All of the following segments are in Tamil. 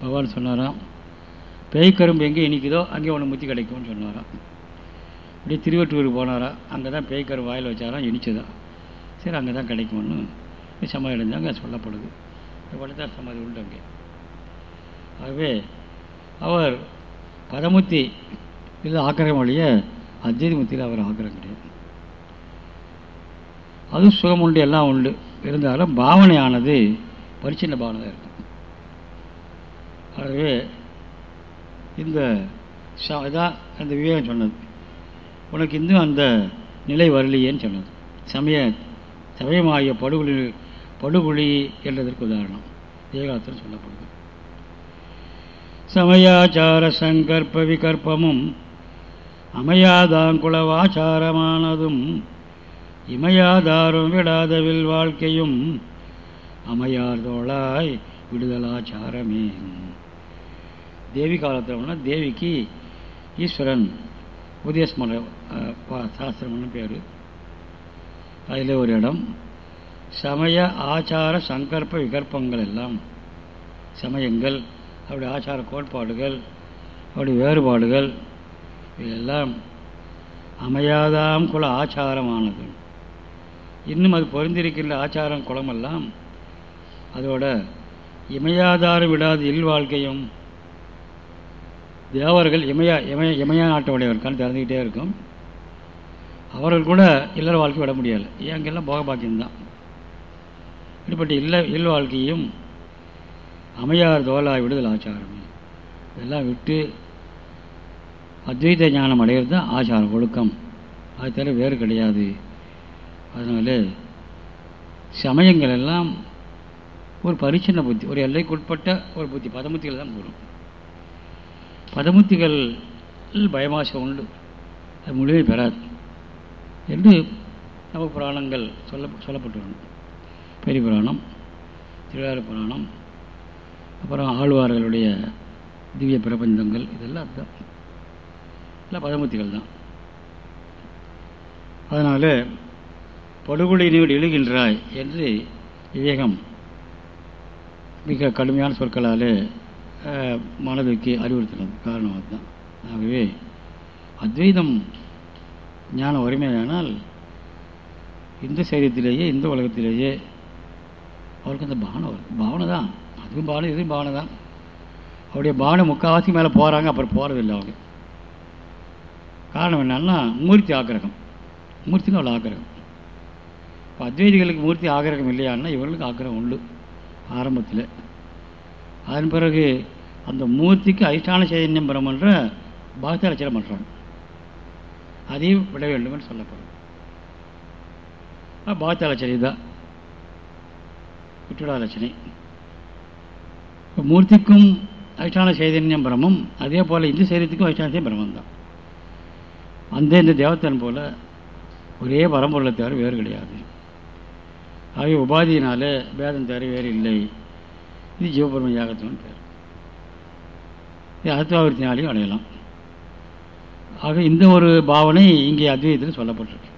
பகவான் சொன்னாராம் பேய்க்கரும்பு எங்கே இனிக்குதோ அங்கே ஒன்று முத்தி கிடைக்கும்னு சொன்னாராம். அப்படியே திருவெட்டூருக்கு போனாரா அங்கே தான் பேய்க்கரும்பு வாயில் வச்சாராம் இனிச்சதான் சரி அங்கே தான் கிடைக்கும்னு சமாதி அடைஞ்சாங்க சொல்லப்படுது. தான் சமாதி உண்டு அங்கே. ஆகவே அவர் பதமுத்தி இது ஆக்கிரகம் வழிய அத்வைத அவர் ஆக்கிரம் கிடையாது. அதுவும் சுகம் உண்டு எல்லாம் உண்டு. இருந்தாலும் பாவனையானது பரிச்சின்ன பாவனை தான் இருக்கும். ஆகவே இந்த இதான் அந்த விவேகம் சொன்னது. உனக்கு இன்னும் அந்த நிலை வரலையேன்னு சொன்னது. சமய சமயமாகிய படுகொலி படுகொலி என்றதற்கு உதாரணம். ஏகாத்திரம் சொல்லப்படுது. சமயாச்சார சங்கற்ப விகற்பமும் அமையாதாங்குளவாச்சாரமானதும் இமையாதாரும் விடாதவில் வாழ்க்கையும் அமையார் தோளாய் விடுதலாச்சாரமே தேவி காலத்தில் தேவிக்கு ஈஸ்வரன் உதயஸ்மர சாஸ்திரம்னு பேர். அதில் ஒரு இடம். சமய ஆச்சார சங்கற்ப விகற்பங்கள் எல்லாம். சமயங்கள் அப்படி ஆச்சார கோட்பாடுகள் அப்படி வேறுபாடுகள் இதெல்லாம் அமையாதாம் குல ஆச்சாரமானது. இன்னும் அது பொருந்திருக்கின்ற ஆச்சாரம் குளமெல்லாம் அதோட இமையாதாரம் விடாது இல் வாழ்க்கையும் தேவர்கள் இமயா இமய இமயா நாட்டை உடையவர்கள் திறந்துக்கிட்டே இருக்கும். அவர்கள் கூட இல்லற வாழ்க்கை விட முடியலை. அங்கெல்லாம் போக பாக்கியம்தான் இப்படிப்பட்ட இல்ல இல் வாழ்க்கையும் அமையார் தோலாய் விடுதல் ஆச்சாரம். இதெல்லாம் விட்டு அத்வைத ஞானம் அடைகிறது தான் ஆச்சாரம் ஒழுக்கம். அது தவிர வேறு கிடையாது. அதனால சமயங்கள் எல்லாம் ஒரு பரிச்சின்ன புத்தி ஒரு எல்லைக்குட்பட்ட ஒரு புத்தி பதமுத்திகள் தான் போகும் பதமுத்திகள் பயமாசம் உண்டு. அது முழுமை பெறாது. என்று நம்ம புராணங்கள் சொல்ல சொல்லப்பட்டுள்ளன. பெரிய புராணம் திருவாரூர் புராணம் அப்புறம் ஆழ்வார்களுடைய திவ்ய பிரபஞ்சங்கள் இதெல்லாம் அதுதான் எல்லாம் பதமுத்திகள் தான். அதனால் படுகொலை நீடு எழுகின்றாய் என்று விவேகம் மிக கடுமையான சொற்களால் மனதுக்கு அறிவுறுத்தினது காரணம் அதுதான் ஆகவே அத்வைதம் ஞானம் வறுமையானால் இந்த சரீரத்திலேயே இந்த உலகத்திலேயே அவருக்கு அந்த பானம் வரும். பாவனை தான் அதுவும் பானம் இதுவும் பாவனை தான் அவருடைய பாவனை முக்கால்வாசி மேலே போகிறாங்க அப்புறம் போகிறதில்லை அவங்க. காரணம் என்னன்னா மூர்த்தி ஆக்கிரகம். மூர்த்தின்னு அவ்வளோ ஆக்கிரகம். இப்போ அத்வைதிகளுக்கு மூர்த்தி ஆக்கிரகம் இல்லையான்னா இவர்களுக்கு ஆக்கிரகம் உண்டு ஆரம்பத்தில். அதன் பிறகு அந்த மூர்த்திக்கு அதிஷ்டான சைதன்யம் பிரம்மன்ற பாகத்தை லட்சணம் பண்ணுறாங்க அதையும் விட வேண்டும் என்று சொல்லப்படும் பாகத்த லட்சணை தான். விட்டுடா லட்சணை இப்போ மூர்த்திக்கும் அதிஷ்டான சைதன்யம் பிரமம் அதே போல் இந்த சரீரத்துக்கும் அதிஷ்டான பிரமம் தான். அந்த இந்த தேவத்தன் போல் ஒரே பரம்பொருளை தவிர வேறு கிடையாது. ஆகிய உபாதியினால பேதம் தவிர வேறு இல்லை. இது ஜீவபெரும யாகத்தின் பேர் அத்வாவிரத்தினாலையும் அடையலாம். ஆக இந்த ஒரு பாவனை இங்கே அத்வைதத்தில் சொல்லப்பட்டிருக்கு.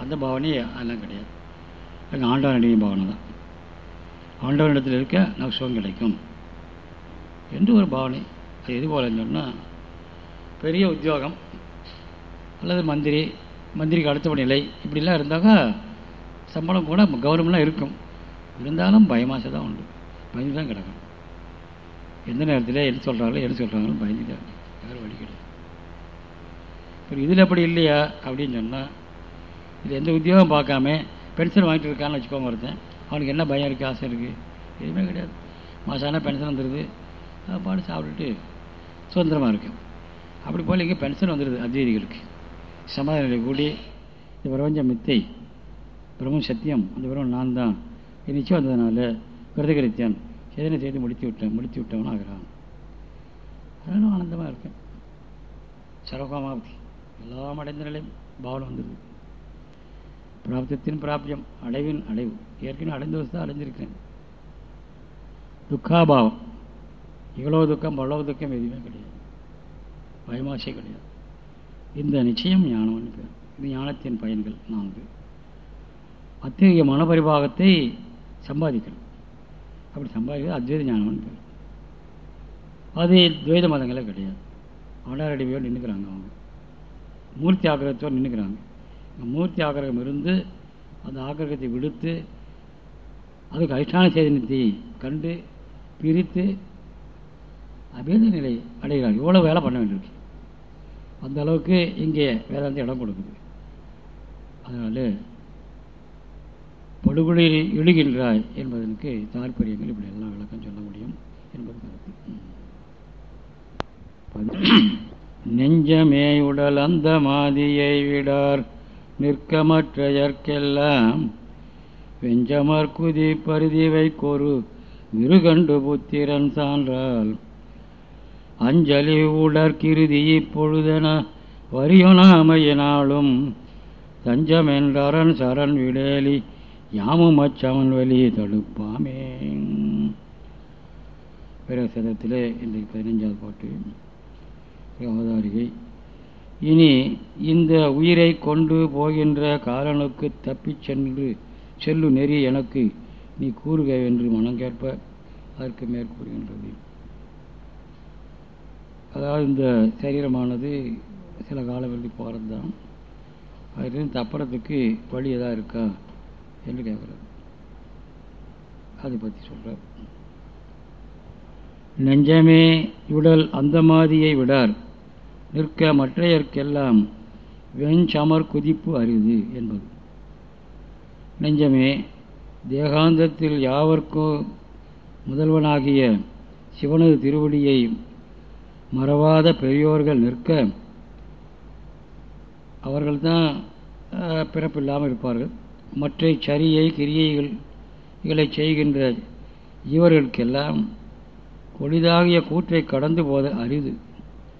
அந்த பாவனை அதெல்லாம் கிடையாது. அங்கே ஆண்டவனுடைய பாவனை தான். ஆண்டவனிடத்தில் இருக்க நமக்கு சுகம் கிடைக்கும். என்று ஒரு பாவனை? அது எது போலன்னு சொன்னால் பெரிய உத்தியோகம் அல்லது மந்திரி மந்திரிக்கு அடுத்த நிலை இப்படிலாம் இருந்தாக்கா சம்பளம் கூட கௌரவம்லாம் இருக்கும். இருந்தாலும் பயமாசை தான் உண்டு. பயந்து தான் கிடக்கணும். எந்த நேரத்தில் எடுத்து சொல்கிறாங்களோ எடுத்து சொல்கிறாங்களோ பயந்துக்காங்க வேறு வழி கிடையாது. இப்போ இதில் எப்படி இல்லையா அப்படின்னு சொன்னால் இது எந்த உத்தியோகம் பார்க்காம பென்ஷன் வாங்கிட்டு இருக்கான்னு வச்சுக்கோங்க ஒருத்தன். அவனுக்கு என்ன பயம் இருக்குது ஆசை இருக்குது எதுவுமே கிடையாது. மாசானா பென்ஷன் வந்துடுது பாடு சாப்பிட்டுட்டு சுதந்திரமாக இருக்கும் அப்படி போல் இங்கே பென்ஷன் வந்துடுது அத்வீதிகளுக்கு சமாதான நிலை கூடி இந்த பிரபஞ்சம் மித்தை பிரம்மம் சத்தியம் அந்த பிரம்மம் நான் தான் இது நிச்சயம் வந்ததுனால கிருதகிருத்தியன் சேதனை செய்து முடித்து விட்டேன் முடித்து விட்டவனும் ஆகிறான் அதனால ஆனந்தமாக இருக்கேன். சர்வகாமாப்தி எல்லாம் அடைந்த நிலையும் பாவனை வந்துடுது பிராப்தத்தின் பிராப்தியம் அடைவின் அடைவு. ஏற்கனவே அடைந்த வசதி அடைஞ்சிருக்கிறேன். துக்காபாவம். இவ்வளவு துக்கம் அவ்வளவு துக்கம் எதுவுமே கிடையாது. பயமாசை கிடையாது. இந்த நிச்சயம் ஞானம்னு பேர். இது ஞானத்தின் பயன்கள் நான்கு. அத்தகைய மனபரிபாகத்தை சம்பாதிக்கணும். அப்படி சம்பாதிக்கிறது அத்வைத ஞானம்னு பேர். அது துவைத மதங்களே கிடையாது. ஆண்டாரடிவையோடு நின்றுக்கிறாங்க அவங்க. மூர்த்தி ஆக்கிரகத்தோடு நின்றுக்கிறாங்க மூர்த்தி ஆக்கிரகம் இருந்து அந்த ஆக்கிரகத்தை விடுத்து அதுக்கு அதிஷ்டான சேதனத்தை கண்டு பிரித்து அபேத நிலை அடைகிறார். இவ்வளோ வேலை பண்ண வேண்டியிருக்கு. அந்த அளவுக்கு இங்கே வேதாந்த இடம் கொடுக்குது. அதனால் படுகொலையில் எழுகின்றாய் என்பதற்கு தாற்பயங்கள் இப்படி எல்லாம் விளக்கம் சொல்ல முடியும் என்பது கருத்து. நெஞ்சமே உடல் அந்த மாதியை விடார். நிற்கமற்றையற்கெல்லாம் வெஞ்சமர் குதி பருதி வைக்கொரு மிருகண்டு புத்திரன் சான்றால். அஞ்சலி உடற்கிருதி இப்பொழுதென வரியுணாமையினாலும் தஞ்சமென்றரன் சரண் விடேலி யாமும் அச்சமன் வழியை தடுப்பாமே. பிற சதத்தில் இன்றைக்கு பதினஞ்சாவது பாட்டு அவதாரிகை இனி இந்த உயிரை கொண்டு போகின்ற காலனுக்கு தப்பிச் சென்று செல்லு நெறி எனக்கு நீ கூறுக என்று மனம் கேட்ப அதற்கு மேற்கூறுகின்றது அதாவது இந்த சரீரமானது சில காலம் எழுதி போகிறது தான் அதுலேருந்து தப்புறத்துக்கு வழி எதாக இருக்கா? என்று கேட்குறாரு. அதை பற்றி சொல்கிறார் நெஞ்சமே உடல் அந்த மாதிரியை விடார். நிற்க மற்றையர்க்கெல்லாம் வெஞ்சமர் குதிப்பு அரிது என்பது. நெஞ்சமே தேகாந்தத்தில் யாவர்க்கும் முதல்வனாகிய சிவனது திருவடியை மறவாத பெரியோர்கள் நிற்க அவர்கள்தான் பிறப்பில்லாமல் இருப்பார்கள். மற்ற சரியை கிரியைகள் இகளை செய்கின்ற இவர்களுக்கெல்லாம் கொடிதாகிய கூற்றை கடந்து போத அரிது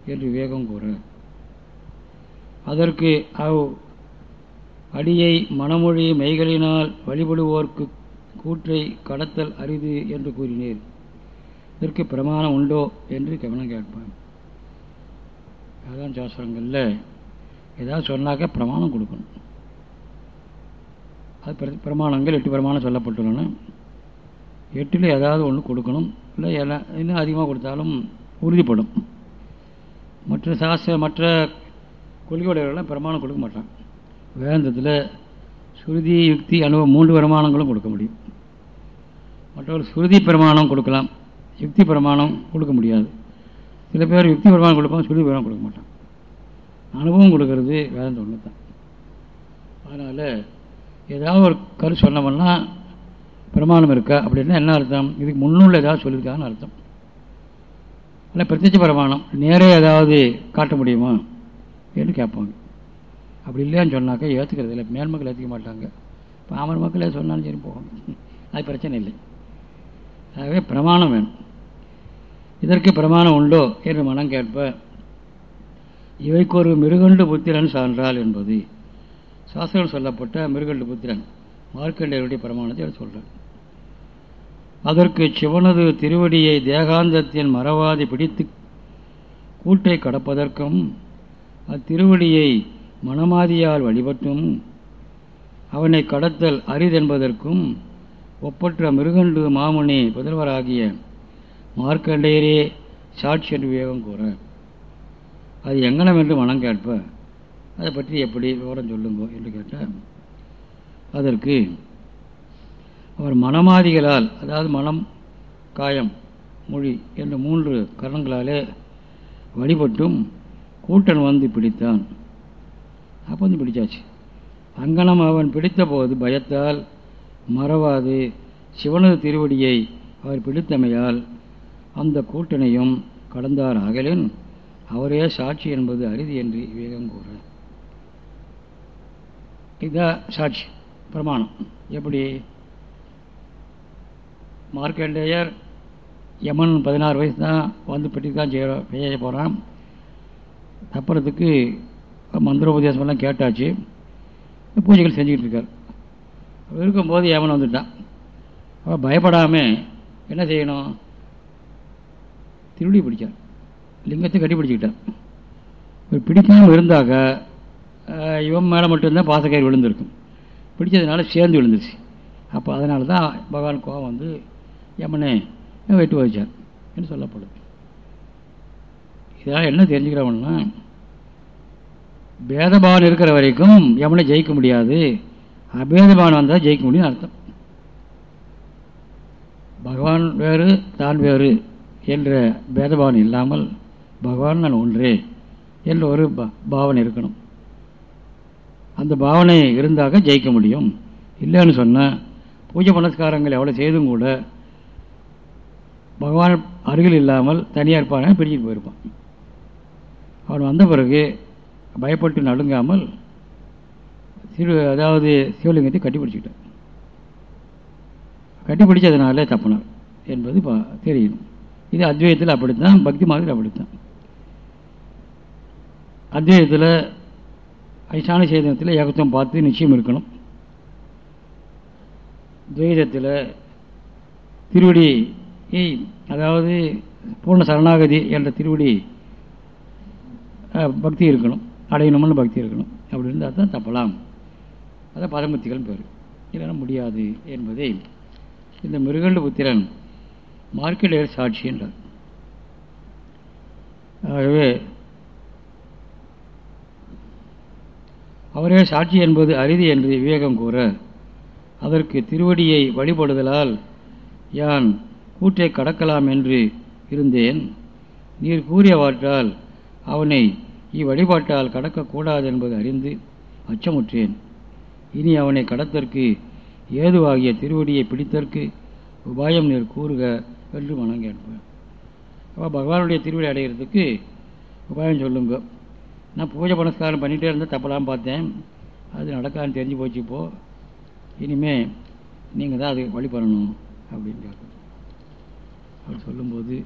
என்று வேகம் கூற. அதற்கு அவ் அடியை மனமொழி மெய்களினால் வழிபடுவோர்க்கு கூற்றை கடத்தல் அரிது என்று கூறினீர். இதற்கு பிரமாணம் உண்டோ என்று கவனம் கேட்பான். அதான் சாஸ்திரங்களில் ஏதாவது சொன்னாக்க பிரமாணம் கொடுக்கணும். அது பிரமாணங்கள் எட்டு பிரமாணம் சொல்லப்பட்டுள்ளன. எட்டில் ஏதாவது ஒன்று கொடுக்கணும். இல்லை எல்லாம் இன்னும் அதிகமாக கொடுத்தாலும் உறுதிப்படும். மற்ற சாஸ்திர மற்ற கொள்கையுடையவர்கள்லாம் பிரமாணம் கொடுக்க மாட்டான் வேந்தத்தில் சுருதி யுக்தி அனுபவம் மூன்று பிரமாணங்களும் கொடுக்க முடியும். மற்றவர்கள் சுருதி பிரமாணம் கொடுக்கலாம். யுக்தி பிரமாணம் கொடுக்க முடியாது. சில பேர் யுக்தி பிரமாணம் கொடுப்பாங்க சுருதி பிரமாணம் கொடுக்க மாட்டான் அனுபவம் கொடுக்கறது வேதாந்த ஒன்று தான் அதனால் ஏதாவது ஒரு கரு சொன்னோம்னா பிரமாணம் இருக்கா அப்படின்னா என்ன அர்த்தம்? இதுக்கு முன்னுள்ள ஏதாவது சொல்லியிருக்காங்கன்னு அர்த்தம். ஆனால் பிரத்யட்ச பிரமாணம். நேரே ஏதாவது காட்ட முடியுமா? என்று கேட்பாங்க. அப்படி இல்லையான்னு சொன்னாக்கா ஏற்றுக்கிறது இல்லை. மேல் ஏற்றுக்க மாட்டாங்க. மக்கள் மக்களே சொன்னாலும் சரி போகும். அது பிரச்சனை இல்லை. ஆகவே பிரமாணம் வேணும். இதற்கு பிரமாணம் உண்டோ என்று மனம் கேட்ப இவைக்கு ஒரு மிருகண்டு புத்திரன் சான்றால் என்பது சாஸ்திரம் சொல்லப்பட்ட மிருகண்டு புத்திரன் மார்க்கண்டேயருடைய பிரமாணத்தை அவர் சொல்கிறார் அதற்கு சிவனது திருவடியை தேகாந்தத்தின் மறவாதி பிடித்து கூட்டை கடப்பதற்கும் அத்திருவடியை மனமாதியால் வழிபட்டும் அவனை கடத்தல் அரிதென்பதற்கும் ஒப்பற்ற மிருகண்டு மாமுனி புதல்வராகிய மார்க்கண்டேயரே சாட்சி என்று விவேகம் கூற அது எங்கனம் என்று மனம் கேட்ப அதை பற்றி எப்படி விவரம் சொல்லுங்க என்று கேட்டால் அதற்கு அவர் மனமாதிகளால் அதாவது மனம் காயம் மொழி என்ற மூன்று கரணங்களாலே வழிபட்டும் கூட்டன் வந்து பிடித்தான். அப்போ வந்து பிடிச்சாச்சு. அங்கனம் அவன் பிடித்த போது பயத்தால் மறவாது சிவனது திருவடியை அவர் பிடித்தமையால் அந்த கூட்டனையும் கடந்தார். அகலின் அவரே சாட்சி என்பது அரிதி என்று வேகம் கூற இதுதான் சாட்சி பிரமாணம். எப்படி? மார்க்கண்டேயர் யமன் பதினாறு வயசு தான் வந்து பெட்டி தான் செய்ய செய்ய போகிறான் தப்புறதுக்கு மந்திரோபதேசமெல்லாம் கேட்டாச்சு. பூஜைகள் செஞ்சுக்கிட்டு இருக்கார். இருக்கும்போது யமன் வந்துட்டான். அவள் பயப்படாமல் என்ன செய்யணும்? திருடி பிடிச்சார் லிங்கத்தை கட்டி பிடிச்சிக்கிட்டார் ஒரு பிடிக்காமல் இருந்தாக்க இவன் மேலே மட்டும்தான் பாசக்கயிறு விழுந்திருக்கும். பிடிச்சதுனால சேர்ந்து விழுந்துருச்சு. அப்போ அதனால தான் பகவான் கோபம் வந்து யமனே வெட்டு வச்சார் என்று சொல்லப்படுது. இதனால் என்ன தெரிஞ்சுக்கிறவன்னா பேதபாவன் இருக்கிற வரைக்கும் எவனை ஜெயிக்க முடியாது. அபேதபாவன் வந்தால் ஜெயிக்க முடியும் அர்த்தம். பகவான் வேறு தான் வேறு என்ற பேதபாவன் இல்லாமல் பகவான் நான் ஒன்றே என்ற ஒரு பாவனை இருக்கணும். அந்த பாவனை இருந்தாக ஜெயிக்க முடியும். இல்லைன்னு சொன்னால் பூஜை புனஸ்காரங்கள் எவ்வளோ செய்தும் கூட பகவான் அருகில் இல்லாமல் தனியாக இருப்பான பிரிச்சுட்டு போயிருப்பான். அவன் வந்த பிறகு பயப்பட்டு நடுங்காமல் சிறு அதாவது சிவலிங்கத்தை கட்டிப்பிடிச்சிக்கிட்டான் கட்டிப்பிடிச்சதுனால தப்புனார் என்பது தெரியும். இது அத்வைதத்தில் அப்படித்தான் பக்தி மாதிரி அப்படித்தான். அத்வைதத்தில் அதிஷ்டான சேதனத்தில் ஏகத்துவம் பார்த்து நிச்சயம் இருக்கணும். துவைதத்தில் திருவடி அதாவது பூர்ண சரணாகதி என்ற திருவடி பக்தி இருக்கணும். அடையணும்னு பக்தி இருக்கணும். அப்படி இருந்தால் தான் தப்பலாம். அதான் பதமுத்திகள் பேர். இல்லைன்னா முடியாது என்பதை இந்த மிருகண்ட புத்திரன் மார்க்கெட் சாட்சி என்றார் ஆகவே அவரே சாட்சி என்பது அரிது என்று விவேகம் கூற அதற்கு திருவடியை வழிபடுதலால் யான் கூற்றை கடக்கலாம் என்று இருந்தேன். நீர் கூறியவாற்றால் அவனை இவ்வழிபாட்டால் கடக்கக்கூடாது என்பது அறிந்து அச்சமுற்றேன். இனி அவனை கடத்தற்கு ஏதுவாகிய திருவடியை பிடித்தற்கு உபாயம் நீர் கூறுக என்று மனம் கேட்பேன் அப்போ பகவானுடைய திருவடி அடைகிறதுக்கு உபாயம் சொல்லுங்க. நான் பூஜை புனஸ்காரம் பண்ணிகிட்டே இருந்தால் தப்பலாம் பார்த்தேன். அது நடக்காதுன்னு தெரிஞ்சு போச்சு இப்போது இனிமேல் நீங்கள் தான் அது வழி பண்ணணும் அப்படின்னு கேட்கணும் அவர் சொல்லும்போது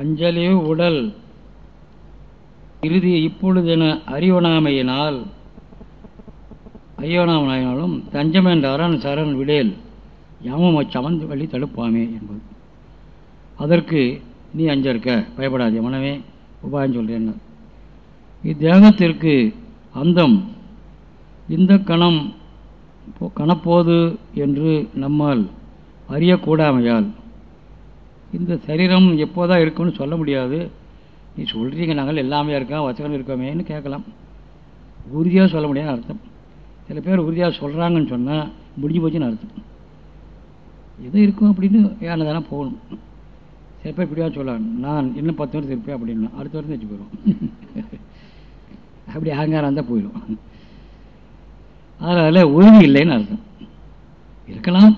அஞ்சலி உடல் இறுதி இப்பொழுதென அறிவனாமையினால் ஐயோனாமனாயினாலும் தஞ்சம் என்ற அரண் சரண் விடேல் யாமம் அச்சமந்து வழி தடுப்பாமே என்பது. அதற்கு நீ அஞ்சிருக்க பயப்படாதே மனமே உபாயம் சொல்கிறேன் இத்தேகத்திற்கு அந்தம் இந்த கணம் கணப்போது என்று நம்மால் அறியக்கூடாமையால். இந்த சரீரம் எப்போதான் இருக்கும்னு சொல்ல முடியாது. நீ சொல்கிறீங்க நாங்கள் எல்லாமே இருக்கோம் வசகம் இருக்கோமேன்னு கேட்கலாம். உறுதியாக சொல்ல முடியாதுன்னு அர்த்தம். சில பேர் உறுதியாக சொல்கிறாங்கன்னு சொன்னால் முடிஞ்சு போச்சுன்னு அர்த்தம். எது இருக்கும் அப்படின்னு யானை தானே போகணும். சில இப்படியா சொல்லலாம் நான் இன்னும் பத்து வருஷம் இருப்பேன் அப்படின்னா அடுத்த வருஷம் வச்சு போயிடும் அப்படி அகங்காரம் இருந்தால் போயிடும் அதனால் உறுதி இல்லைன்னு அர்த்தம். இருக்கலாம்.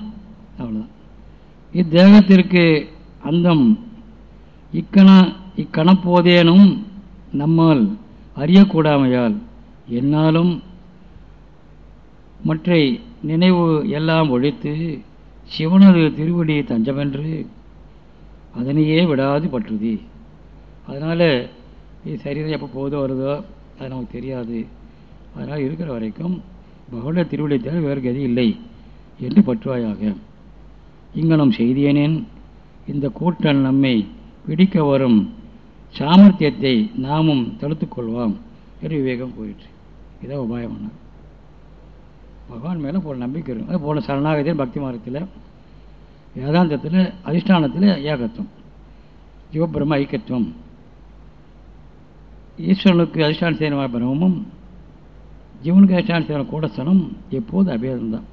அவ்வளோதான் இத்தேகத்திற்கு அந்தம். இக்கண இக்கணப்போதேனும் நம்மால் அறியக்கூடாமையால் என்னாலும் மற்ற நினைவு எல்லாம் ஒழித்து சிவனது திருவடி தஞ்சமென்று அதனையே விடாது பற்றுதி. அதனால் இது சரீரம் எப்போ போதோ வருதோ அது நமக்கு தெரியாது. அதனால் இருக்கிற வரைக்கும் பகவான திருவிழை வேறு கதி இல்லை என்று பற்றுவாயாக. இங்கனம் செய்தியனேன் இந்த கூட்டம் நம்மை பிடிக்க வரும் சாமர்த்தியத்தை நாமும் தடுத்து கொள்வோம் என்று விவேகம் போயிற்று. இதான் உபாயம் பகவான் மேலே போன நம்பிக்கை இருக்கும் அது போன சரணாகதியில் பக்தி மார்க்கத்தில் வேதாந்தத்தில் அதிஷ்டானத்தில் ஏகத்துவம். ஜீவபிரம ஐக்கியத்துவம். ஈஸ்வரனுக்கு அதிஷ்டான சேனமாக பிரமமும் ஜீவனுக்கு அதிஷ்டான செய்யணும் கூடஸ்தனம் எப்போது அபேதம்தான்.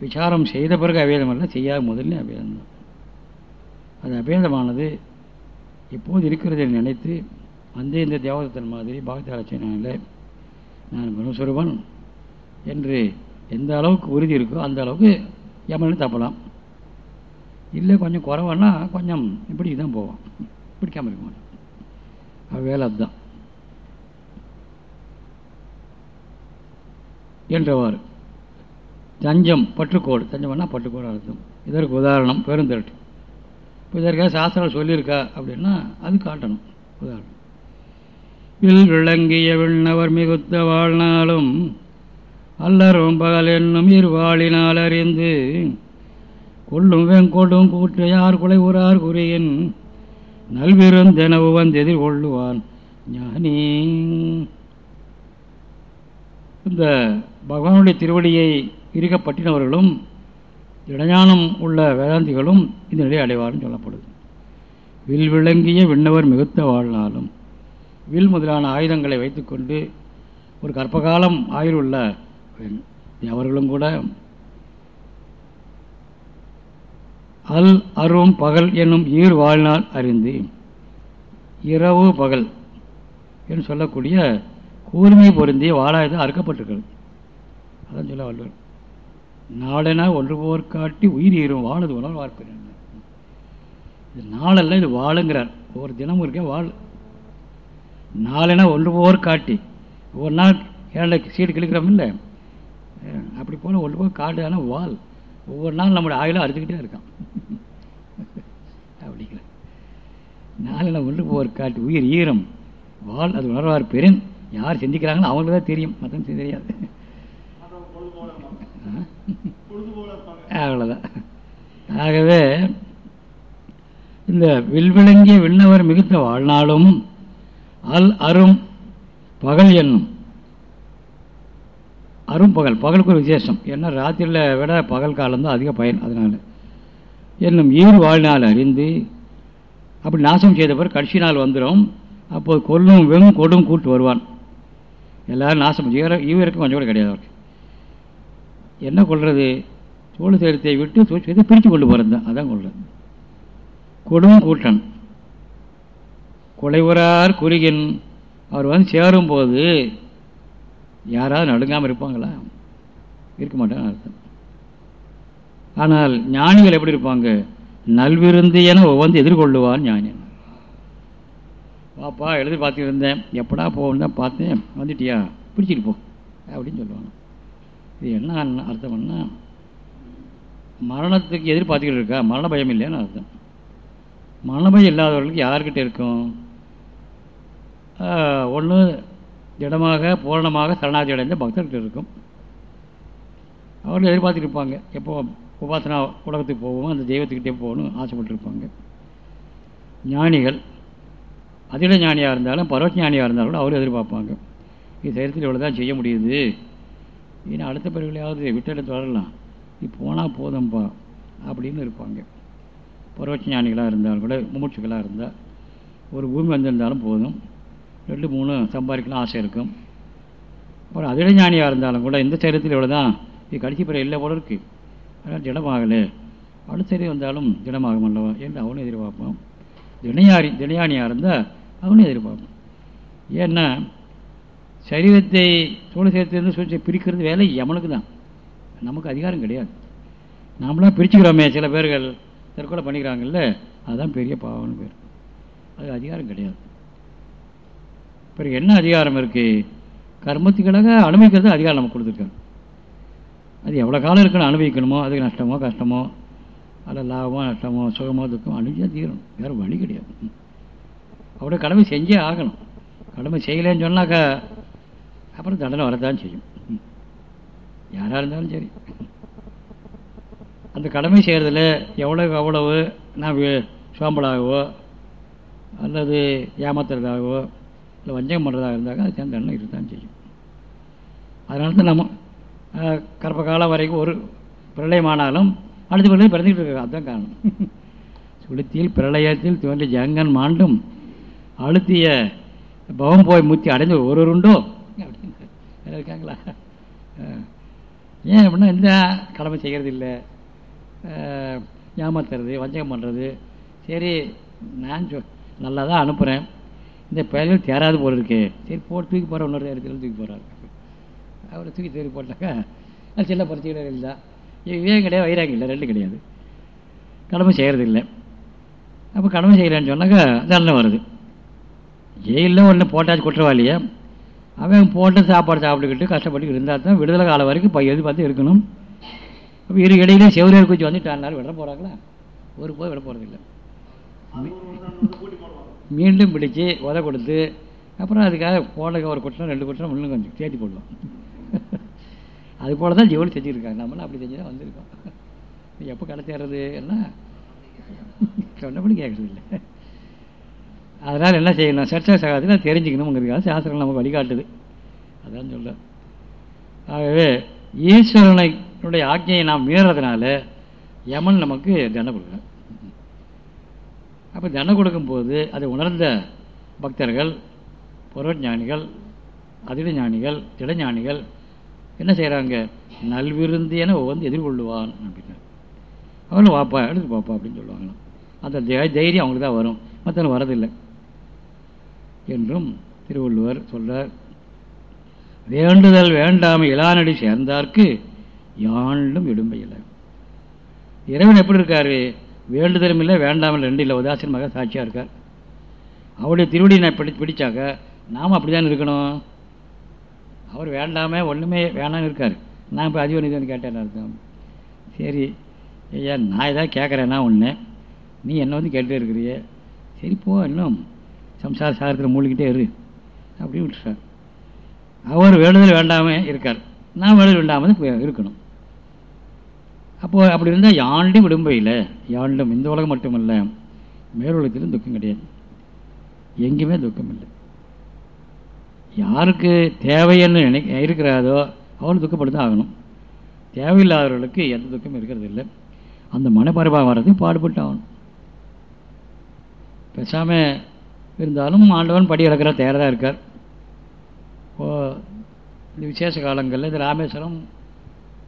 விசாரம் செய்த பிறகு அபேதம் அல்ல செய்யாத முதல்ல அபேதம்தான். அது அபேதமானது எப்போது இருக்கிறது நினைத்து அந்த இந்த தேவதத்தன் மாதிரி பாகத்தாரச்சனால நான் பிரம்மஸ்வரூபன் என்று எந்த அளவுக்கு உறுதி இருக்கோ அந்த அளவுக்கு யமனு தப்பலாம் இல்லை கொஞ்சம் குறவன்னா கொஞ்சம் இப்படி தான் போவான் பிடிக்காமல் இருக்க மாட்டான் வேலை அதுதான். என்றவாறு. தஞ்சம் பற்றுக்கோடு. தஞ்சம்னா பற்றுக்கோடு அர்த்தம். இதற்கு உதாரணம் பெருந்திரட்டு. இப்போ இதற்காக சாஸ்திரம் சொல்லியிருக்கா அப்படின்னா அது காட்டணும். உதாரணம். வில் விளங்கிய விண்ணவர் மிகுத்த வாழ்நாளும் அல்லரும் பகல் என்னும் இருவாளினால் அறிந்து கொள்ளும் வெங்கொடும் கூற்று யார் குலை உறார் குறியின் நல்விருந்தெனவு வந்து எதிர்கொள்ளுவான் ஞானி. இந்த பகவானுடைய திருவடியை இருக்கப்பட்டினவர்களும் இடஞானம் உள்ள வேதாந்திகளும் இந்த நிலையை அடைவார்னு சொல்லப்படுது. வில் விளங்கிய விண்ணவர் மிகுத்த வாழ்நாளும். வில் முதலான ஆயுதங்களை வைத்துக்கொண்டு ஒரு கற்பகாலம் ஆயுள் அவர்களும் கூட அல் அரும் பகல் என்னும் ஈர் வாழ்நாள் அறிந்து இரவு பகல் என்று சொல்லக்கூடிய கூர்மை பொருந்திய வாழாயுதம் அறுக்கப்பட்டிருக்கிறது. அதான் சொல்ல வள்ளுவர் நாளென ஒன்று போர் காட்டி உயிர் ஈரும் வாழது உணவு பார்ப்பேன் இது நாளல்ல இது வாழுங்கிறார் ஒவ்வொரு தினமும் இருக்க வாழ் நாளென ஒன்று போர் காட்டி. ஒவ்வொரு நாள் ஏழை சீடு கிழக்கிறோம் இல்லை? அப்படி போல ஒன்று போய் காட்டுதான வால். ஒவ்வொரு நாள் நம்மளுடைய ஆயுளும் அறுத்துக்கிட்டே இருக்கான். அப்படிங்கிற நாளில் ஒன்று ஒரு காட்டு உயிர் ஈரம். வாழ் அது உணர்வார் பெரும். யார் சிந்திக்கிறாங்களோ அவங்களுக்கு தான் தெரியும் மற்ற தெரியாது. அவ்வளோதான் ஆகவே இந்த வில்விளங்கிய விண்ணவர் மிகுத்த வாழ்நாளும் அல் அரும் பகல் என்னும் அரும் பகல் பகலுக்கு ஒரு விசேஷம். ஏன்னா ராத்திரியில் விட பகல் காலம்தான் அதிக பயன் அதனால். என்னும் ஈர் வாழ்நாள் அறிந்து அப்படி நாசம் செய்த பிறகு கடைசி நாள் வந்துடும் அப்போது கொல்லும் வெறும் கொடும் கூட்டு வருவான். எல்லாரும் நாசம் ஈர ஈவருக்கும் கொஞ்சம் கூட கிடையாது அவருக்கு. என்ன கொள்வது சோழ சேரத்தை விட்டு சூழ்ச்சியத்தை பிரித்து கொண்டு போகிறது தான். அதான் கொள்வது கொடும் கூட்டன். கொலைவரார் குறுகின். அவர் வந்து சேரும்போது யாராவது நடுங்காமல் இருப்பாங்களா? இருக்க மாட்டாங்க அர்த்தம். ஆனால் ஞானிகள் எப்படி இருப்பாங்க? நல்விருந்து என ஒவ்வொன்று எதிர்கொள்ளுவான் ஞானி பாப்பா எழுதி பார்த்துட்டு இருந்தேன் எப்படா போகணும் தான் பார்த்தேன். வந்துட்டியா? பிடிச்சிட்டு போ அப்படின்னு சொல்லுவாங்க. இது என்ன அர்த்தம்னா மரணத்துக்கு எதிர்பார்த்துக்கிட்டு இருக்கா? மரண பயம் இல்லைன்னு அர்த்தம். மரண பயம் இல்லாதவர்களுக்கு யார்கிட்ட இருக்கும்? ஒன்று திடமாக பூரணமாக சரணாதி அடைந்த பக்தர்கிட்ட இருக்கும். அவர்கள் எதிர்பார்த்துட்டு இருப்பாங்க எப்போ உபாசனா உலகத்துக்கு போவோம் அந்த தெய்வத்துக்கிட்டே போகணும் ஆசைப்பட்டுருப்பாங்க. ஞானிகள் அதிட ஞானியாக இருந்தாலும் பரவ ஞானியாக இருந்தாலும் கூட அவரும் எதிர்பார்ப்பாங்க. இது சரீரத்தில் இவ்வளோ தான் செய்ய முடியுது. ஏன்னா அடுத்த பிறகுலையாவது விட்டு தொடரலாம். இது போனால் போதும்பா அப்படின்னு இருப்பாங்க. பரவ ஞானிகளாக இருந்தாலும் கூட மும்முட்சுக்களாக இருந்தால் ஒரு பூமி வந்திருந்தாலும் போதும். ரெண்டு மூணு சம்பாதிக்கலாம் ஆசை இருக்கும். அப்புறம் அதிட ஞானியாக இருந்தாலும் கூட இந்த சரீரத்தில் இவ்வளோ தான் இது கடைசி பிற இல்லை போல இருக்குது அதனால் திடமாகலை. அடுத்த சரி வந்தாலும் திடமாகும் அல்லவா என்று அவனும் எதிர்பார்ப்பான். தினையாரி தினையானியாக இருந்தால் அவனும் எதிர்பார்ப்பான். ஏன்னா சரீரத்தை சோழ சேர்த்திருந்து சூழ்ச்சியை பிரிக்கிறது வேலை எவனுக்கு தான் நமக்கு அதிகாரம் கிடையாது. நாமளாம் பிரிச்சுக்கிறோமே சில பேர்கள் தற்கொலை பண்ணிக்கிறாங்கல்ல அதுதான் பெரிய பாவம்னு பேர். அது அதிகாரம் கிடையாது. பிறகு என்ன அதிகாரம் இருக்குது கர்மத்துக்களாக அனுபவிக்கிறது அதிகாரம் நம்ம கொடுத்துருக்காரு அது எவ்வளோ காலம் இருக்குன்னு அனுபவிக்கணுமோ அதுக்கு நஷ்டமோ கஷ்டமோ அல்ல லாபமோ நஷ்டமோ சுகமோ துக்கமோ அனுபவிச்சா தீரணும். வேறு வழி கிடையாது. அவருடைய கடமை செஞ்சே ஆகணும். கடமை செய்யலேன்னு சொன்னாக்கா அப்புறம் தண்டனை வரதான் செய்யும். யாராக இருந்தாலும் சரி. அந்த கடமை செய்கிறதுல எவ்வளோக்கு அவ்வளவு நான் சோம்பலாகவோ அல்லது ஏமாத்துறதாகவோ இல்லை வஞ்சகம் பண்ணுறதாக இருந்தாக்க அது சேர்ந்த தண்டனை இருக்கத்தான் செய்யும். அதனால தான் நம்ம கர்ப்ப காலம் வரைக்கும் ஒரு பிரளயமானாலும் அடுத்த பிரளயம் பிறந்துக்கிட்டு இருக்காங்க அதுதான் காரணம். சுளுத்தியில் பிரளயத்தில் தோன்றிய ஜங்கன் மாண்டும் அழுத்திய பவம் போய் முத்தி அடைந்து ஒரு உண்டோ அப்படின்னு இருக்காங்களா ஏன் அப்படின்னா இந்த கடமை செய்கிறது இல்லை ஏமாத்துறது வஞ்சகம் பண்ணுறது சரி நான் சொ நல்லா தான் அனுப்புகிறேன் இந்த பயல்கள் தேராது போல இருக்கே. சரி போட்டு தூக்கி போகிற இன்னொரு இடத்துல தூக்கி போகிறாரு அவரை தூக்கி தூக்கி போட்டாக்கா அது சில பரிசுகளே இல்லை விவேகம் கிடையாது? வைராகம் இல்லை ரெண்டு கிடையாது. கடமை செய்கிறதில்லை அப்போ கடமை செய்கிறேன்னு சொன்னாக்கா தண்டனை வருது. ஜெயிலில் ஒன்று போட்டாச்சு குற்றவாளியை. அவன் போட்டு சாப்பாடு சாப்பிட்டுக்கிட்டு கஷ்டப்பட்டு இருந்தால் தான் விடுதலை காலம் வரைக்கும் பை எது பார்த்து இருக்கணும். அப்போ இரு இடையிலே செவ்வரேர் குச்சி வந்துட்டாருனாலும் விட போகிறாங்களா ஒரு போய் விட போகிறதில்ல மீண்டும் பிடிச்சி உத கொடுத்து அப்புறம் அதுக்காக போட ஒரு குற்றம் ரெண்டு குற்றம் இன்னும் கொஞ்சம் சேர்த்து போடுவோம். அது போல தான் ஜீவன் செஞ்சுருக்காங்க. நம்மளும் அப்படி செஞ்சு தான் வந்திருக்கோம் எப்போ கடை தேர்றது எல்லாம் சொன்னபடி கேட்கறது இல்லை அதனால் என்ன செய்யணும்? சர்ச்சை சகாதத்தில் தெரிஞ்சுக்கணுங்கிறதுக்காக சாஸ்திரம் நமக்கு வழிகாட்டுது. அதான் சொல்ல ஆகவே ஈஸ்வரனுடைய ஆజ్ఞையை நாம் மீறதுனால யமன் நமக்கு தண்டனை கொடுக்குறேன் அப்போ தண்டனை கொடுக்கும்போது அதை உணர்ந்த பக்தர்கள் புறஞானிகள் அதிட ஞானிகள் திடஞானிகள் என்ன செய்கிறாங்க நல்விருந்தியன வந்து எதிர்கொள்ளுவான் அப்படின்னா அவனும் வாப்பா எடுத்து பாப்பா அப்படின்னு சொல்லுவாங்களாம். அந்த தை- தைரியம் அவங்களுக்கு தான் வரும். மற்றவங்க வரதில்லை என்றும் திருவள்ளுவர் சொல்கிறார் வேண்டுதல் வேண்டாமை இளானடி சேர்ந்தார்க்கு யாண்டும் இடும்பையில் இறைவன் எப்படி இருக்காரு? வேண்டுதலும் இல்லை வேண்டாமல் ரெண்டு இல்லை உதாசீனமாக சாட்சியாக இருக்கார். அவருடைய திருவடியை நான் பிடி பிடிச்சாக்க நாம் அப்படி தான் இருக்கணும். அவர் வேண்டாமே ஒன்றுமே வேணாம்னு இருக்கார். நான் இப்போ அதிகம் இதுன்னு கேட்டேன் அர்த்தம்? சரி ஐயா நான் ஏதாவது கேட்குறேன்னா ஒன்று நீ என்ன வந்து கேட்டுகிட்டே இருக்கிறியே? சரி போ இன்னும் சம்சார சாகரத்தில் மூழ்கிட்டே இரு. அப்படின்னு விட்டுறார் அவர் வேண்டுதல் வேண்டாமே இருக்கார். நான் வேண்டுதல் வேண்டாமல் இருக்கணும். அப்போது அப்படி இருந்தால் யாண்டும் விடும்பையில் யானிடம் இந்த உலகம் மட்டுமல்ல மேலுலகத்திலும் துக்கம் கிடையாது. எங்கேயுமே துக்கம் இல்லை. யாருக்கு தேவைன்னு நினை இருக்கிறாதோ அவனும் துக்கப்படுத்த ஆகணும். தேவையில்லாதவர்களுக்கு எந்த துக்கமும் இருக்கிறது இல்லை. அந்த மனப்பரிபாகம் வர்றதுக்கு பாடுபட்டு ஆகணும். பேசாமல் இருந்தாலும் ஆண்டவன் படி இழக்கிற தயாராக இருக்கார். ஓ இந்த விசேஷ காலங்களில் இந்த ராமேஸ்வரம்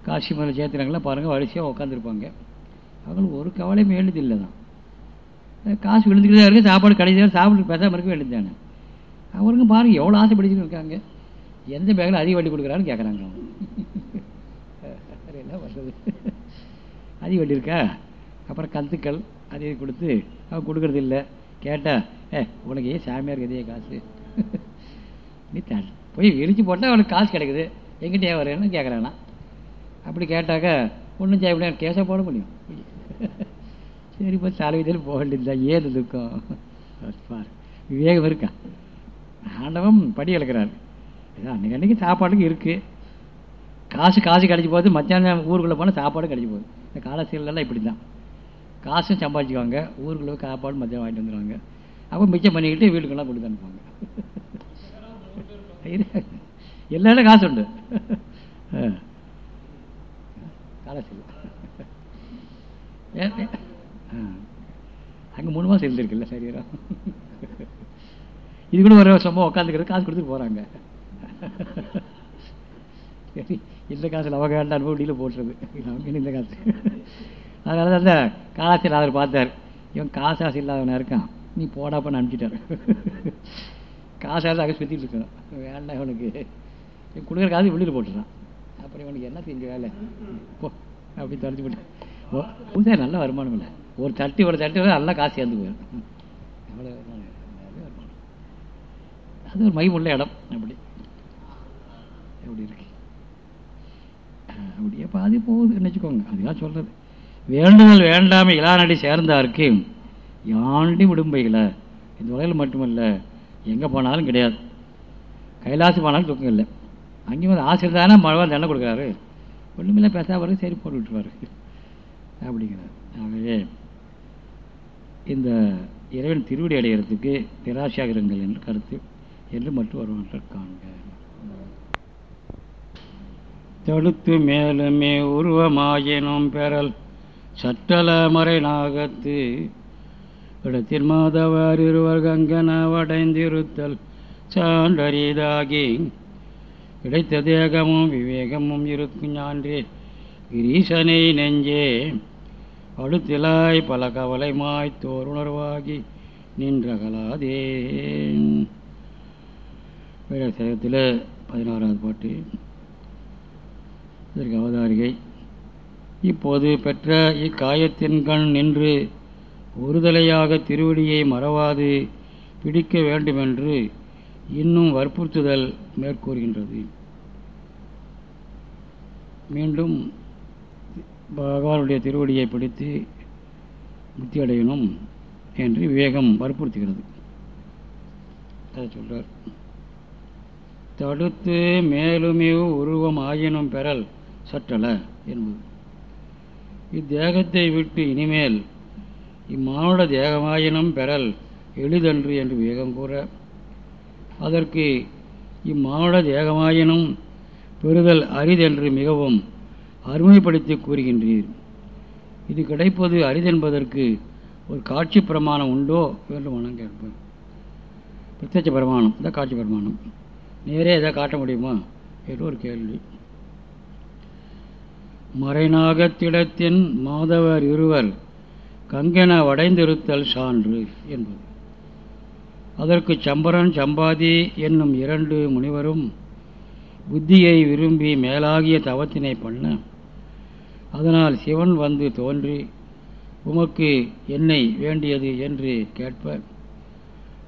காசி மலை சேர்த்துறாங்களா பாருங்கள் வரிசையாக உட்காந்துருப்பாங்க அவங்களுக்கு ஒரு கவலையும் எழுதில்லை தான். காசு விழுந்துக்கிட்டே இருக்குது சாப்பாடு கிடையாது சாப்பிட்டு பேசாமல் இருக்க வேண்டியது தானே. அவருங்க பாருங்கள் எவ்வளோ ஆசை இருக்காங்க. எந்த பேக்கில் அதிக வட்டி கொடுக்குறான்னு கேட்குறாங்க அவங்க. என்ன பண்ணுறது அதிக வட்டி இருக்கா? அப்புறம் கத்துக்கள் அது கொடுத்து அவன் கொடுக்கறது இல்லை. கேட்டால் ஏ உனக்கு ஏன் சாமியார் இதே காசு? நீ த போய் விரிச்சு போட்டால் அவனுக்கு காசு கிடைக்குது. எங்கிட்டே வரேன்னு கேட்குறானா அப்படி கேட்டாக்கா ஒன்றும் செய்ய முடியாது கேஸை போட முடியும். சரி இப்போ தலைவிதில் போக வேண்டியதுதான். ஏது துக்கம்? பாரு விவேகம் இருக்கா? ஆண்டவன் படி இழக்கிறார். அன்றைக்கி அன்றைக்கி சாப்பாட்டுக்கு இருக்குது காசு காசு கிடச்சி போகுது. மத்தியானம் ஊருக்குள்ளே போனால் சாப்பாடு கிடச்சி போகுது. இந்த காலசீலெல்லாம் இப்படி தான் காசும் சம்பாதிச்சுக்குவாங்க. ஊருக்குள்ளே சாப்பாடு மத்தியானம் வாங்கிட்டு வந்துடுவாங்க அப்போ மிச்சம் பண்ணிக்கிட்டு வீட்டுக்கெல்லாம் கொடுத்து அனுப்புவாங்க. எல்லா இடம் காசு உண்டு. அங்கே மூணு சரீரம் இது கூட ஒரு வருஷமாக உட்காந்துக்கிறது காசு கொடுத்துட்டு போகிறாங்க சரி இந்த காசில் அவங்க வேண்டாம் அனுபவம் போட்டுறது அவங்க இந்த காசு? அதனால தான் அந்த காலாசியில் அவர் பார்த்தார். இவன் காசாசு இல்லாதவனா இருக்கான். நீ போடாப்பன்னு காசு காசாசு அங்கே சுற்றிட்டு இருக்கணும் வேண்டாம் இவனுக்கு. இவன் கொடுக்குற காசு வெளியில் போட்டுறான். அப்புறம் இவனுக்கு என்ன செஞ்ச வேலை? போ அப்படி தொலைச்சி போட்டு ஓ புதுசாக நல்ல வருமானம் இல்லை. ஒரு தட்டி ஒரு தட்டி நல்லா காசு சேர்ந்து போயிடும். அவ்வளோ அது ஒரு மைமுள்ள இடம். அப்படி. எப்படி இருக்கு. அப்படியே பாதி போகுதுன்னு வச்சுக்கோங்க. அதுதான் சொல்கிறது வேண்டுதல் வேண்டாமல் இளாநடி சேர்ந்தாருக்கு யாண்டி விடும்பைகளை இந்த உலகில் மட்டுமல்ல எங்கே போனாலும் கிடையாது. கைலாசு போனாலும் துக்கம் இல்லை. அங்கேயும் ஒரு ஆசிரியர் தானே மழை தண்டனை கொடுக்குறாரு? ஒன்றுமில்ல பேசாமல் சரி போட்டு விட்டுருவார் அப்படிங்கிறார். ஆகவே இந்த இறைவன் திருவிடி அடைகிறதுக்கு நிராசையாக இருங்கள் என்று கருத்து என்று மட்டும் வருவார்கள் காண்க. தடுத்து மேலுமே உருவமாயினும் பெறல் சட்டல மறை நாகத்து. இடத்தில் மாதவர் இருவர் கங்கனவடைந்திருத்தல் சான்றறிதாகி. கிடைத்த தேகமும் விவேகமும் இருக்கும் ஞான்றே. கிரீசனை நெஞ்சே. அடுத்திலாய் பல கவலை மாய்த்தோர் உணர்வாகி நின்றகலாதே சதகத்தில் பதினாறாவது பாட்டு. இதற்கு அவதாரிகை. இப்போது பெற்ற இக்காயத்தின் கண் நின்று ஒருதலையாக திருவடியை மறவாது பிடிக்க வேண்டுமென்று இன்னும் வற்புறுத்துதல் மேற்கூறுகின்றது. மீண்டும் பகவானுடைய திருவடியை பிடித்து முத்தியடையணும் என்று விவேகம் வற்புறுத்துகிறது. அதை சொல்றார். தடுத்து மேலுமே உருவம் ஆயினும் பெறல் சற்றல என்பது. இத்தேகத்தை விட்டு இனிமேல் இம்மானுட தேகமாயினும் பெறல் எளிதன்று என்று விவேகம் கூற அதற்கு இம்மானுட தேகமாயினும் பெறுதல் அரிதென்று மிகவும் அருமைப்படுத்தி கூறுகின்றீர். இது கிடைப்பது அரிதென்பதற்கு ஒரு காட்சி பிரமாணம் உண்டோ என்று மனம் கேட்பேன் பிரத்யட்ச பிரமாணம். இந்த காட்சி பிரமாணம். நேரே எதை காட்ட முடியுமா என்று ஒரு கேள்வி. மறைநாகத்திடத்தின் மாதவர் இருவர் கங்கென வடைந்திருத்தல் சான்று என்பது. அதற்கு சம்பரன் சம்பாதி என்னும் இரண்டு முனிவரும் புத்தியை விரும்பி மேலாகிய தவத்தினை பண்ண அதனால் சிவன் வந்து தோன்றி உமக்கு என்னை வேண்டியது என்று கேட்ப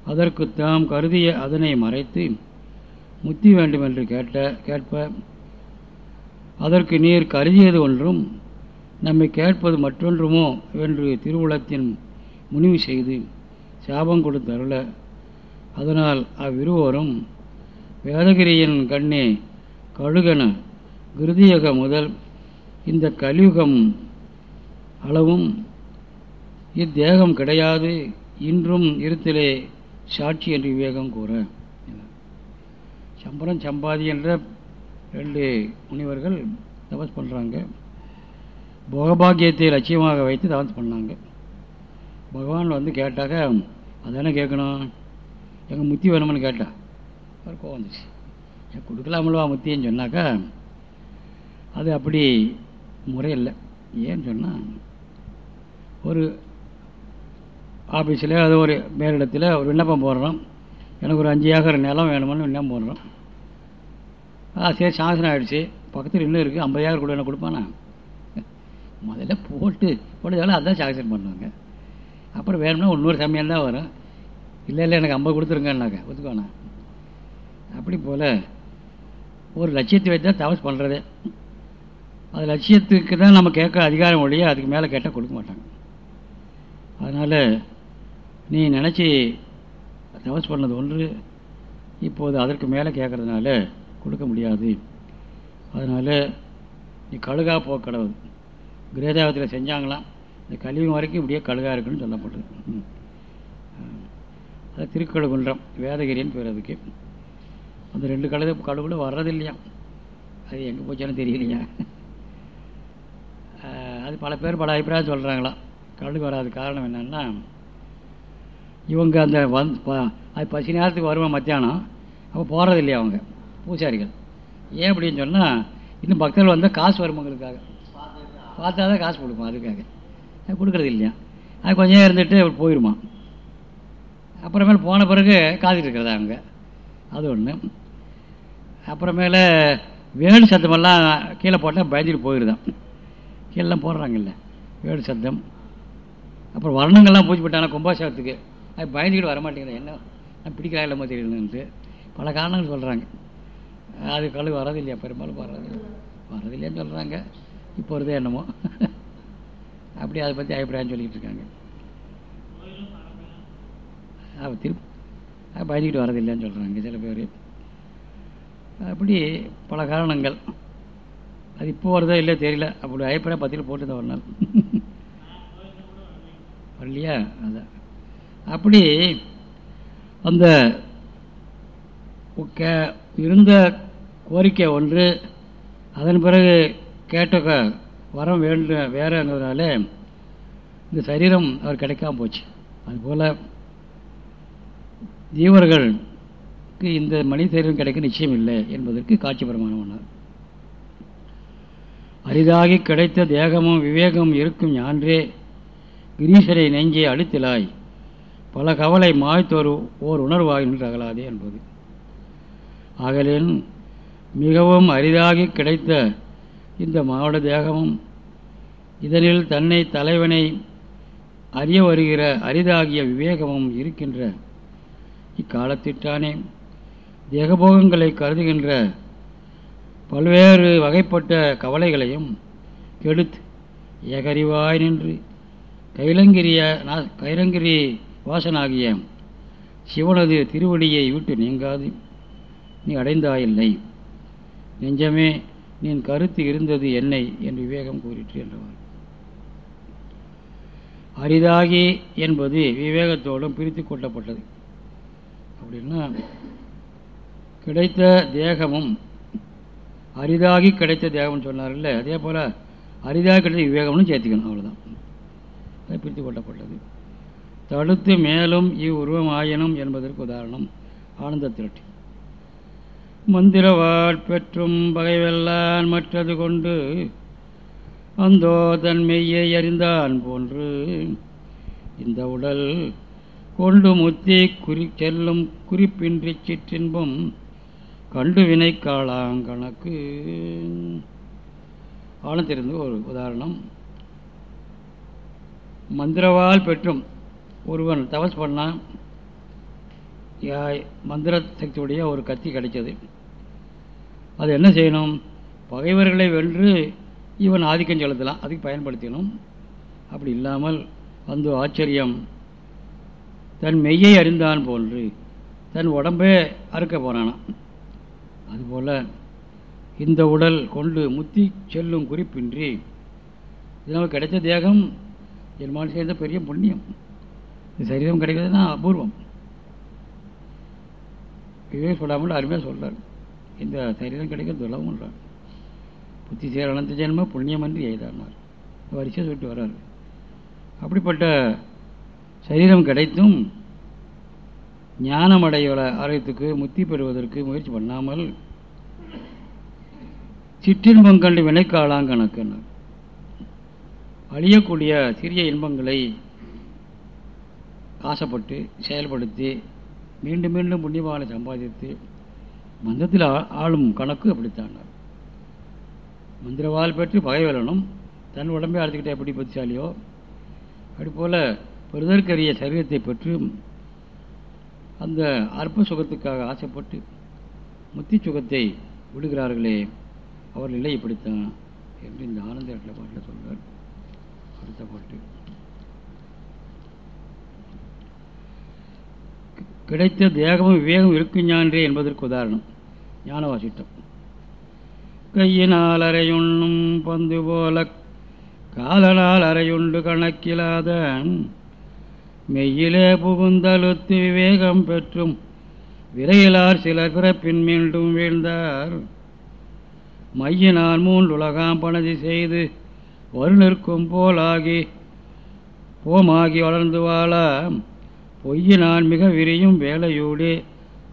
அதற்கு தாம் கருதிய அதனை மறைத்து முத்தி வேண்டுமென்று கேட்ட கேட்ப அதற்கு நீர் கருதியது ஒன்றும் நம்மை கேட்பது மற்றொன்றுமோ என்று திருவுளத்தின் முனிவு செய்து சாபம் கொடுத்தருள அதனால் அவ்விருவரும் வேதகிரியின் கண்ணே கழுகன கிருதியக முதல் இந்த கலியுகம் அளவும் இத்தேகம் கிடையாது இன்றும் இருத்திலே சாட்சி என்று விவேகம் கூற. சம்பரம் சம்பாதி என்ற ரெண்டு முனிவர்கள் தபஸ் பண்ணுறாங்க போகபாகியத்தை லட்சியமாக வைத்து தபஸ் பண்ணாங்க. பகவான் வந்து கேட்டாக்க அதானே கேட்கணும்? எங்கள் முத்தி வேணும்னு கேட்டா. அவர் கோவம் வந்துச்சு. என் கொடுக்கலாமல்வா முத்தின்னு சொன்னாக்கா அது அப்படி முறையில்லை. ஏன்னு சொன்னால் ஒரு ஆஃபீஸில் அது ஒரு மேலிடத்தில் ஒரு விண்ணப்பம் போடுறோம். எனக்கு ஒரு அஞ்சு ஏக்கர் நிலம் வேணுமான்னு விண்ணப்பம் போடுறோம். ஆ சரி சாசனம் ஆகிடுச்சு பக்கத்தில் இன்னும் இருக்குது ஐம்பது ஏக்கர் கூட என்ன கொடுப்பானா? முதல்ல போட்டு போட்டதால அதான் சாங்ஷன் பண்ணுவாங்க. அப்புறம் வேணும்னா இன்னொரு சமயம் தான் வரும். இல்லை இல்லை எனக்கு ஐம்பது கொடுத்துருங்கன்னாக்க ஒத்துக்கோண்ணா அப்படி போல் ஒரு லட்சியத்தை வைத்து தான் தவசு பண்ணுறது அது லட்சியத்துக்கு தான் நம்ம கேட்க அதிகாரம் ஒழிய அதுக்கு மேலே கேட்டால் கொடுக்க மாட்டாங்க. அதனால் நீ நினச்சி தவசு பண்ணது ஒன்று இப்போது அதற்கு மேலே கேட்குறதுனால கொடுக்க முடியாது. அதனால் நீ கழுகா போக கடவுள். கிரேதாவத்தில் செஞ்சாங்களாம். இந்த கழிவு வரைக்கும் இப்படியே கழுகா இருக்குன்னு சொல்லப்பட்டது. அது திருக்கழுகுன்றம் வேதகிரின்னு பேர் அதுக்கு. அந்த ரெண்டு கழுகு கழுகுல வர்றதில்லையா? அது எங்கே போச்சாலும் தெரியலையா? அது பல பேர் பல அபிப்பிராயம் சொல்கிறாங்களாம் கழுகு வராது காரணம் என்னென்னா இவங்க அந்த வந் அது பசி நேரத்துக்கு வருவோம் மத்தியானம்? அப்போ போகிறது இல்லையா அவங்க பூசாரிகள். ஏன் அப்படின்னு சொன்னால் இன்னும் பக்தர்கள் வந்தால் காசு வருமங்களுக்காக பார்த்தா தான் காசு கொடுப்போம் அதுக்காக. அது கொடுக்குறது இல்லையா அது கொஞ்சம் நேரம் இருந்துட்டு போயிடுமா அப்புறமேல் போன பிறகு காத்துட்டு இருக்கிறதா அவங்க? அது ஒன்று அப்புறமேல வேடு சத்தமெல்லாம் கீழே போட்டால் பயந்துட்டு போயிடுதான். கீழெலாம் போடுறாங்கல்ல வேடு சத்தம். அப்புறம் வர்ணங்கள்லாம் பூச்சி போட்டாங்க கும்பாசத்துக்கு அது பயந்துக்கிட்டு வரமாட்டேங்குது. என்ன நான் பிடிக்கிறா இல்லாமல் தெரியலன்ட்டு. பல காரணங்கள் சொல்கிறாங்க அது கழுகு வரதில்லையா பெரும்பாலும் வர்றதில்லை. வர்றதில்லையான்னு சொல்கிறாங்க இப்போ வருதே என்னமோ. அப்படி அதை பற்றி அபிப்பிராயம் சொல்லிக்கிட்டு இருக்காங்க. திருப்பி பயந்துக்கிட்டு வரதில்லைன்னு சொல்கிறாங்க சில பேர். அப்படி பல காரணங்கள். அது இப்போ வருதோ இல்லையோ தெரியல. அப்படி அபிப்பிராயம் பத்திரிக்கை போட்டு தான் ஒரு நாள். வரலையா? அதான். அப்படி அந்த இருந்த கோரிக்கை ஒன்று அதன் பிறகு கேட்ட வரம் வேண்டும் வேறுங்கிறதுனால இந்த சரீரம் அவர் கிடைக்காம போச்சு. அதுபோல் ஜீவர்கள் இந்த மனித சரீரம் கிடைக்க நிச்சயம் இல்லை என்பதற்கு காட்சி பிரமாணம் அரிதாகி கிடைத்த தேகமும் விவேகம் இருக்கும் ஞான்றே கிரீசரை நெஞ்சே அழித்திலாய் பல கவலை மாய்த்தோரு ஓர் உணர்வாகி நின்று அகலாதே என்பது. ஆகலின் மிகவும் அரிதாகி கிடைத்த இந்த மாவட்ட தேகமும் இதனில் தன்னை தலைவனை அறிய வருகிற அரிதாகிய விவேகமும் இருக்கின்ற இக்காலத்திற்றானே. தேகபோகங்களை கருதுகின்ற பல்வேறு வகைப்பட்ட கவலைகளையும் கெடுத்து ஏகறிவாய் நின்று கைலங்கிரிய கைலங்கிரி வாசனாகிய சிவனது திருவடியை விட்டு நீங்காது. நீ அடைந்தாயில்லை. நெஞ்சமே நீ கருத்து இருந்தது என்னை என்று விவேகம் கூறிற்று என்றவர். அரிதாகி என்பது விவேகத்தோடும் பிரித்து கொள்ளப்பட்டது. அப்படின்னா கிடைத்த தேகமும் அரிதாகி கிடைத்த தேகம்னு சொன்னார்ல அதே போல் அரிதாக கிடைத்த விவேகம்னு சேர்த்துக்கணும் அவ்வளோதான் அது பிரித்து கொட்டப்பட்டது தடுத்து மேலும் இவ்வுருவம் ஆயினும் என்பதற்கு உதாரணம் ஆனந்த திரட்டி. மந்திரவாட் பெற்றும் பகைவெல்லான் மற்றது கொண்டு அந்தோ தன்மையை மெய்யை அறிந்தான் போன்று இந்த உடல் கொண்டு முத்தி குறி செல்லும் குறிப்பின்றி சிற்றின்பம் கண்டு வினைக்காலாங்கணக்கு காளாங்கணக்கு ஆனந்திருந்து ஒரு உதாரணம். மந்திரவால் பெற்றும் ஒருவன் தபஸ் பண்ணான் மந்திர சக்தியுடைய ஒரு கத்தி கிடைச்சது. அது என்ன செய்யணும்? பகைவர்களை வென்று இவன் ஆதிக்கம் செலுத்தலாம் அதுக்கு பயன்படுத்தினோம் அப்படி இல்லாமல் வந்து ஆச்சரியம். தன் மெய்யை அறிந்தான் போன்று தன் உடம்பே அறுக்க போனானான் அதுபோல் இந்த உடல் கொண்டு முத்தி செல்லும் குறிப்பின்றி இதனால் கிடைச்ச தேகம் என்மான் சேர்ந்த பெரிய புண்ணியம். இந்த சரீரம் கிடைக்கிறதுனா அபூர்வம். இதுவே சொல்லாமல் அருமையாக சொல்கிறார் இந்த சரீரம் கிடைக்க துலபம்ன்றார் புத்தி சேர் அனந்த ஜென்ம புண்ணியம் என்று எய்தானார். வரிசையாக சொல்லிட்டு வர்றார். அப்படிப்பட்ட சரீரம் கிடைத்தும் ஞானமடைய ஆரோக்கியத்துக்கு முத்தி பெறுவதற்கு முயற்சி பண்ணாமல் சிற்றின்பம் கண்டு வினைக்காளாம் கணக்குன்னு அழியக்கூடிய சிறிய இன்பங்களை ஆசைப்பட்டு செயல்படுத்தி மீண்டும் மீண்டும் புண்ணியமான சம்பாதித்து மந்திரத்தில் ஆளும் கணக்கு அப்படித்தான். மந்திரவால் பெற்று பகைவலனும் தன் உடம்பை அழைத்துக்கிட்ட எப்படி புத்திசாலியோ அப்படி போல் பெறுதற்கரிய சரீரத்தை பெற்று அந்த அற்ப சுகத்துக்காக ஆசைப்பட்டு முத்தி சுகத்தை விடுகிறார்களே அவர் நிலை இப்படித்தான் என்று இந்த ஆனந்த இடத்துல பாட்டில் சொல்வார் அடுத்த பாட்டு. கிடைத்த தேகமும் விவேகம் இருக்குஞான்றே என்பதற்கு உதாரணம். ஞானவாசிட்டம். கையினால் அறையுண்ணும் பந்து போல காலனால் அறையுண்டு கணக்கிலாதான் மெய்யிலே புகுந்தழுத்து விவேகம் பெற்றும் விரையிலார் சிலர் பிறப்பின் மீண்டும் வீழ்ந்தார். மையினால் மூன்றுலகாம் பணதி செய்து வருநிற்கும் போலாகி போமாகி வளர்ந்து வாழ பொய்யினால் மிக விரியும் வேலையோடு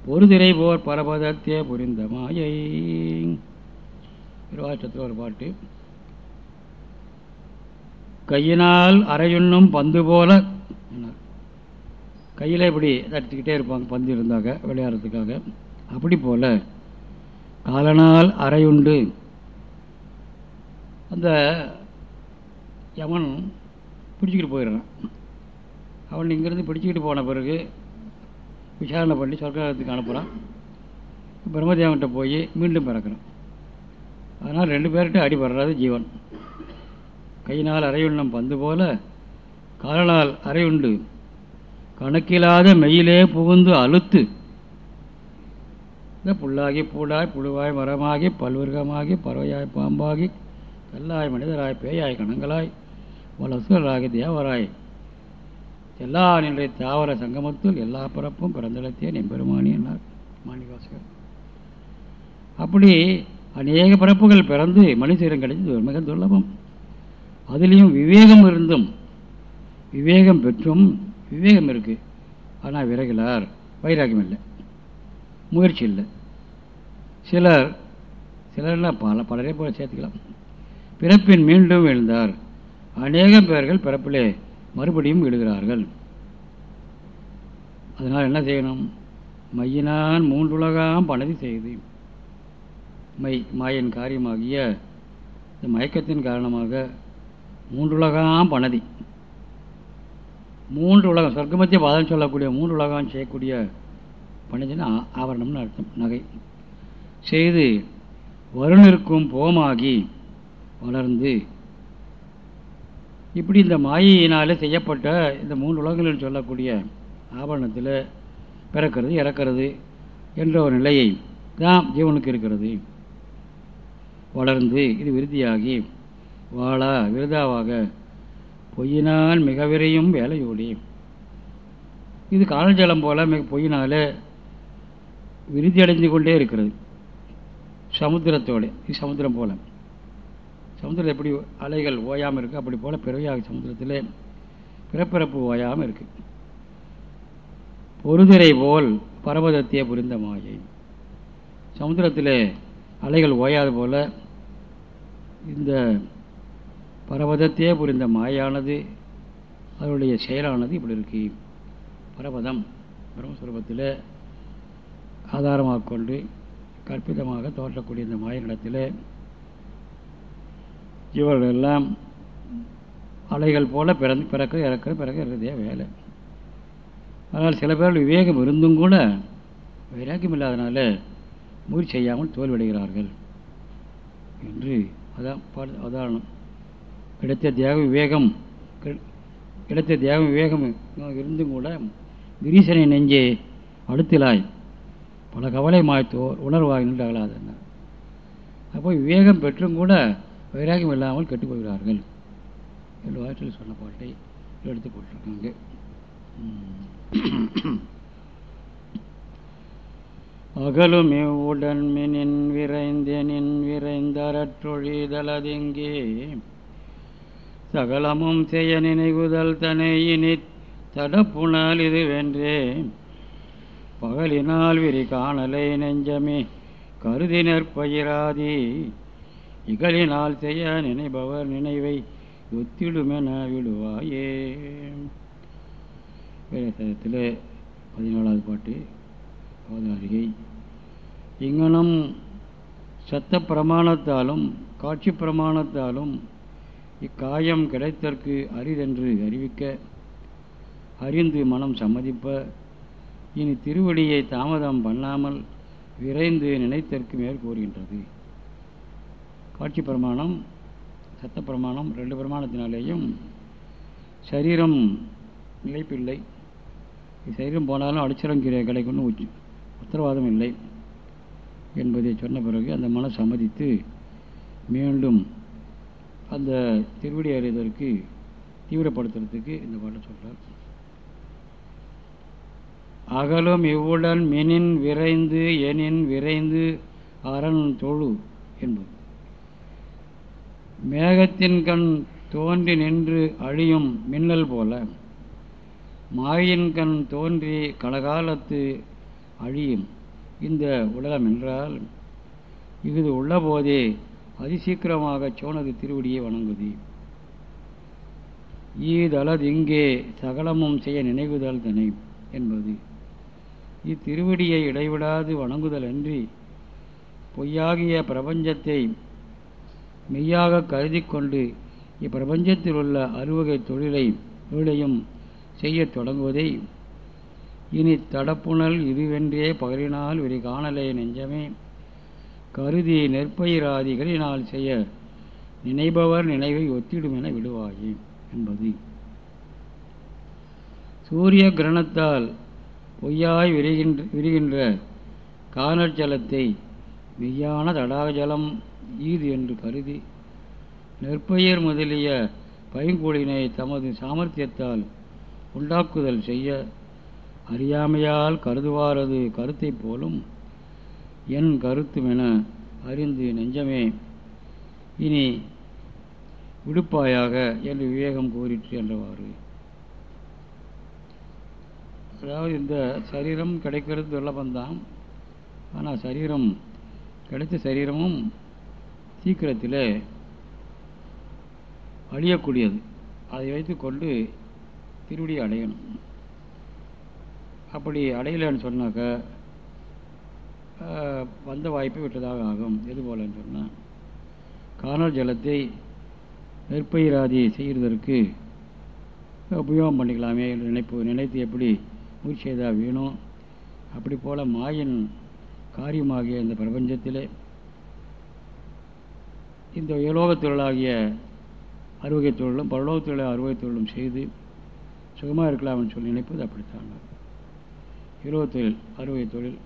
பொறுதிரை போர் பரபதத்தே புரிந்த மாயை. திருவாஷ்டத்தில் ஒரு பாட்டு. கையினால் அரையுண்ணும் பந்து போல கையில் இப்படி தட்டிக்கிட்டே இருப்பாங்க பந்து இருந்தாங்க விளையாடுறதுக்காக. அப்படி போல் காலனால் அறையுண்டு அந்த யமன் பிடிச்சிக்கிட்டு போயிடுறான். அவன் இங்கேருந்து பிடிச்சிக்கிட்டு போன பிறகு விசாரணை பண்ணி சொர்க்கத்துக்கு அனுப்புகிறான் பிரம்மதேவன்கிட்ட போய் மீண்டும் பிறக்கிறான். அதனால் ரெண்டு பேர்கிட்ட அடிபடுறாது ஜீவன். கையினால் அறையுண்ணம் பந்து போல காலனால் அறையுண்டு கணக்கில்லாத மெயிலே புகுந்து அழுத்து. இந்த புல்லாகி பூடாய் புழுவாய் மரமாகி பல்வர்க்கமாகி பறவையாய் பாம்பாகி கல்லாய் மனிதராய் பேயாய் கணங்களாய் வலசுராகி தேவராய். எல்லா நிலை தாவர சங்கமத்தில் எல்லா பிறப்பும் பிறந்தளத்தேன் எம்பெருமானி என்னார் மாணிகாசகர் அப்படி அநேக பிறப்புகள் பிறந்து மனுஷரம் கிடைச்சது மிக துர்லபம். அதுலேயும் விவேகம் இருந்தும் விவேகம் பெற்றும் விவேகம் இருக்குது ஆனால் விரகிலார் வைராக்கியம் இல்லை. முயற்சி இல்லை. சிலர் சிலர்லாம் பல பலரே போல சேர்த்துக்கலாம். பிறப்பின் மீண்டும் எழுந்தார். அநேகம் பேர்கள் பிறப்பிலே மறுபடியும் எழுகிறார்கள். அதனால் என்ன செய்யணும்? மையினான் மூன்றுலகாம் பணதி செய்து மை மாயின் காரியமாகிய இந்த மயக்கத்தின் காரணமாக மூன்றுலகாம் பணதி மூன்று உலகம் சொர்க்கமத்திய பாதம் சொல்லக்கூடிய மூன்று உலகம் செய்யக்கூடிய பணிஞ்சுன்னா ஆவரணம்னு அர்த்தம் நகை. செய்து வருணிற்கும் போமாகி வளர்ந்து இப்படி இந்த மாயினாலே செய்யப்பட்ட இந்த மூன்று உலகங்கள் சொல்லக்கூடிய ஆபரணத்தில் பிறக்கிறது இறக்கிறது என்ற ஒரு நிலையை தான் ஜீவனுக்கு இருக்கிறது. வளர்ந்து இது விருதியாகி வாழா விருதாவாக பொய்யினால் மிக விரையும் வேலையோடி. இது காலஞ்சலம் போல மிக பொய்யினால் விருத்தி அடைந்து கொண்டே இருக்கிறது. சமுத்திரத்தோடு இது சமுத்திரம் போல. சமுத்திரம் எப்படி அலைகள் ஓயாமல் இருக்குது அப்படி போல் பிறவியாக சமுத்திரத்தில் பிறப்பிறப்பு ஓயாமல் இருக்குது பொறுதிரை போல் பரமதத்திய புரிந்த மாயை. சமுத்திரத்தில் அலைகள் ஓயாது போல் இந்த பரவதத்தையே புரிந்த மாயானது அதனுடைய செயலானது இப்படி இருக்கு. பரவதம் பிரம்மஸ்வரூபத்தில் ஆதாரமாக கொண்டு கற்பிதமாக தோற்றக்கூடிய இந்த மாயனிடத்தில் இவர்கள் எல்லாம் அலைகள் போல பிறந்து பிறக்க இறக்கிற பிறக்க இருக்கிறதே வேலை. ஆனால் சில பேர் விவேகம் இருந்தும் கூட வைராக்கியம் இல்லாதனால முயற்சி செய்யாமல் தோல்வியடைகிறார்கள் என்று அதான் உதாரணம் கிடைத்த தேக விவேகம் கிடைத்த தேக விவேகம் இருந்தும் கூட கிரீசனை நெஞ்சே அடுத்திலாய். பல கவலை மாய்த்தோர் உணர்வாய் நின்று என்ன? அப்போ விவேகம் பெற்றும் கூட வைராகியம் இல்லாமல் கெட்டுப்போகிறார்கள். என்று வாய்ச்சல் சொன்ன பாட்டை எடுத்து போட்டிருக்காங்க அகலும் இவ்வுடன் மினின் விரைந்தெனின் விரைந்தரற்றொழிதலதெங்கே? சகலமும் செய்ய நினைவுதல் தனை இனி தடப்புணல் இது வென்றே பகலினால் விரி காணலை நெஞ்சமே கருதி நற்பயிராதி இகழினால் செய்ய நினைபவர் நினைவை ஒத்திடுமென விடுவாயே. வேதத்தில் பதினாலாவது பாட்டு அவதாரிகை இங்கனம் சத்த பிரமாணத்தாலும் காட்சி பிரமாணத்தாலும் இக்காயம் கிடைத்தற்கு அரிதென்று அறிவிக்க அறிந்து மனம் சம்மதிப்ப இனி திருவடியை தாமதம் பண்ணாமல் விரைந்து நினைத்தற்கு மேல் கூறுகின்றது. காட்சி பிரமாணம் சத்த பிரமாணம் ரெண்டு பிரமாணத்தினாலேயும் சரீரம் நிலைப்பில்லை. சரீரம் போனாலும் அடிச்சரம் கிடைக்கும்னு உச்சி உத்தரவாதம் இல்லை என்பதை சொன்ன பிறகு அந்த மனம் சம்மதித்து மீண்டும் அந்த திருவடி அறிவதற்கு தீவிரப்படுத்துறதுக்கு இந்த பாட்டை சொல்கிறார் அகலும் இவ்வுடன் மெனின் விரைந்து எனின் விரைந்து அரண் தொழு என்பது. மேகத்தின் கண் தோன்றி நின்று அழியும் மின்னல் போல மாயின் கண் தோன்றி கலகாலத்து அழியும். இந்த உலகம் என்றால் இது உள்ளபோதே அதிசீக்கிரமாக சோனது திருவடியை வணங்குதி. ஈதளது இங்கே சகலமும் செய்ய நினைவுதல் தனை என்பது. இத்திருவடியை இடைவிடாது வணங்குதல் அன்றி பொய்யாகிய பிரபஞ்சத்தை மெய்யாக கருதி கொண்டு இப்பிரபஞ்சத்தில் உள்ள அறுவகை தொழிலை தொழிலையும் செய்ய தொடங்குவதை இனி தடப்புணல் இதுவென்றே பகலினால் விரி காணலே நெஞ்சமே. கருதி நெற்பயிராதிகளினால் செய்ய நினைபவர் நினைவை ஒத்திடும் என விடுவாயே என்பது. சூரிய கிரணத்தால் பொய்யாய் விரிகின்ற விரிகின்ற காணல் ஜலத்தை மெய்யான தடாக ஜலம் ஈது என்று கருதி நெற்பயிர் முதலிய பைங்கூழினை தமது சாமர்த்தியத்தால் உண்டாக்குதல் செய்ய அறியாமையால் கருதுவாரது கருத்தைப் போலும் என் கருத்துமென அறிந்து நெஞ்சமே. இனி விடுப்பாயாக என்று விவேகம் கூறிற்று என்றவாறு. அதாவது இந்த சரீரம் கிடைக்கிறது துர்லபந்தான் ஆனால் சரீரம் கிடைத்த சரீரமும் சீக்கிரத்தில் அழியக்கூடியது. அதை வைத்து கொண்டு அடையணும். அப்படி அடையலைன்னு சொன்னாக்க வந்த வாய்ப்பை விட்டதாக ஆகும். எது போலன்னு சொன்னால் காணல் ஜலத்தை நெற்பயிராதி செய்கிறதற்கு உபயோகம் பண்ணிக்கலாமே என்று நினைப்பு நினைத்து எப்படி முயற்சி செய்தால் வேணும்? அப்படி போல் மாயின் காரியமாகிய இந்த பிரபஞ்சத்திலே இந்த உயலோக தொழிலாகிய அறுவகை தொழிலும் பரலோக தொழில் அறுவகை தொழிலும் செய்து சுகமாக இருக்கலாம்னு சொல்லி நினைப்பது அப்படித்தான். இலவ தொழில் அறுவகை தொழில்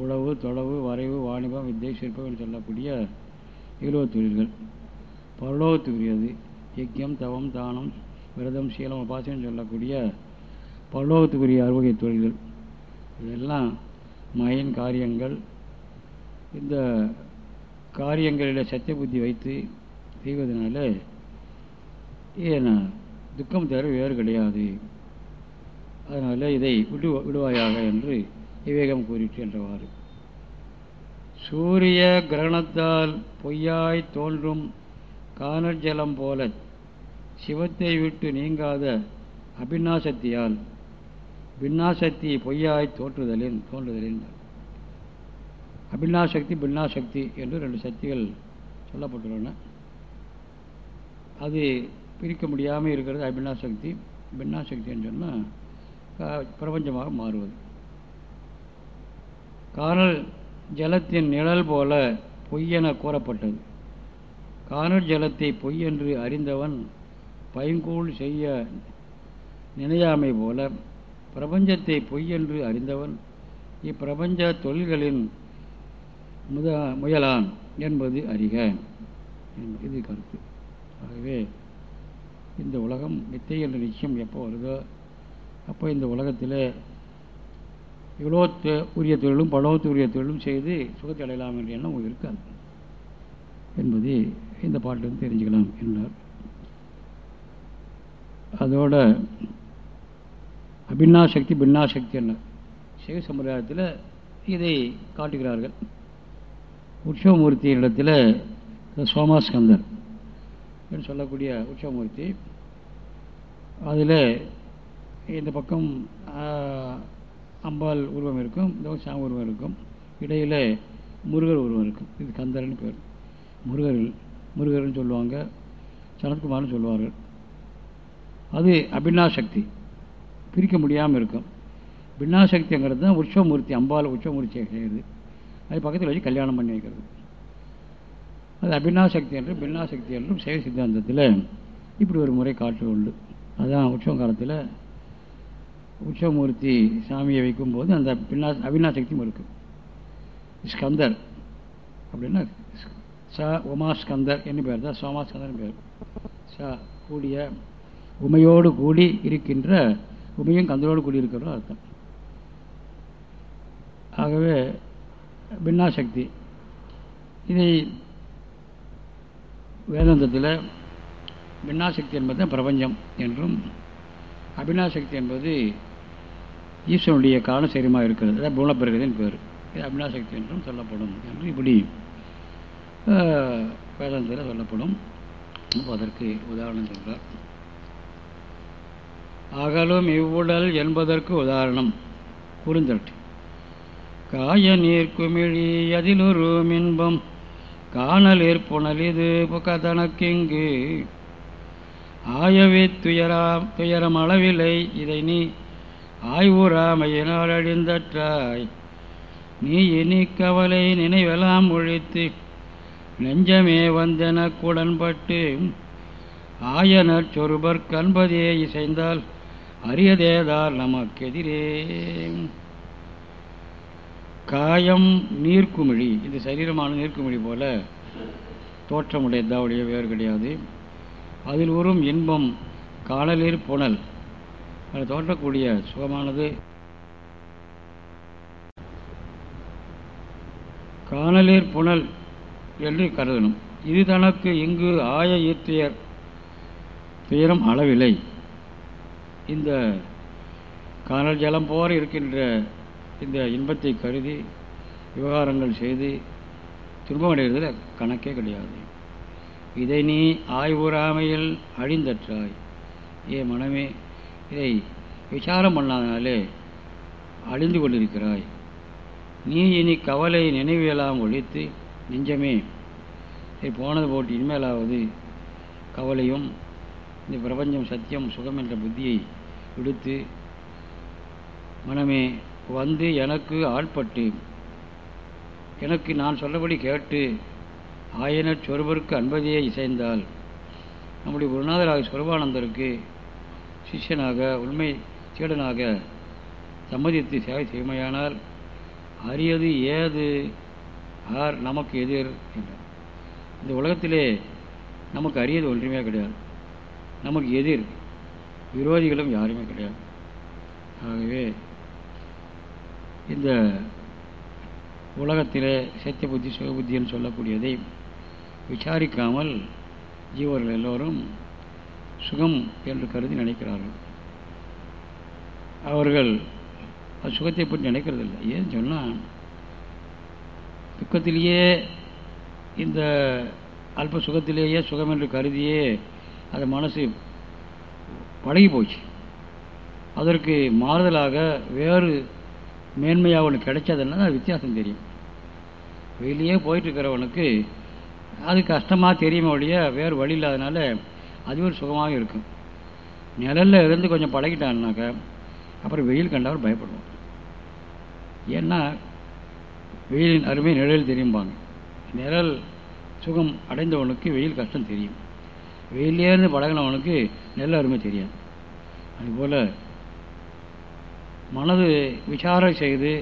உழவு தொலைவு வரைவு வாணிபம் வித்தை சிற்பம் என்று சொல்லக்கூடிய இலவ தொழில்கள் பரலோகத்துக்குரியது. யக்கியம் தவம் தானம் விரதம் சீலம் உபாசனம் சொல்லக்கூடிய பரலோகத்துக்குரிய அறுவகை தொழில்கள். இதெல்லாம் மயின் காரியங்கள். இந்த காரியங்களில் சத்திய புத்தி வைத்து செய்வதனால ஏன்னா துக்கம் தவிர வேறு கிடையாது. அதனால் இதை விடு விடுவாயாக என்று விவேகம் கூறிற்று என்றவாறு. சூரிய கிரகணத்தால் பொய்யாய் தோன்றும் காணல் ஜலம் போல சிவத்தை விட்டு நீங்காத அபிநாசத்தியால் பின்னாசக்தி பொய்யாய் தோற்றுதலின் தோன்றுதலின். அபிநாசக்தி பின்னாசக்தி என்று ரெண்டு சக்திகள் சொல்லப்பட்டுள்ளன. அது பிரிக்க முடியாமல் இருக்கிறது. அபிநாசக்தி பின்னாசக்தின்னு சொன்னால் பிரபஞ்சமாக மாறுவது. காணல் ஜலத்தின் நிழல் போல பொய்யென கூறப்பட்டது. காணல் ஜலத்தை பொய் என்று அறிந்தவன் பைங்கூழ் செய்ய நினையாமை போல பிரபஞ்சத்தை பொய் என்று அறிந்தவன் இப்பிரபஞ்ச தொழில்களின் முத முயலான் என்பது அறிக. இது கருத்து. ஆகவே இந்த உலகம் மித்தை என்ற நிச்சயம் எப்போ வருதோ அப்போ இந்த உலகத்தில் இவ்வளோ உரிய தொழிலும் பலவத்து உரிய தொழிலும் செய்து சுகத்தை அடையலாம் என்ற எண்ணம் இருக்காது. என்பதை இந்த பாட்டிலிருந்து தெரிஞ்சுக்கலாம் என்றார். அதோட அபின்னாசக்தி பின்னாசக்தி என்ன? சிவ சமுதாயத்தில் இதை காட்டுகிறார்கள். உற்சவமூர்த்தியிடத்தில் சோமாஸ்கந்தர் என்று சொல்லக்கூடிய உற்சவமூர்த்தி. அதில் இந்த பக்கம் அம்பாள் உருவம் இருக்கும் இந்த சாமி உருவம் இருக்கும். இடையில் முருகர் உருவம் இருக்கும். இது கந்தர்னு பேர். முருகர் முருகர்னு சொல்லுவாங்க சனத்குமார்னு சொல்லுவார்கள். அது அபிநாசக்தி பிரிக்க முடியாமல் இருக்கும். பின்னாசக்திங்கிறது தான் உற்சவமூர்த்தி அம்பாள் உற்சவமூர்த்தியை செய்கிறது அது பக்கத்தில் வச்சு கல்யாணம் பண்ணி வைக்கிறது. அது அபிநாசக்தி என்றும் பின்னாசக்தி என்றும் சைவ சித்தாந்தத்தில் இப்படி ஒரு முறை காற்று உண்டு. அதுதான் உற்சவ காலத்தில் உச்சமூர்த்தி சாமியை வைக்கும்போது அந்த பின்னா அபிநாசக்தியும் இருக்கும் ஸ்கந்தர். அப்படின்னா ச உமாஸ்கந்தர் என்ன பேர் தான். சோமாஸ்கந்தர் பேர். ச கூடிய உமையோடு கூடி இருக்கின்ற உமையும் கந்தரோடு கூடி இருக்கிறோம் அர்த்தம். ஆகவே பின்னாசக்தி இதை வேதாந்தத்தில் பின்னாசக்தி என்பது பிரபஞ்சம் என்றும் அபினாசக்தி என்பது ஈஸ்வரனுடைய காரணசரியமாக இருக்கிறது. அதாவது பூலப்பிரகதின் பேர். இது அபிநாசக்தி என்றும் சொல்லப்படும். என்று இப்படி வேதாந்தில் சொல்லப்படும். அதற்கு உதாரணம் சொல்கிறார் அகலும் இவ்வுடல் என்பதற்கு உதாரணம். புரிந்தட்டு காய நீர் குமிழி அதிலுரு மின்பம். காணல் ஏற்புணல் இது புகதனக்கிங்கு. ஆயவே துயரா துயரம் அளவில்லை இதை நீ ஆய்வுராமையினால் அழிந்தற்றாய். நீ இனி கவலை நினைவெல்லாம் ஒழித்து நெஞ்சமே வந்தென கூடன்பட்டு ஆயனர் சொருபர் கண்பதே இசைந்தால் அரியதேதால் நமக்கெதிரே. காயம் நீர்க்குமிழி இது சரீரமான நீர்க்குமிழி போல தோற்றமுடையதாவுடைய வேறு கிடையாது. அதில் உறும் இன்பம் காணலில் புனல். அது தோன்றக்கூடிய சுகமானது. காணலீர் புனல் என்று கருதணும். இது தனக்கு இங்கு ஆய ஈர்த்தியர் துயரம் அளவில்லை. இந்த காணல் ஜலம் போற இருக்கின்ற இந்த இன்பத்தை கருதி விவகாரங்கள் செய்து துன்பமடைகிறதுல கணக்கே கிடையாது. இதை நீ ஆய்வுறாமையில் அழிந்தற்றாய். ஏ மனமே இதை விசாரம் பண்ணாதனாலே அழிந்து கொண்டிருக்கிறாய். நீ இனி கவலை நினைவியலாம் ஒழித்து நெஞ்சமே. இதை போனது போட்டு இனிமேலாவது கவலையும் இந்த பிரபஞ்சம் சத்தியம் சுகம் என்ற புத்தியை விடுத்து மனமே வந்து எனக்கு ஆட்பட்டு எனக்கு நான் சொல்லபடி கேட்டு ஆயனர் சொருபருக்கு அன்பதையே இசைந்தால் நம்முடைய குருநாதராக சொருபானந்தருக்கு சிஷ்யனாக உண்மை சீடனாக சம்மதித்து சேவை செய்மையானால் அரியது ஏது? ஆர் நமக்கு எதிர் என்றார். இந்த உலகத்திலே நமக்கு அரியது ஒன்றுமே கிடையாது. நமக்கு எதிர் விரோதிகளும் யாருமே கிடையாது. ஆகவே இந்த உலகத்திலே சத்திய புத்தி சுகபுத்தின்னு சொல்லக்கூடியதை விசாரிக்காமல் ஜீவர்கள் எல்லோரும் சுகம் என்று கருதி நினைக்கிறார்கள். அவர்கள் அது சுகத்தை பற்றி நினைக்கிறதில்லை. ஏன்னு சொன்னால் துக்கத்திலேயே இந்த அல்ப சுகத்திலேயே சுகம் என்று கருதியே அது மனசு பழகி போச்சு. அதற்கு மாறுதலாக வேறு மேன்மையாக ஒன்று கிடைச்சதுன்னா அது வித்தியாசம் தெரியும். வெளியே போயிட்டுருக்கிறவனுக்கு அது கஷ்டமாக தெரியும் ஒழிய வேறு வழி இல்லாதனால அது ஒரு சுகமாக இருக்கும். நிழலில் இருந்து கொஞ்சம் பழகிட்டான்னாக்கா அப்புறம் வெயில் கண்டவர் பயப்படுவோம் ஏன்னா வெயிலின் அருமை நிழல் தெரியும்பாங்க. நிழல் சுகம் அடைந்தவனுக்கு வெயில் கஷ்டம் தெரியும். வெயிலேருந்து பழகினவனுக்கு நெல் அருமை தெரியாது. அதுபோல் மனது விசாரம் செய்து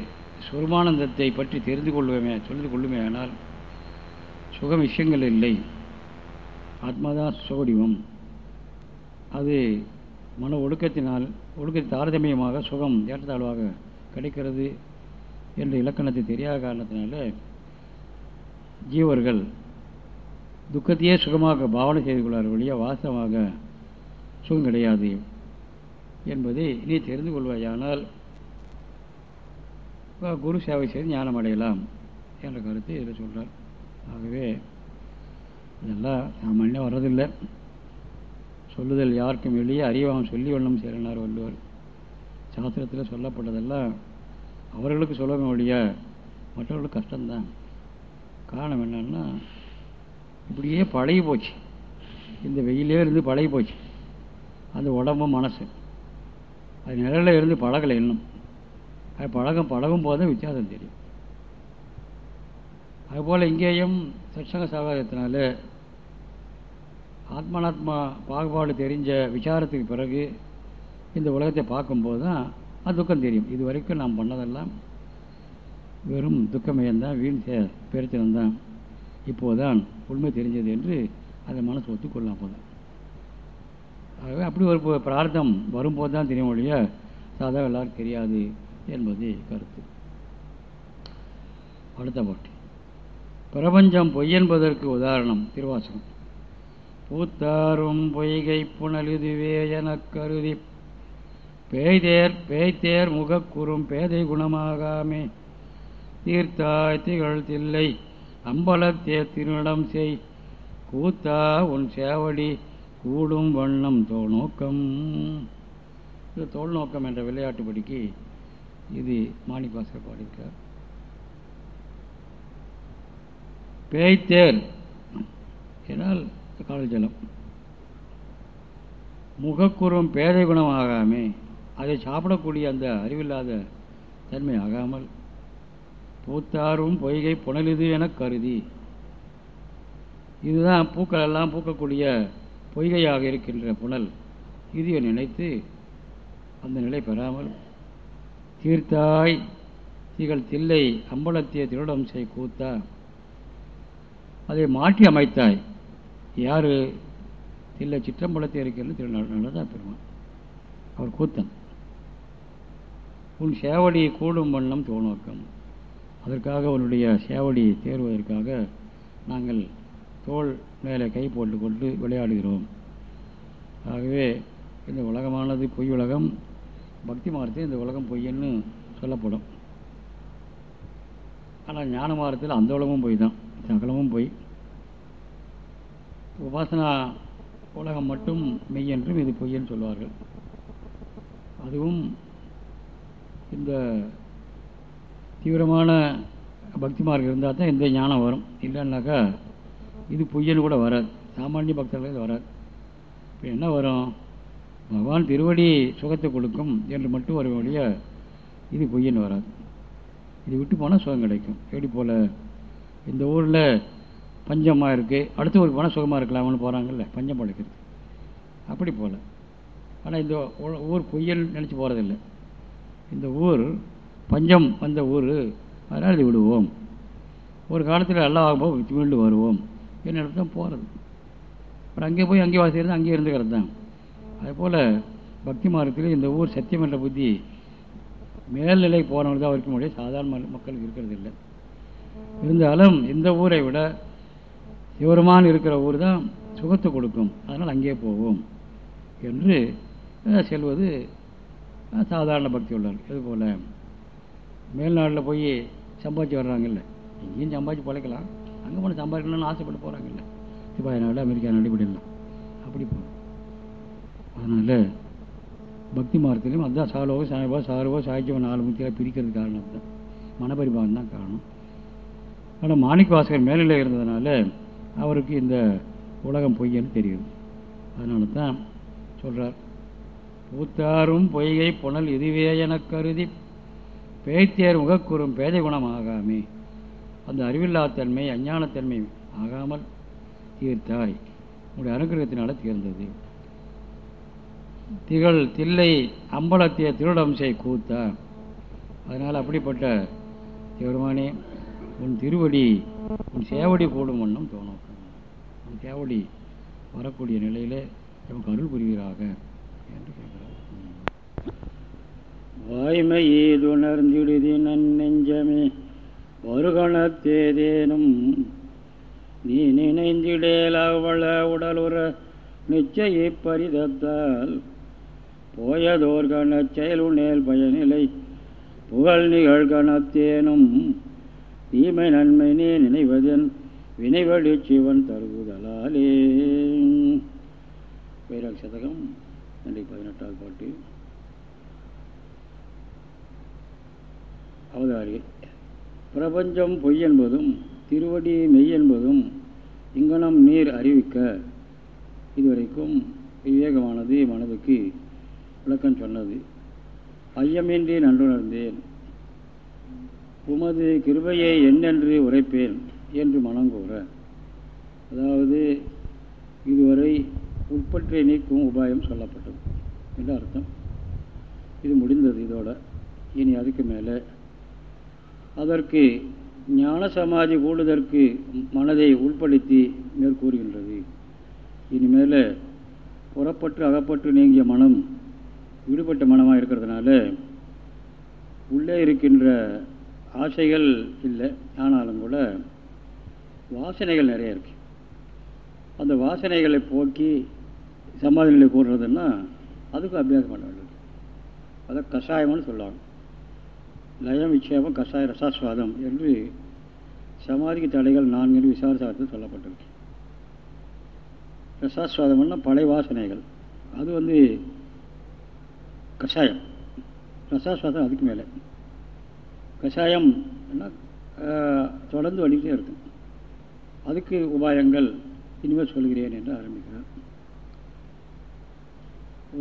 சுருமானந்தத்தை பற்றி தெரிந்து கொள்வேமே தெரிந்து கொள்ளுமே ஆனால் சுகம் விஷயங்கள் இல்லை. ஆத்மாதான் சுகடிவம் அது மன ஒடுக்கத்தினால் ஒடுக்கத்தை தாரதமியமாக சுகம் ஏற்றத்தாழ்வாக கிடைக்கிறது என்ற இலக்கணத்தை தெரியாத காரணத்தினால ஜீவர்கள் துக்கத்தையே சுகமாக பாவனை செய்து கொள்ளார் வழியா வாசமாக சுகம் கிடையாது என்பதை நீ தெரிந்து கொள்வாயானால் குரு சேவை செய்து ஞானம் அடையலாம் என்ற கருத்தை இதில் சொல்கிறார் ஆகவே இதெல்லாம் சாமானியம் வர்றதில்லை. சொல்லுதல் யாருக்கும் வெளியே அறிவாம் சொல்லி வண்ணம் சேரனார் வள்ளுவர். சாஸ்திரத்தில் சொல்லப்பட்டதெல்லாம் அவர்களுக்கு சொல்ல ஒழிய மற்றவர்களுக்கு கஷ்டம்தான். காரணம் என்னன்னா இப்படியே பழகி போச்சு. இந்த வெயிலே இருந்து பழகி போச்சு. அந்த உடம்பு மனசு. அது நிழலில் இருந்து பழகலை இன்னும். அது பழகம் பழகும் போது வித்தியாசம் தெரியும். அதுபோல் இங்கேயும் சற்சங்க சகாயத்தினால ஆத்மானாத்மா பாகுபாடு தெரிஞ்ச விசாரத்துக்கு பிறகு இந்த உலகத்தை பார்க்கும்போது தான் அது துக்கம் தெரியும். இது வரைக்கும் நாம் பண்ணதெல்லாம் வெறும் துக்கமயம்தான் வீண் பிரச்சனை இப்போதான் உண்மை தெரிஞ்சது என்று அதை மனசு ஒத்துக்கொள்ளலாம் போதும். ஆகவே அப்படி ஒரு பிரார்த்தம் வரும்போது தான் தெரியும் ஒழிய சாதா எல்லாரும் தெரியாது என்பது கருத்து. அடுத்த பாட்டு. பிரபஞ்சம் பொய் என்பதற்கு உதாரணம் திருவாசகம். பூத்தாரும் பொய்கை புனலிதுவே எனக் கருதி பேய்தேர் பேய்த்தேர் முகக்குறும் பேதை குணமாகாமே. தீர்த்தாய் திகழ்த்தில்லை அம்பலத்தே திருநடம் செய். கூத்தா உன் சேவடி கூடும் வண்ணம் தோல்நோக்கம் இது தோல்நோக்கம் என்ற விளையாட்டு படிக்கு இது மாணிபாசர் பாடியிருக்கார். பேய்த்தேர் என்னால் கால் ஜலம் முகக்குறும் பேதை குணம் ஆகாமே அதை சாப்பிடக்கூடிய அந்த அறிவில்லாத தன்மை ஆகாமல் பூத்தாரும் பொய்கை புனலிது என கருதி. இதுதான் பூக்கள் எல்லாம் பூக்கக்கூடிய பொய்கையாக இருக்கின்ற புனல். இதை நினைத்து அந்த நிலை பெறாமல் தீர்த்தாய் திகழ் தில்லை அம்பலத்திய திருடம் செய் கூத்தா. அதை மாற்றி அமைத்தாய். யார் தில்லை சிற்றம்பலத்தை இருக்கிறது திரு நடதான் பெருமான். அவர் கூத்தன். உன் சேவடி கூடும் வண்ணம் தோணோக்கம் அதற்காக உன்னுடைய சேவடி தேர்வதற்காக நாங்கள் தோல் மேலே கை போட்டுக்கொண்டு விளையாடுகிறோம். ஆகவே இந்த உலகமானது பொய் உலகம் பக்தி மார்க்கத்தில் இந்த உலகம் பொய்ன்னு சொல்லப்படும். ஆனால் ஞான மார்க்கத்தில் அந்த உலகமும் பொய் தான் சகலமும் பொய். உபாசனா உலகம் மட்டும் மெய் என்றும் இது பொய்யன்னு சொல்வார்கள். அதுவும் இந்த தீவிரமான பக்தி மார்க்கம் இருந்தால் தான் இந்த ஞானம் வரும். இல்லைன்னாக்கா இது பொய்யன்னு கூட வராது. சாமானிய பக்தர்கள் இது வராது. இப்போ என்ன வரும்? பகவான் திருவடி சுகத்தை கொடுக்கும் என்று மட்டும் வரும் வழிய இது பொய்யன்னு வராது. இது விட்டு போனால் சுகம் கிடைக்கும். எப்படி போல். இந்த ஊரில் பஞ்சமாக இருக்குது அடுத்த ஊருக்கு போனால் சுகமாக இருக்கலாம்னு போகிறாங்கல்ல பஞ்சம் படைக்கிறது. அப்படி போகல ஆனால் இந்த ஊர் பொய்யல் நினச்சி போகிறதில்ல இந்த ஊர் பஞ்சம் வந்த ஊர் அதனால் இது விடுவோம். ஒரு காலத்தில் நல்லா ஆகும்போது மீண்டு வருவோம். என்ன தான் போகிறது அப்புறம் அங்கே போய் அங்கே வாசிக்கிறது இருந்து அங்கேயே இருந்துக்கிறது தான். அதுபோல் பக்தி மார்க்கத்தில் இந்த ஊர் சத்தியம் என்ற புத்தி மேல்நிலை போனவர்கள் தான் அவருக்கு முடியாது சாதாரண மக்களுக்கு இருக்கிறது இல்லை. இருந்தாலும் இந்த ஊரை விட சிவருமான் இருக்கிற ஊர் தான் சுகத்தை கொடுக்கும். அதனால் அங்கே போவோம் என்று செல்வது சாதாரண பக்தி உள்ளார் இது போல் மேல்நாட்டில் போய் சம்பாதிச்சு வர்றாங்கல்ல. இங்கேயும் சம்பாதிச்சு பிழைக்கலாம். அங்கே போய் சம்பாதிக்கணும்னு ஆசைப்பட்டு போகிறாங்கல்ல துபாய் நாடு அமெரிக்கா நாடு இப்படிலாம் அப்படி போகும் அதனால் பக்தி மார்க்கத்திலையும் அதுதான் சாலோவோ சாயபா சாருவோ சாய்ச்சிவோ நாலு முத்தியாக பிரிக்கிறது காரணம். தான் மனபரிபாகம் தான் காரணம். ஆனால் மாணிக்க வாசகர் மேலே இருந்ததுனால அவருக்கு இந்த உலகம் பொய்யன்னு தெரியுது அதனால தான் சொல்கிறார் பூத்தாரும் பொய்கை புனல் இதுவே எனக் கருதி பேய்த்தேர் முகக்கூறும் பேதை குணம் ஆகாமே. அந்த அறிவில்லாத்தன்மை அஞ்ஞானத்தன்மை ஆகாமல் தீர்த்தாய். உங்களுடைய அனுகிரகத்தினால தீர்ந்தது. திகழ் தில்லை அம்பலத்திய திருடம்சை கூத்தா. அதனால் அப்படிப்பட்ட பெருமானே உன் திருவடி உன் சேவடி கூடும் வண்ணம் தோணும். உன் வரக்கூடிய நிலையிலே நமக்கு அருள் புரிகிறாக என்று கேட்கிறார். வாய்மை ஈதுணர்ந்திடுதி நன்னெஞ்சமே வருகணத்தேதேனும் நீ நினைந்திடேல் அவள உடலுற நிச்சய பரிதத்தால் போயதோர் செயல் உண்ணேல் பயனிலை புகழ் நிகழ்கணத்தேனும் தீமை நன்மை நீ நினைவதன் வினைவழி சிவன் தருகுதலாலே வைராக சதகம் நன்றி பதினெட்டாவது பாட்டு அவதாரி. பிரபஞ்சம் பொய் என்பதும் திருவடி மெய் என்பதும் இங்கனம் நீர் அறிவிக்க. இதுவரைக்கும் விவேகமானது மனதுக்கு விளக்கம் சொன்னது. ஐயமின்றி நன்றுணர்ந்தேன். உமது கிருபையை என்னென்று உரைப்பேன். என்று மனங்கூற. அதாவது இதுவரை உட்பற்றை நீக்கும் உபாயம் சொல்லப்பட்டது. என்று அர்த்தம்? இது முடிந்தது இதோட. இனி அதுக்கு மேலே. அதற்கு ஞான சமாதி கூடுதற்கு மனதை உள்படுத்தி மேற்கூறுகின்றது இனிமேல் புறப்பட்டு அகப்பட்டு நீங்கிய மனம் விடுபட்ட மனமாக இருக்கிறதுனால உள்ளே இருக்கின்ற ஆசைகள் இல்லை. ஆனாலும் கூட வாசனைகள் நிறைய இருக்கு. அந்த வாசனைகளை போக்கி சமாதி நிலை கூடுறதுன்னா அதுக்கும் அபியாசம் பண்ண வேண்டியது. அதை கஷாயம்னு சொல்லுவாங்க. லயம் விட்சேபம் கஷாய ரசாஸ்வாதம் என்று சமாதிக்கு தடைகள் நான்கு விசாரசாரத்தில் சொல்லப்பட்டிருக்கு. ரசாஸ்வாதம்னா பழைய வாசனைகள். அது வந்து கஷாயம். ரசாஸ்வாதம் அதுக்கு மேலே. கஷாயம் தொடர்ந்து வடிக்கிட்டே இருக்கும். அதுக்கு உபாயங்கள் இனிமேல் சொல்கிறேன் என்று ஆரம்பிக்கிறார்.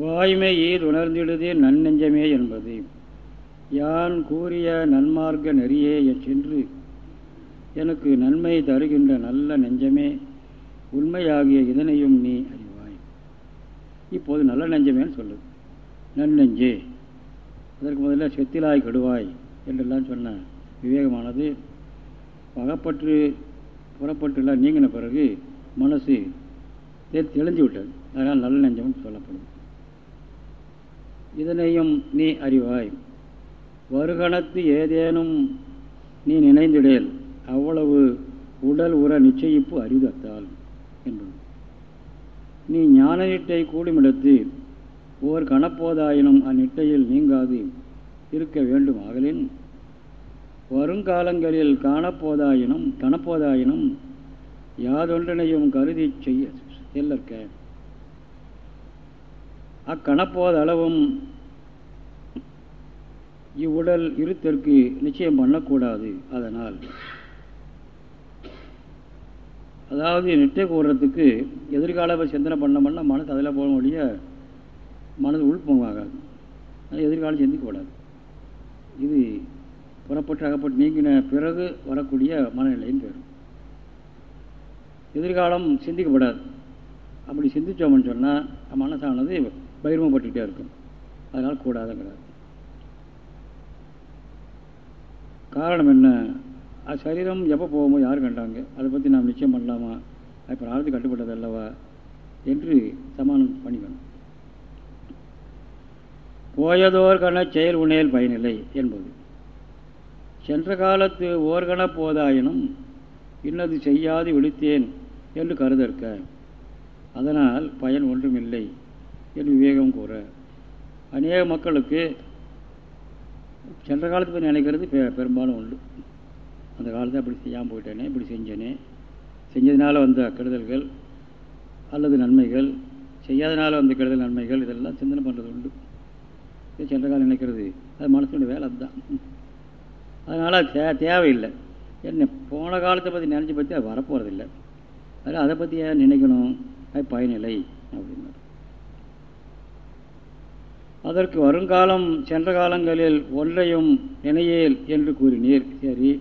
வாய்மை ஈது உணர்ந்திடுதே நன்னெஞ்சமே என்பது. யான் கூறிய நன்மார்க்க நெறியே சென்று எனக்கு நன்மை தருகின்ற நல்ல நெஞ்சமே உண்மையாகிய இதனையும் நீ அறிவாய். இப்போது நல்ல நெஞ்சமேன்னு சொல்லு நன்னெஞ்சே. அதற்கு முதல்ல செத்திலாய் கடுவாய் என்றெல்லாம் சொன்ன விவேகமானது. பகப்பற்று புறப்பட்டுள்ளார். நீங்கின பிறகு மனசு தெளிஞ்சு விட்டது. அதனால் நல்ல நெஞ்சம் சொல்லப்படும். இதனையும் நீ அறிவாய். வருகணத்து ஏதேனும் நீ நினைந்திடேல் அவ்வளவு உடல் உர நிச்சயிப்பு அறிதத்தால் என்பது நீ ஞான நிட்டை கூடுமிடத்து ஓர் கணப்போதாயினும் அந்நிட்டையில் நீங்காது இருக்க வேண்டும் ஆகலின் வருங்காலங்களில் காணப்போதாயினும் கணப்போதாயினும் யாதொன்றனையும் கருதி செய்ய செல்லற்க. அக்கணப்போதளவும் இவ்வுடல் இருத்தற்கு நிச்சயம் பண்ணக்கூடாது. அதனால் அதாவது நிட்டை கூடுறதுக்கு எதிர்கால சிந்தனை பண்ண பண்ண மனசு அதில் போக முடிய மனது உள்பொங்காகாது எதிர்காலம் சிந்திக்கக்கூடாது இது புறப்பட்டு அகப்பட்டு நீங்கின பிறகு வரக்கூடிய மனநிலைன்னு பேரும். எதிர்காலம் சிந்திக்கப்படாது. அப்படி சிந்தித்தோம்னு சொன்னால் மனசானது பகிர்மப்பட்டுக்கிட்டே இருக்கும். அதனால் கூடாதுங்கிறார். காரணம் என்ன? அது சரீரம் எப்போ போகும்போது யார் கண்டாங்க? அதை பற்றி நாம் நிச்சயம் பண்ணலாமா? அது பிரார்த்தி கட்டுப்பட்டது அல்லவா? என்று சமானம் பண்ணிக்கணும். போயதோர் கண செயல் உணேல் பயனில்லை என்பது. சென்ற காலத்து ஓர்கண போதாயினும் இன்னது செய்யாது விழித்தேன் என்று கருதற்க. அதனால் பயன் ஒன்றுமில்லை என்று விவேகம் கூற. அநேக மக்களுக்கு சென்ற காலத்தை பற்றி நினைக்கிறது பெ பெரும்பாலும் உண்டு. அந்த காலத்தை அப்படி செய்யாமல் போயிட்டேனே இப்படி செஞ்சேனே. செஞ்சதுனால வந்த கெடுதல்கள் அல்லது நன்மைகள் செய்யாதனால வந்த கெடுதல் நன்மைகள் இதெல்லாம் சிந்தனை பண்ணுறது உண்டு. இது சென்ற காலம் நினைக்கிறது. அது மனசுடைய வேலை அதுதான். அதனால் தே தேவையில்லை. என்ன போன காலத்தை பற்றி நினச்சி பற்றி அது வரப்போகிறதில்லை அதனால் அதை பற்றி ஏன் நினைக்கணும்? அது பயனில்லை அப்படின்னார். அதற்கு வருங்காலம் சென்ற காலங்களில் ஒன்றையும் நினையேல் என்று கூறினீர். சரி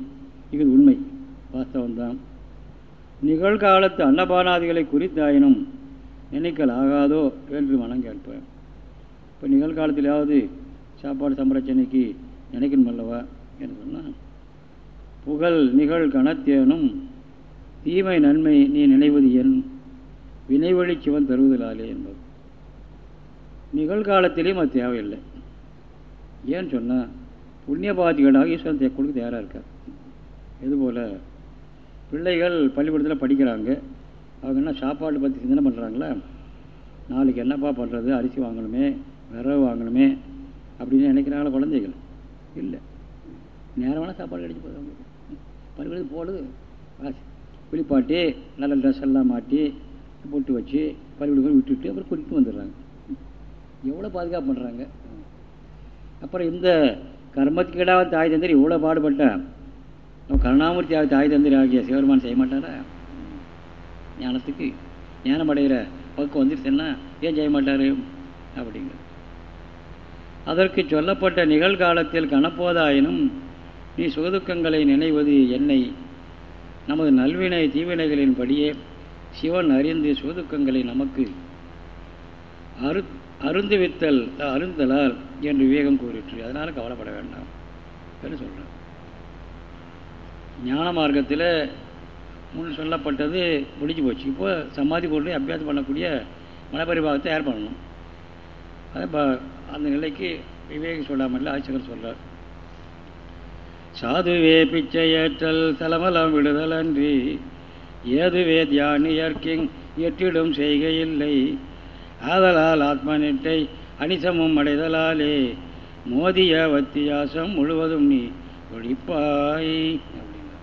இது உண்மை வாஸ்தவம்தான். நிகழ்காலத்து அன்னபானாதிகளை குறித்தாயினும் நினைக்கல் ஆகாதோ என்று மனம் கேட்பேன். இப்போ நிகழ்காலத்திலாவது சாப்பாடு சம்பரச்சனைக்கு நினைக்கணும் அல்லவா என்ன சொன்னால் புகழ் நிகழ் கணத்தேனும் தீமை நன்மை நீ நினைவது என் வினைவழி சிவன் தருவதிலாலே என்பது. நிகழ்காலத்திலேயும் அது தேவையில்லை. ஏன்னு சொன்னால் புண்ணிய பாதிகளாக ஈஸ்வரன் கொடுக்க தயாராக இருக்கார். இதுபோல் பிள்ளைகள் பள்ளிக்கூடத்தில் படிக்கிறாங்க. அவங்க என்ன சாப்பாடு பற்றி சிந்தனை பண்ணுறாங்களா நாளைக்கு என்னப்பா பண்ணுறது அரிசி வாங்கணுமே விறகு வாங்கணுமே அப்படின்னு நினைக்கிறாங்களா குழந்தைகள்? இல்லை. நேரமான சாப்பாடு கிடச்சி போதும் அவங்களுக்கு. பள்ளிக்கூடத்துக்கு போடுது குளிப்பாட்டி நல்ல ட்ரெஸ் எல்லாம் மாட்டி பொட்டு வச்சு பள்ளிக்கூடம் விட்டுட்டு அப்புறம் கூட்டிட்டு வந்துடுறாங்க. எவ்வளோ பாதுகாப்பு பண்ணுறாங்க அப்புறம் இந்த கர்மத்துக்கு இடாத தாய் தந்திரி இவ்வளோ பாடுபட்டேன் நம்ம கருணாமூர்த்தி ஆகிய தாய் தந்திரி ஆகிய சிவருமான் செய்ய மாட்டாரா? ஞானத்துக்கு ஞானம் அடைகிற பக்கம் வந்துருச்சுன்னா ஏன் செய்ய மாட்டார்? அப்படிங்க அதற்கு சொல்லப்பட்ட நிகழ்காலத்தில் கணப்போதாயினும் நீ சுகதுக்கங்களை நினைவது என்னை நமது நல்வினை தீவினைகளின் படியே சிவன் அறிந்து சுகதுக்கங்களை நமக்கு அரு அருந்துவித்தல் அருந்தலால் என்று விவேகம் கூறிற்று. அதனால் கவலைப்பட வேண்டாம் என்று சொல்கிறேன் ஞான மார்க்கத்தில் முன் சொல்லப்பட்டது முடிஞ்சு போச்சு. இப்போ சமாதி கொண்டு அபியாசம் பண்ணக்கூடிய மனப்பரிபாகத்தை ஏற்படணும். அதை அந்த நிலைக்கு விவேகம் சொல்லாமல் ஆட்சிகள் சொல்கிறார் சாதுவே பிச்சையேற்றல் தலமலம் விடுதலன்றி. ஏதுவே தியானியர்க்கிங் எட்டிடும் செய்கையில்லை. ஆதலால் ஆத்மனிட்டை அனிசமும் அடைதலாலே. மோதிய வத்தியாசம் முழுவதும் நீ ஒழிப்பாய். அப்படின்னா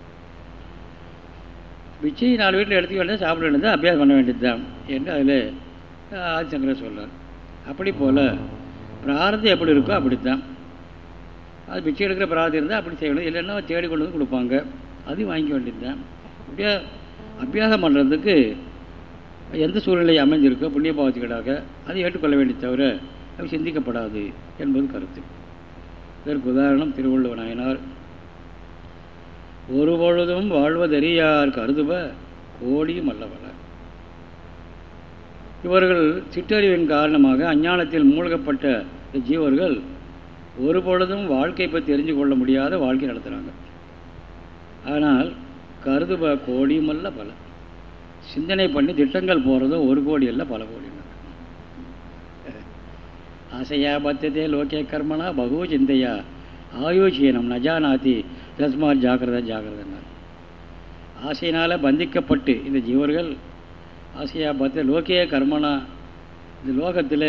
பிச்சை நாலு வீட்டில் எடுத்துக்க வேண்டியது சாப்பிட வேண்டியது அபியாசம் பண்ண வேண்டியது தான் என்று அதில் ஆதிசங்கர சொல்கிறார் அப்படி போல் பிரார்த்தம் எப்படி இருக்கோ அப்படித்தான். அது பிச்சை எடுக்கிற பிராதி இருந்தால் அப்படி செய்யணும். இல்லைன்னா தேடி கொண்டு வந்து கொடுப்பாங்க. அதையும் வாங்கிக்க வேண்டியது தான் அப்படியே அபியாசம் பண்ணுறதுக்கு எந்த சூழ்நிலை அமைஞ்சிருக்கோ புண்ணிய பாவத்துக்கடாக அதை ஏற்றுக்கொள்ள வேண்டிய தவிர அது சிந்திக்கப்படாது என்பது கருத்து. இதற்கு உதாரணம் திருவள்ளுவர் நாயனார் ஒரு பொழுதும் வாழ்வதறியார் கருதுவ கோடியும் அல்லவல இவர்கள் சிற்றறிவின் காரணமாக அஞ்ஞானத்தில் மூழ்கப்பட்ட ஜீவர்கள் ஒரு பொழுதும் வாழ்க்கை பற்றி தெரிஞ்சு கொள்ள முடியாத வாழ்க்கை நடத்துகிறாங்க ஆனால் கருதுப கோடியுமல்ல பல. சிந்தனை பண்ணி திட்டங்கள் போகிறதும் ஒரு கோடி அல்ல பல கோடி ஆசையா பத்தியதே லோகே கர்மனா பகு சிந்தையா ஆயோசியனம் நஜானாதி தஸ்மார் ஜாக்கிரதா ஜாக்கிரதா ஆசையினால் பந்திக்கப்பட்டு இந்த ஜீவர்கள் ஆசையா பத்த லோகே கர்மனா இந்த லோகத்தில்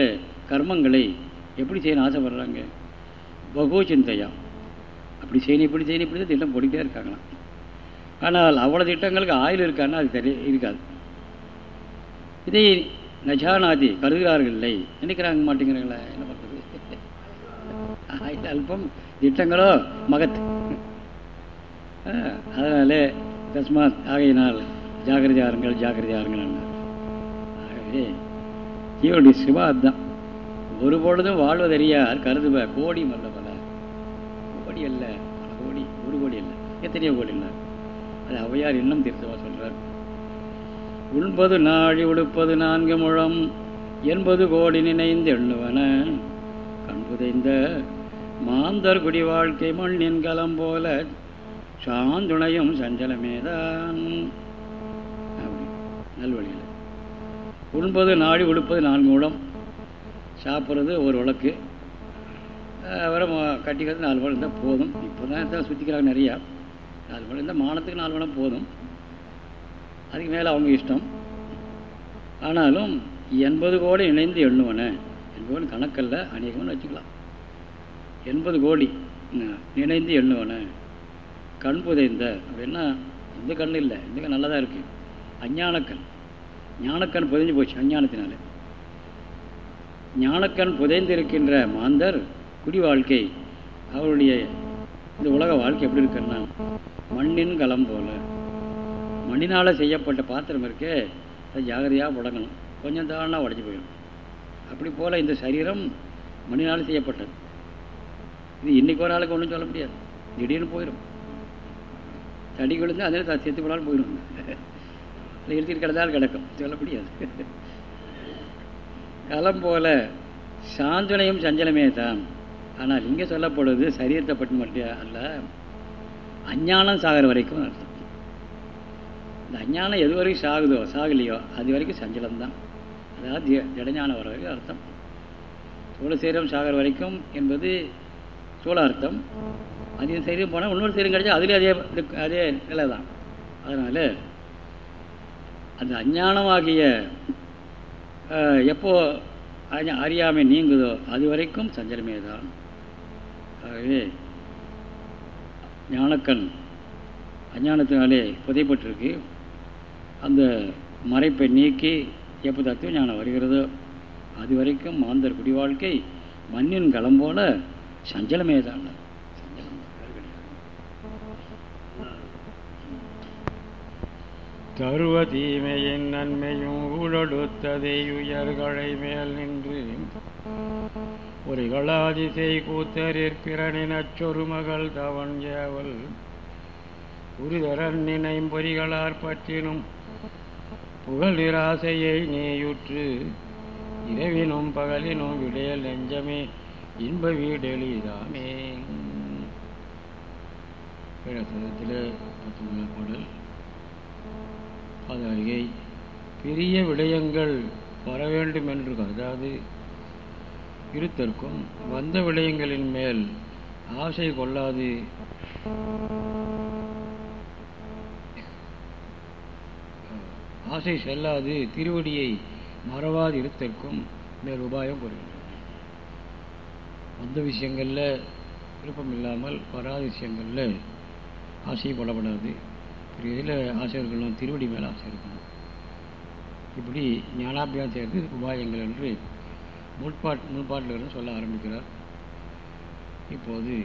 கர்மங்களை எப்படி செய்யணும் ஆசைப்படுறாங்க? பகு சிந்தையா? அப்படி செய்யணும் இப்படி செய்யணும் இப்படி திட்டம் போட்டுக்கிட்டே இருக்காங்களாம். ஆனால் அவ்வளோ திட்டங்களுக்கு ஆயுள் இருக்கான்னா அது தெரிய இருக்காது. இதை நஜானாதி கருதுகிறார்கள் இல்லை நினைக்கிறாங்க மாட்டேங்கிறாங்களே என்ன பண்ணுறது ஆயுள் அல்பம் திட்டங்களோ மகத். அதனால தஸ்மாத் ஆகையினால் ஜாகிரதையாருங்கள் ஜாகிரதையாருங்கள் ஆகவே ஜீவனுடைய சிவாத் தான் ஒரு பொழுதும் வாழ்வதறியார் கருதுவ கோடி மல்லவர் கோடி அல்ல. கோடி ஒரு கோடி அல்ல. எத்தனையோ கோடி இல்லை. அது அவையார் இன்னும் திருத்தமாக சொல்கிறார் உண்பது நாழி உடுப்பது நான்கு முழம் எண்பது கோடி நினைந்து எண்ணுவன. கண்புதைந்த மாந்தர் குடி வாழ்க்கை மண்ணின் கலம் போல சாந்துணையும் சஞ்சலமேதான் அப்படி. நல்வழியில் உண்பது நாடி உடுப்பது நான்கு முழம். சாப்பிட்றது ஒரு உலக்கு வர கட்டிக்கிறது நாலு பழம் இருந்தால் போதும். இப்போ தான் சுற்றிக்கிறாங்க நிறையா. நாலு பழம் இருந்தால் மானத்துக்கு நாலு மணம் போதும். அதுக்கு மேலே அவங்க இஷ்டம். ஆனாலும் எண்பது கோடி இணைந்து எண்ணுவன. எண்பது கணக்கல்ல அநேகம்னு வச்சுக்கலாம். எண்பது கோடி இணைந்து எண்ணுவன. கண் புதைந்த அப்படின்னா இந்த கண் இல்லை. இந்த கண் நல்லா தான் இருக்குது அஞ்ஞானக்கண். ஞானக்கண் புதைஞ்சு போச்சு அஞ்ஞானத்தினால. ஞானக்கண் புதைந்திருக்கின்ற மாந்தர் குடி வாழ்க்கை அவருடைய இந்த உலக வாழ்க்கை எப்படி இருக்குன்னா மண்ணின் களம் போல. மண்ணினால் செய்யப்பட்ட பாத்திரம் இருக்கே அதை ஜாகிரதையாக உடங்கணும் கொஞ்சம் தானா உடஞ்சி போயிடும். அப்படி போல் இந்த சரீரம் மண்ணினால் செய்யப்பட்டது. இது இன்னைக்கு ஒரு நாளுக்கு ஒன்றும் சொல்ல முடியாது. திடீர்னு போயிடும். தடி விழுந்து அதில் சேர்த்து போனாலும் போயிடும். இல்லை இழுத்துட்டு கிடந்தாலும் கிடக்கும். சொல்ல முடியாது. களம் போல சாந்தனையும் சஞ்சலமே தான். ஆனால் இங்கே சொல்லப்படுவது சரீரத்தை பற்றி மட்டும் அல்ல அஞ்ஞானம் சாகிற வரைக்கும் அர்த்தம். இந்த அஞ்ஞானம் எது வரைக்கும் சாகுதோ சாகலையோ அது வரைக்கும் சஞ்சலம்தான். அதாவது ஜடஞானம் வர வரைக்கும் அர்த்தம். சூழ சீரம் சாகிற வரைக்கும் என்பது சூழ அர்த்தம். அதிக சீரம் போனால் இன்னொரு சீரம் கிடைச்சா அதிலே அதே அதே நிலை தான் அதனால் அந்த அஞ்ஞானமாகிய எப்போ அறியாமை நீங்குதோ அது வரைக்கும் சஞ்சலமே தான் ஆகவே ஞானக்கண் அஞ்ஞானத்தினாலே புதைப்பட்டிருக்கு. அந்த மறைப்பை நீக்கி எப்போ தத்துவ ஞானம் வருகிறதோ அது வரைக்கும் மாந்தர் குடி வாழ்க்கை மண்ணின் களம் போல சஞ்சலமே தான். தருவ தீமையின் நன்மையும் ஊழொடுத்ததை உயர்களை மேல் நின்று குறிகளாதிசை கூத்தரிற் பிறனின் அச்சொரு மகள் தவன் ஏவல். உருதரன் நினைம்பொறிகளார் பற்றினும் புகழ் நிராசையை நீயுற்று இரவினும் பகலினும் விடையல் நெஞ்சமே இன்ப வீடெளிதாமே பேரத்தில் பத்தொன்பதாம் பாடல். அது அருகே பெரிய விடயங்கள் வர வேண்டும் என்று கருதாது. இருத்தற்கும் வந்த விடயங்களின் மேல் ஆசை கொள்ளாது. ஆசை செல்லாது திருவடியை மறவாது இருத்தற்கும் மேல் உபாயம் கூறுகின்றன. வந்த விஷயங்களில் விருப்பம் இல்லாமல் வராத விஷயங்களில் ஆசைப்படப்படாது இதில் ஆசை இருக்கணும் திருவடி மேலே ஆசை இருக்கணும். இப்படி ஞானாபியாசம் செய்கிறது உபாயங்கள் என்று முற்பாட் முன்பாட்டிலிருந்து சொல்ல ஆரம்பிக்கிறார். இப்போது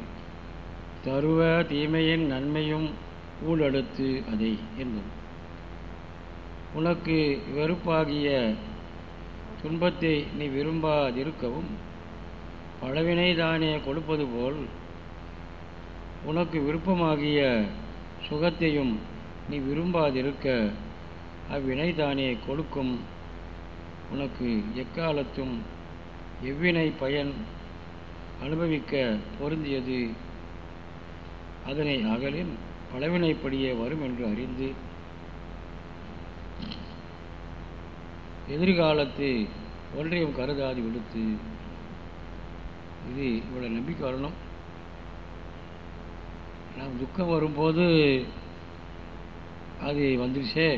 தருவ தீமையின் நன்மையும் ஊழடுத்து அதை என்பது. உனக்கு வெறுப்பாகிய துன்பத்தை நீ விரும்பாதிருக்கவும் பழவினை தானே கொடுப்பது போல் உனக்கு விருப்பமாகிய சுகத்தையும் நீ விரும்பாதிருக்க அவ்வினை தானே கொடுக்கும். உனக்கு எக்காலத்தும் எவ்வினை பயன் அனுபவிக்க பொருந்தியது? அதனை அகலின் பழவினைப்படியே வரும் என்று அறிந்து எதிர்காலத்து ஒன்றையும் கருதாது விடுத்து. இது இவ்வளோ நம்பிக்கை வரணும். நாம் துக்கம் வரும்போது அது வந்துருச்சே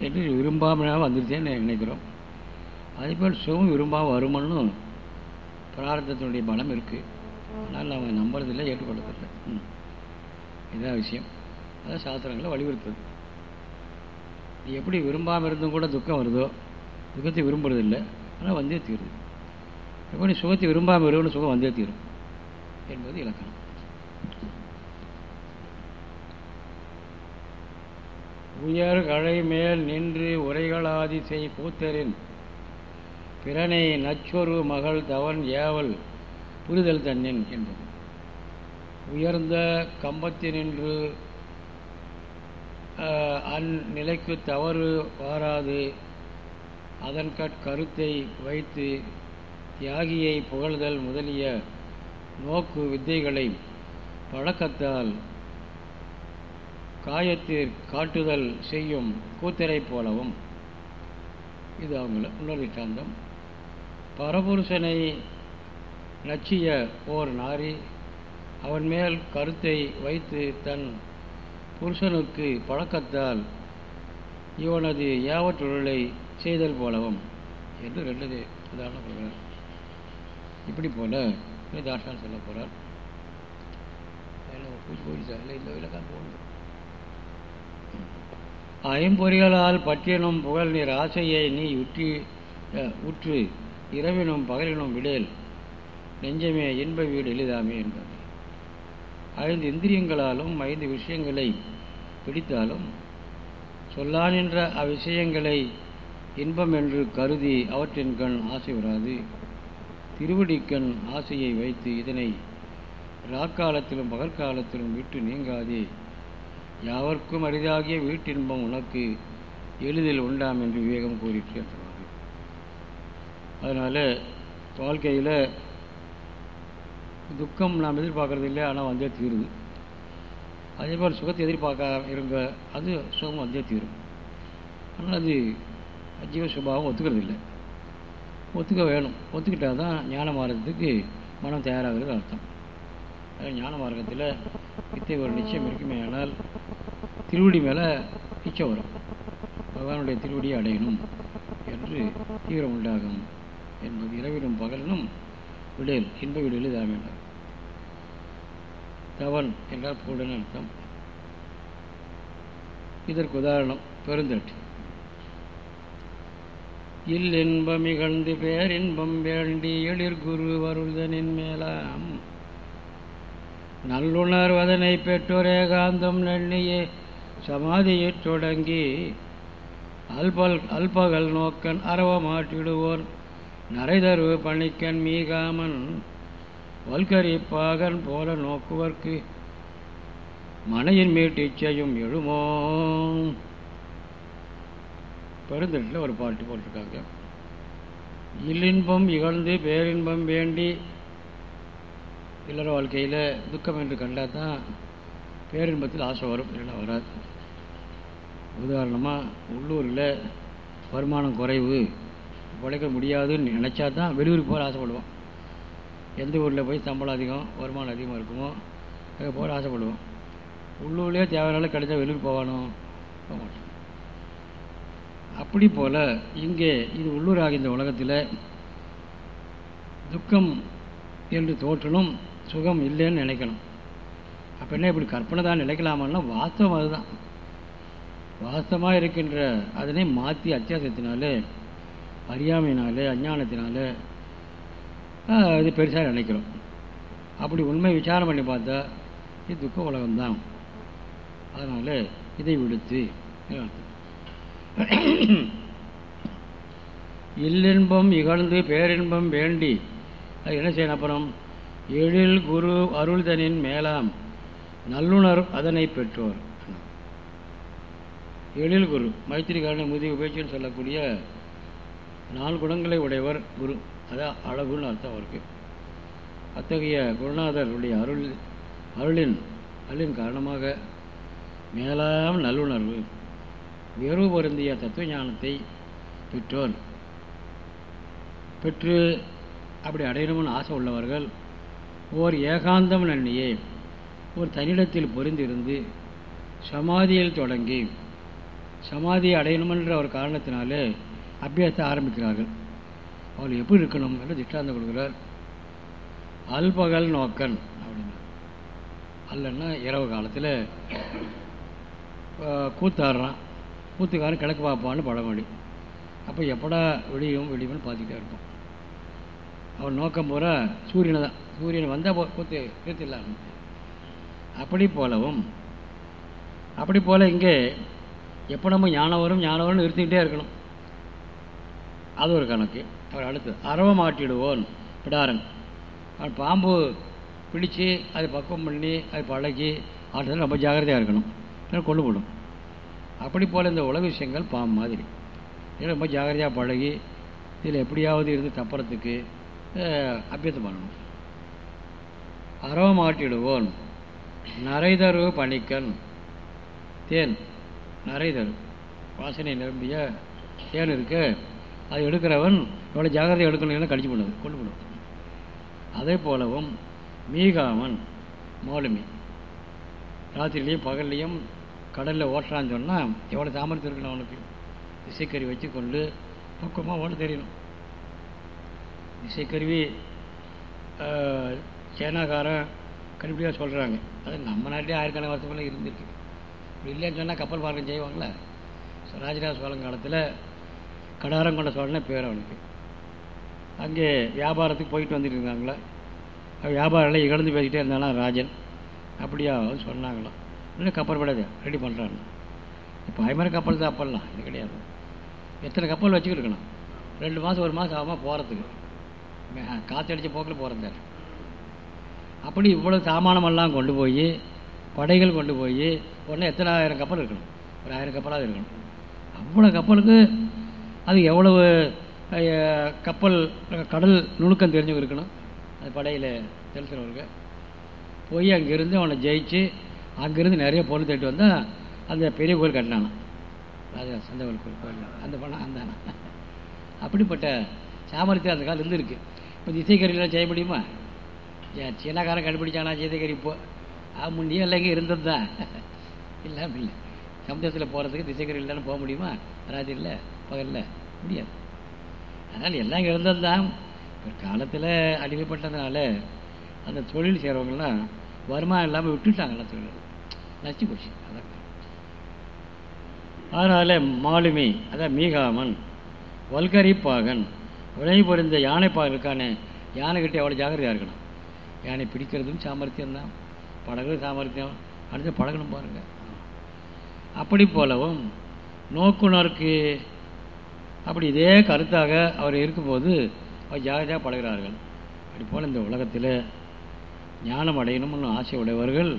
என்று விரும்பாமல் வந்துருச்சேன்னு நினைக்கிறோம். அதேபோல் சுகம் விரும்பாமல் வருமன்னு பிரார்த்தத்தினுடைய பலம் இருக்குது ஆனால் நம்ம நம்புறதில்லை ஏற்றுக்கொள்ளதில்லை இதுதான் விஷயம். அதான் சாஸ்திரங்களை வலியுறுத்துது. எப்படி விரும்பாமல் இருந்தும் கூட துக்கம் வருதோ துக்கத்தை விரும்புறதில்லை. ஆனால் வந்தே தீருது. எப்படி சுகத்தை விரும்பாமல் வருவனு சுகம் வந்தே தீரும் என்பது இலக்கணம். உயர் கழை மேல் நின்று உரைகளாதி செய் கூத்தரின் பிறனை நச்சொரு மகள் தவன் ஏவல் புரிதல் தன்னின் என்பது. உயர்ந்த கம்பத்தினின்று அந்நிலைக்கு தவறு வாராது. அதன் கருத்தை வைத்து தியாகியை புகழ்தல் முதலிய நோக்கு வித்தைகளை பழக்கத்தால் காயத்தில் காட்டுதல் செய்யும் கூத்தரை போலவும். இது அவங்கள இன்னொரு சாந்தம் பரபுருஷனை நச்சிய ஓர் நாரி அவன் மேல் கருத்தை வைத்து தன் புருஷனுக்கு பழக்கத்தால் இவனது யாவற்றொருளை செய்தல் போலவும். என்று ரெண்டு உதாரணம் சொல்கிறார் இப்படி போல தாஷான் சொல்ல போகிறார் இந்த போகணும். ஐம்பொறிகளால் பற்றியனும் புகழ் நீர் ஆசையை நீ உற்றி உற்று இரவினும் பகலினும் விடேல். நெஞ்சமே இன்ப வீடு எளிதாமே என்பது. ஐந்து இந்திரியங்களாலும் ஐந்து விஷயங்களை பிடித்தாலும் சொல்லான் என்ற அவ்விஷயங்களை இன்பம் என்று கருதி அவற்றின் கண் ஆசை வராது. திருவடிக்கண் ஆசையை வைத்து இதனை ராக்காலத்திலும் பகற்காலத்திலும் விட்டு நீங்காதே. யாவர்க்கும் அரிதாகிய வீட்டின்பம் உனக்கு எளிதில் உண்டாம் என்று விவேகம் கூறிட்டு அதனால் வாழ்க்கையில் துக்கம் நாம் எதிர்பார்க்குறது இல்லை ஆனால் வந்தே தீருது. அதே மாதிரி சுகத்தை எதிர்பார்க்க இருங்க அது சுகம் வந்தே தீரும். ஆனால் அது ஜீவ சுபாவம் ஒத்துக்கிறது இல்லை. ஒத்துக்க வேணும். ஒத்துக்கிட்டால் தான் ஞான மார்க்கத்துக்கு மனம் தயாராகிறது அர்த்தம். ஞான மார்க்கத்தில் இத்தை ஒரு நிச்சயம் இருக்குமே ஆனால் திருவடி மேலே இச்சை வரும். பகவானுடைய திருவடியை அடையணும் என்று தீவிரம் உண்டாகும். என்பது இரவிலும் பகலிலும் விடல் இன்ப விடலில் தர வேண்டாம் தவன் என்றால் பூடன் அர்த்தம் இதற்கு உதாரணம் பெருந்தட்டு இல் இன்பம் இகழ்ந்து பேரின்பம் வேண்டி எழிற் குரு வருதனின் மேலாம் நல்லுணர்வதனை பெற்றோர் ஏகாந்தம் நன்னியே சமாதியைத் தொடங்கி அல்பல் அல்பகல் நோக்கன் அறவமாற்றிடுவோர் நரைதரு பணிக்கன் மீகாமன் வல்கரிப்பாகன் போல நோக்குவர்க்கு மனையின் மீட்டிச்சையும் எழுமோ. பெருந்தட்டில் ஒரு பாட்டு போட்டிருக்காங்க. இல்லின்பம் இகழ்ந்து பேரின்பம் வேண்டி இல்லற வாழ்க்கையில் துக்கம் என்று கண்டால் தான் பேரின்பத்தில் ஆசை வரும். இல்லைன்னா வராது. உதாரணமாக உள்ளூரில் வருமானம் குறைவு. உழைக்க முடியாதுன்னு நினச்சா தான் வெளியூருக்கு போக ஆசைப்படுவோம். எந்த ஊரில் போய் சம்பளம் அதிகம் வருமானம் அதிகமாக இருக்குமோ அங்கே போக ஆசைப்படுவோம். உள்ளூர்லேயே தேவையான கிடைச்சா வெளியூர் போவானோ? போக மாட்டோம். அப்படி போல் இங்கே இது உள்ளூராக இந்த உலகத்தில் துக்கம் என்று தோற்றணும் சுகம் இல்லைன்னு நினைக்கணும். அப்போ என்ன இப்படி கற்பனை தான் நினைக்கலாமன்னா வாஸ்தவம் அதுதான். வாஸ்தமாக இருக்கின்ற அதனை மாற்றி அத்தியாசத்தினாலே அறியாமையினாலே அஞ்ஞானத்தினால இது பெருசாக நினைக்கிறோம். அப்படி உண்மை விசாரம் பண்ணி பார்த்தா இது துக்க உலகம்தான். அதனால் இதை விடுத்து இல்லின்பம் இகழ்ந்து பேரின்பம் வேண்டி அது என்ன செய்யணும் அப்புறம்? எழில் குரு அருள்தனின் மேலாம் நல்லுணர் அதனை பெற்றோர். எழில் குரு மைத்திரிகாரனை முதிய உபேட்சின்னு சொல்லக்கூடிய நாலு குணங்களை உடையவர் குரு. அதான் அழகுன்னு அர்த்தம் அவருக்கு. அத்தகைய குருநாதருடைய அருள் அருளின் அருளின் காரணமாக மேலாம் நல்லுணர்வு வெறு பொருந்திய தத்துவ ஞானத்தை பெற்றோர் பெற்று அப்படி அடையணும்னு ஆசை உள்ளவர்கள் ஓர் ஏகாந்தம் நன்னியே ஒரு தன்னிடத்தில் பொருந்திருந்து சமாதியில் தொடங்கி சமாதி அடையணுமென்ற ஒரு காரணத்தினாலே அபியாசத்தை ஆரம்பிக்கிறார்கள். அவள் எப்படி இருக்கணும்? என்று திஷ்டாந்தம் கொடுக்குறார். அல்பகல் நோக்கன் அப்படின்னா. அல்லன்னா இரவு காலத்தில் கூத்தாடுறான். கூத்துக்காரன் கிழக்கு பார்ப்பான்னு பழமொழி அப்போ எப்படா விடியும் விடியும்னு பார்த்துக்கிட்டே இருப்போம் அவன் நோக்கம் பூரா சூரியனை தான். சூரியன் வந்தால் போ கூத்து கூத்திடலாம் அப்படி போலவும் அப்படி போல் இங்கே எப்போ நம்ம ஞானம் வரும் ஞானம் நிறுத்திக்கிட்டே இருக்கணும். அது ஒரு கணக்கு. அவர் அடுத்தது அறவ மாட்டிடுவோன் பிடாரன். அவன் பாம்பு பிடிச்சி அதை பக்குவம் பண்ணி அது பழகி ஆட்டத்தில் ரொம்ப ஜாகிரதையாக இருக்கணும். கொண்டு போடும் அப்படி போல் இந்த உலக விஷயங்கள் பாம்பு மாதிரி. இதில் ரொம்ப ஜாகிரதையாக பழகி இதில் எப்படியாவது இருந்து தப்புறத்துக்கு அபியத்தம் பண்ணணும். அறவ மாட்டிடுவோன் நரைதரு பணிக்கன் தேன் நரைதரு வாசனை நிரம்பிய தேன் இருக்கு. அது எடுக்கிறவன் எவ்வளோ ஜாகிரதை எடுக்கணும்னு கழிச்சு பண்ணுது கொண்டு பண்ணுது அதே போலவும் மீகாமன் மௌலமி. ராத்திரிலையும் பகல்லையும் கடலில் ஓட்டுறான்னு சொன்னால் எவ்வளோ சாமர்த்தியம் இருக்கணும் அவனுக்கு? இசைக்கறி வச்சு கொண்டு பக்குவமாக ஓட தெரியணும். இசைக்கருவி ஆஹ், சைனாக்காரன் சொல்கிறாங்க அது நம்ம நாட்டிலே ஆயிரக்கணக்கான வருஷமெல்லாம் இருந்திருக்கு. இப்படி இல்லைன்னு சொன்னால் கப்பல் பார்க்க செய்வாங்களே ராஜராஜ சோழன் காலத்தில் கடாரம் கொண்ட சோழனே பேர் அவனுக்கு. அங்கே வியாபாரத்துக்கு போயிட்டு வந்துட்டு இருந்தாங்களே? வியாபாரில் இகழ்ந்து பேசிக்கிட்டே இருந்தானா ராஜன். அப்படியா சொன்னாங்களாம் இன்னும் கப்பல் படாது ரெடி பண்ணுறாங்க இப்போ ஐமர கப்பல் தான் அப்பல்லாம் இது கிடையாது. எத்தனை கப்பல் வச்சுக்கிட்டு இருக்கணும் ரெண்டு மாதம் ஒரு மாதம் ஆகாமல் போகிறதுக்கு காற்றடிச்ச போக்கில் போகிறதாரு அப்படி இவ்வளோ சாமானமெல்லாம் கொண்டு போய் படைகள் கொண்டு போய் உடனே எத்தனை ஆயிரம் கப்பல் இருக்கணும்? ஒரு ஆயிரம் கப்பலாக இருக்கணும். அவ்வளோ கப்பலுக்கு அது எவ்வளவு கப்பல் கடல் நுணுக்கம் தெரிஞ்சவங்க இருக்கணும். அது படையில் தெரிஞ்சவங்க போய் அங்கேருந்து அவனை ஜெயிச்சு அங்கேருந்து நிறைய பொருள் தட்டு வந்தால் அந்த பெரிய கோயில் கட்டினானா ராஜா சந்தவல் கோயில் கோயில் அந்த பணம் அந்தானா அப்படிப்பட்ட சாமர்த்தியம் அந்த காலம் இருந்திருக்கு. இப்போ திசைக்கறிலாம் செய்ய முடியுமா? சீனாக்காரன் கண்டுபிடிச்சானா சீதைக்கறி இப்போ? ஆ முன்னே எல்லாம் இங்கே இருந்தது தான் இல்லாமல் இல்லை. சமுதாயத்தில் போகிறதுக்கு திசைக்கறி தானே போக முடியுமா? ராத்திரியில் பகலில் முடியாது. அதனால் எல்லாம் இங்கே இருந்தது தான். ஒரு காலத்தில் அடிமைப்பட்டதுனால அந்த தொழில் செய்கிறவங்கலாம் வருமானம் இல்லாமல் விட்டுட்டாங்கல்ல தொழில். நச்சு போச்சு. அதான். அதனால் மாலுமி அதான் மீகாமன் வல்கரிப்பாகன் விளைவு பொருந்த யானை பாகனுக்கான யானைக்கிட்ட எவ்வளோ ஜாகிரதையாக இருக்கணும்? யானை பிடிக்கிறதும் சாமர்த்தியம் தான். சாமர்த்தியம். அடுத்து பழகணும் பாருங்க. அப்படி போலவும் நோக்குனருக்கு அப்படி இதே கருத்தாக அவர் இருக்கும்போது அவர் ஜாகிரதையாக பழகிறார்கள் அப்படி போல் இந்த உலகத்தில் ஞானம் அடையணும்னு ஆசை உடையவர்கள்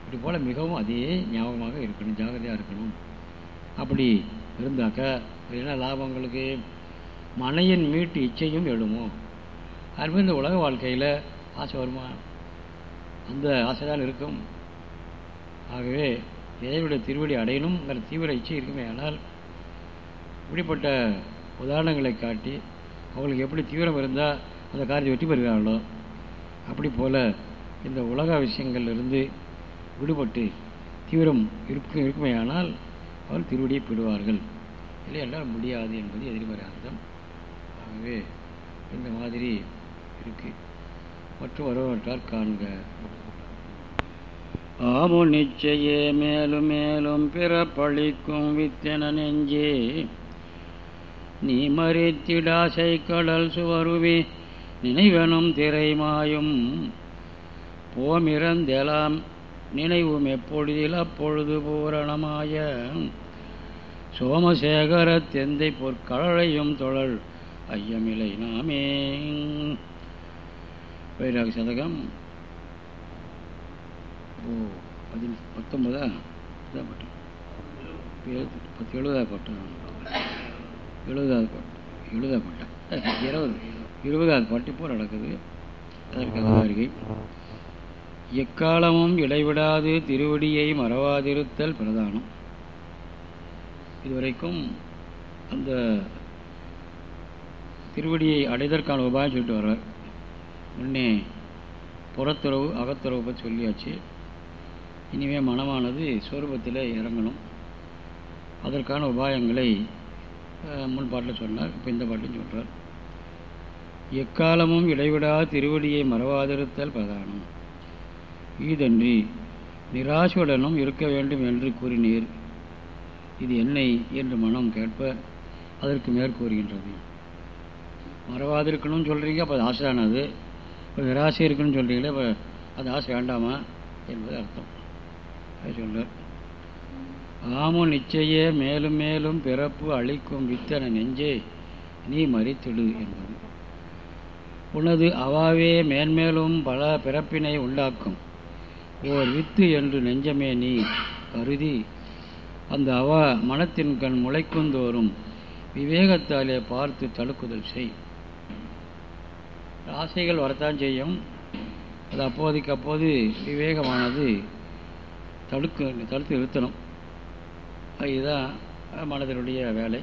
இப்படி போல் மிகவும் அதே ஞாபகமாக இருக்கணும் ஜாகிரதையாக இருக்கணும். அப்படி இருந்தாக்க என்ன லாபங்களுக்கு மனையின் மீட்டு இச்சையும் எழுமோ? அதுமாதிரி இந்த உலக வாழ்க்கையில் ஆசை வருமா? அந்த ஆசை தான் இருக்கும். ஆகவே இறைவனுடைய திருவடி அடையணுங்கிற தீவிர இச்சை இருக்குமே ஆனால் இப்படிப்பட்ட உதாரணங்களை காட்டி அவங்களுக்கு எப்படி தீவிரம் இருந்தால் அந்த காரியத்தை வெற்றி பெறுகிறார்களோ அப்படி போல் இந்த உலக விஷயங்கள்லிருந்து விடுபட்டு தீவிரம் இருக்கும் இருக்குமையானால் அவர் அவர்கள் திருவடியை பெறுவார்கள். இல்லை என்றால் முடியாது என்பது எதிர்மறை அர்த்தம். ஆகவே இந்த மாதிரி இருக்கு. மற்றும் வருவற்றால் காண்க. ஆமு நிச்சயே மேலும் மேலும் பிறப்பளிக்கும் வித்தன நெஞ்சே. நீ மறித்திடாசை கடல் சுவருவி நினைவனும் திரைமாயும். போமிறந்தெலாம் நினைவும் எப்பொழுதில் அப்பொழுது பூரணமாய. சோமசேகர தெந்தை பொற்கழலையும் தொழல் ஐயமில்லை நாமே. வைராக சதகம். ஓ பதி பத்தொன்பதா? பத்து எழுபதா பாட்டு எழுபதாவது பாட்டு எழுபதாவது பாட்டா இருபது இருபதாவது பாட்டு இப்போ நடக்குது. அதற்காக அருகே எக்காலமும் இடைவிடாது திருவடியை மறவாதிருத்தல் பிரதானம். இதுவரைக்கும் அந்த திருவடியை அடைதற்கான உபாயம் சொல்லிட்டு வர்றார். முன்னே புறத்துறவு அகத்துறவு பற்றி சொல்லியாச்சு. இனிமேல் மனமானது சொரூபத்தில் இறங்கணும். அதற்கான உபாயங்களை முன் பாட்டில் சொன்னார் இப்போ இந்த பாட்டிலும் சொல்கிறார் எக்காலமும் இடைவிடா திருவடியை மறவாதிருத்தல் பிரதானம். ஈதன்றி நிராசுடனும் இருக்க வேண்டும் என்று கூறினீர். இது என்னை என்று மனம் கேட்ப அதற்கு மேற்கூறுகின்றது மறவாதிருக்கணும்னு சொல்கிறீங்க அப்போ அது ஆசையானது. இப்போ நிராசை இருக்கணும்னு சொல்கிறீங்களே இப்போ அது ஆசை வேண்டாமா என்பது அர்த்தம். சொல்கிறார் ஆமு நிச்சய மேலும் மேலும் பிறப்பு அளிக்கும் வித்தன நெஞ்சே நீ மறித்திடு என்பது. உனது அவாவே மேன்மேலும் பல பிறப்பினை உண்டாக்கும். ஓர் வித்து என்று நெஞ்சமே நீ கருதி அந்த அவா மனத்தின் கண் முளைக்குந்தோறும் விவேகத்தாலே பார்த்து தடுக்குதல் செய். ஆசைகள் வரத்தான் செய்யும். அது அப்போதைக்கு அப்போது விவேகமானது தடுக்க தடுத்து நிறுத்தணும். இதுதான் மனதினுடைய வேலை.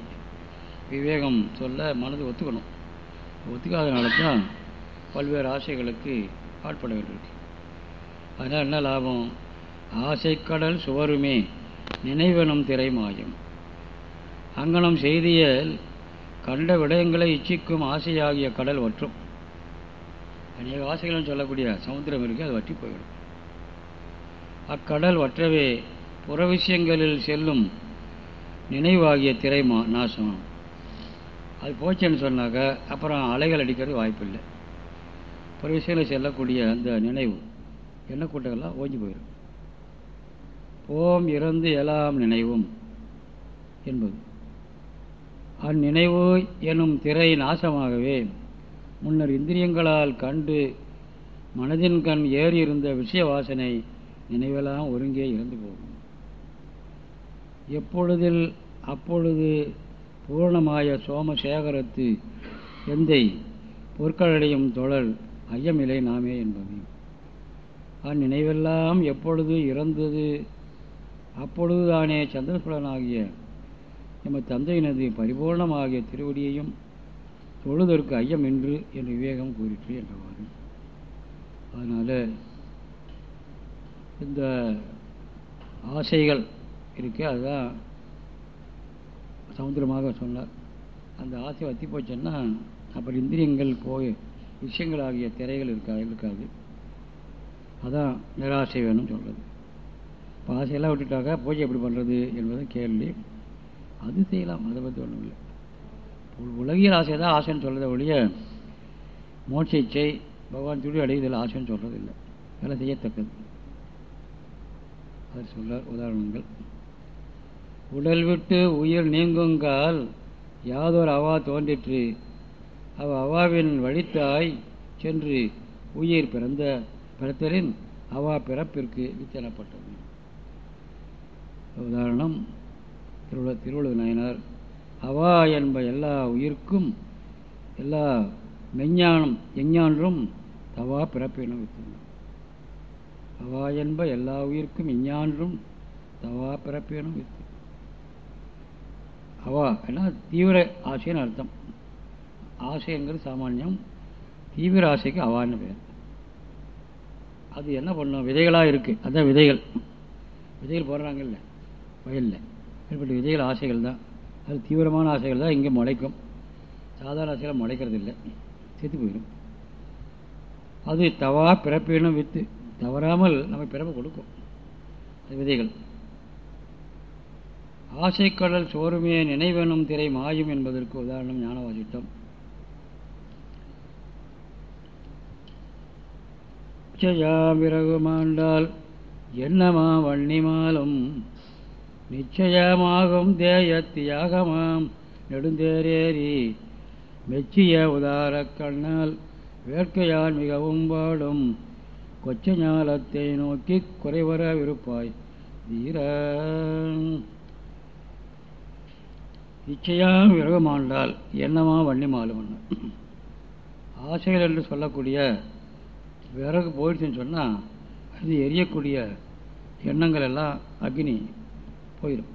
விவேகம் சொல்ல மனது ஒத்துக்கணும். ஒத்துக்காதனால தான் பல்வேறு ஆசைகளுக்கு ஆட்பட வேண்டியிருக்கு. அதனால் என்ன லாபம்? ஆசைக்கடல் சுவருமே நினைவெனும் திரைமாயும். அங்கனம் செய்தியல் கண்ட விடயங்களை இச்சிக்கும் ஆசையாகிய கடல் வற்றும். அநேக ஆசைகள்னு சொல்லக்கூடிய சமுத்திரம் இருக்கு அது வற்றி போய்விடும். அக்கடல் வற்றவே புற விஷயங்களில் செல்லும் நினைவாகிய திரை மா நாசம். அது போச்சுன்னு சொன்னாக்க அப்புறம் அலைகள் அடிக்கிறது வாய்ப்பில்லை. பிற விஷயங்களை செல்லக்கூடிய அந்த நினைவு என்ன கூட்டங்கள்லாம் ஓஞ்சி போயிடும் போம் இறந்து எல்லாம் நினைவும் என்பது. அந்நினைவு எனும் திரை நாசமாகவே முன்னர் இந்திரியங்களால் கண்டு மனதின் கண் ஏறி இருந்த விஷய வாசனை நினைவெல்லாம் ஒருங்கே இறந்து போகும். எப்பொழுதில் அப்பொழுது பூர்ணமாய சோமசேகரத்து எந்தை பொற்களடையும் தொழல் ஐயமில்லை நாமே என்பது. அந்நினைவெல்லாம் எப்பொழுது இறந்தது? அப்பொழுதுதானே சந்திரசுடனாகிய நம்ம தந்தையினது பரிபூர்ணமாகிய திருவடியையும் தொழுதற்கு ஐயம் என்று என் விவேகம் கூறிற்று என்றவாறு. அதனால் இந்த ஆசைகள் இருக்குது அதுதான் சமுத்திரமாக சொன்னார். அந்த ஆசை வத்தி போச்சுன்னா அப்புறம் இந்திரியங்கள் போய் விஷயங்களாகிய திரைகள் இருக்கா இருக்காது. அதான் நிராசை வேணும்னு சொல்கிறது இப்போ ஆசையெல்லாம் விட்டுட்டாக்கா பூஜை எப்படி பண்ணுறது என்பது கேள்வி. அது செய்யலாம் அதை பற்றி ஒன்றும் இல்லை. உலகியல் ஆசை தான் ஆசைன்னு சொல்கிறத ஒழிய மோட்ச இச்சை பகவான் துடி அடைவதில் ஆசைன்னு சொல்கிறது இல்லை வேலை செய்யத்தக்கது. அது சொல்ல உதாரணங்கள். உடல் விட்டு உயிர் நீங்குங்கால் யாதொரு அவா தோன்றிற்று. அவ அவாவின் வழித்தாய் சென்று உயிர் பிறந்த பிறத்தலின் அவா பிறப்பிற்கு வித்தனப்பட்டது உதாரணம் திருவள்ள திருவள்ளுவர் நாயனார் அவா என்ப எல்லா உயிர்க்கும் எல்லா மெஞ்ஞானம் எஞ்ஞான்றும் தவா பிறப்பினும் வித்தனர் அவா என்ப எல்லா உயிர்க்கும் இஞ்ஞான்றும் தவா பிறப்பினும் வித்து அவா ஏன்னா தீவிர ஆசைன்னு அர்த்தம். ஆசைங்கிறது சாமானியம். தீவிர ஆசைக்கு அவான்னு பேர். அது என்ன பண்ணும்? விதைகளாக இருக்குது அதுதான் விதைகள். விதைகள் போடுறாங்கல்ல. வயலில். ஏற்பட்ட விதைகள் ஆசைகள் தான். அது தீவிரமான ஆசைகள் தான் இங்கே முளைக்கும். சாதாரண ஆசைகள் முளைக்கிறது இல்லை. செத்து போயிடும். அது தவா பிறப்பினும் வித்து தவறாமல் நம்ம பிறப்பு கொடுக்கும். அது விதைகள். ஆசைக்கடல் சோறுமே நினைவெனும் திரை மாயும் என்பதற்கு உதாரணம் ஞானவாசிட்டம் நிச்சயாமிரகு என்னமா வன்னிமாலும் நிச்சயமாகும் தேயத்தியாகமாம் நெடுந்தேரேறி மெச்சிய உதாரக் கண்ணால் வேட்கையால் மிகவும் பாடும். கொச்ச ஞாலத்தை நோக்கி குறைவர விருப்பாய். தீரா நிச்சயம் விரகமாண்டால் என்னமா வண்ணி மாலும் ஆசைகள் என்று சொல்லக்கூடிய விறகு போயிடுச்சுன்னு சொன்னால் அது எரியக்கூடிய எண்ணங்கள் எல்லாம் அக்னி போயிடும்.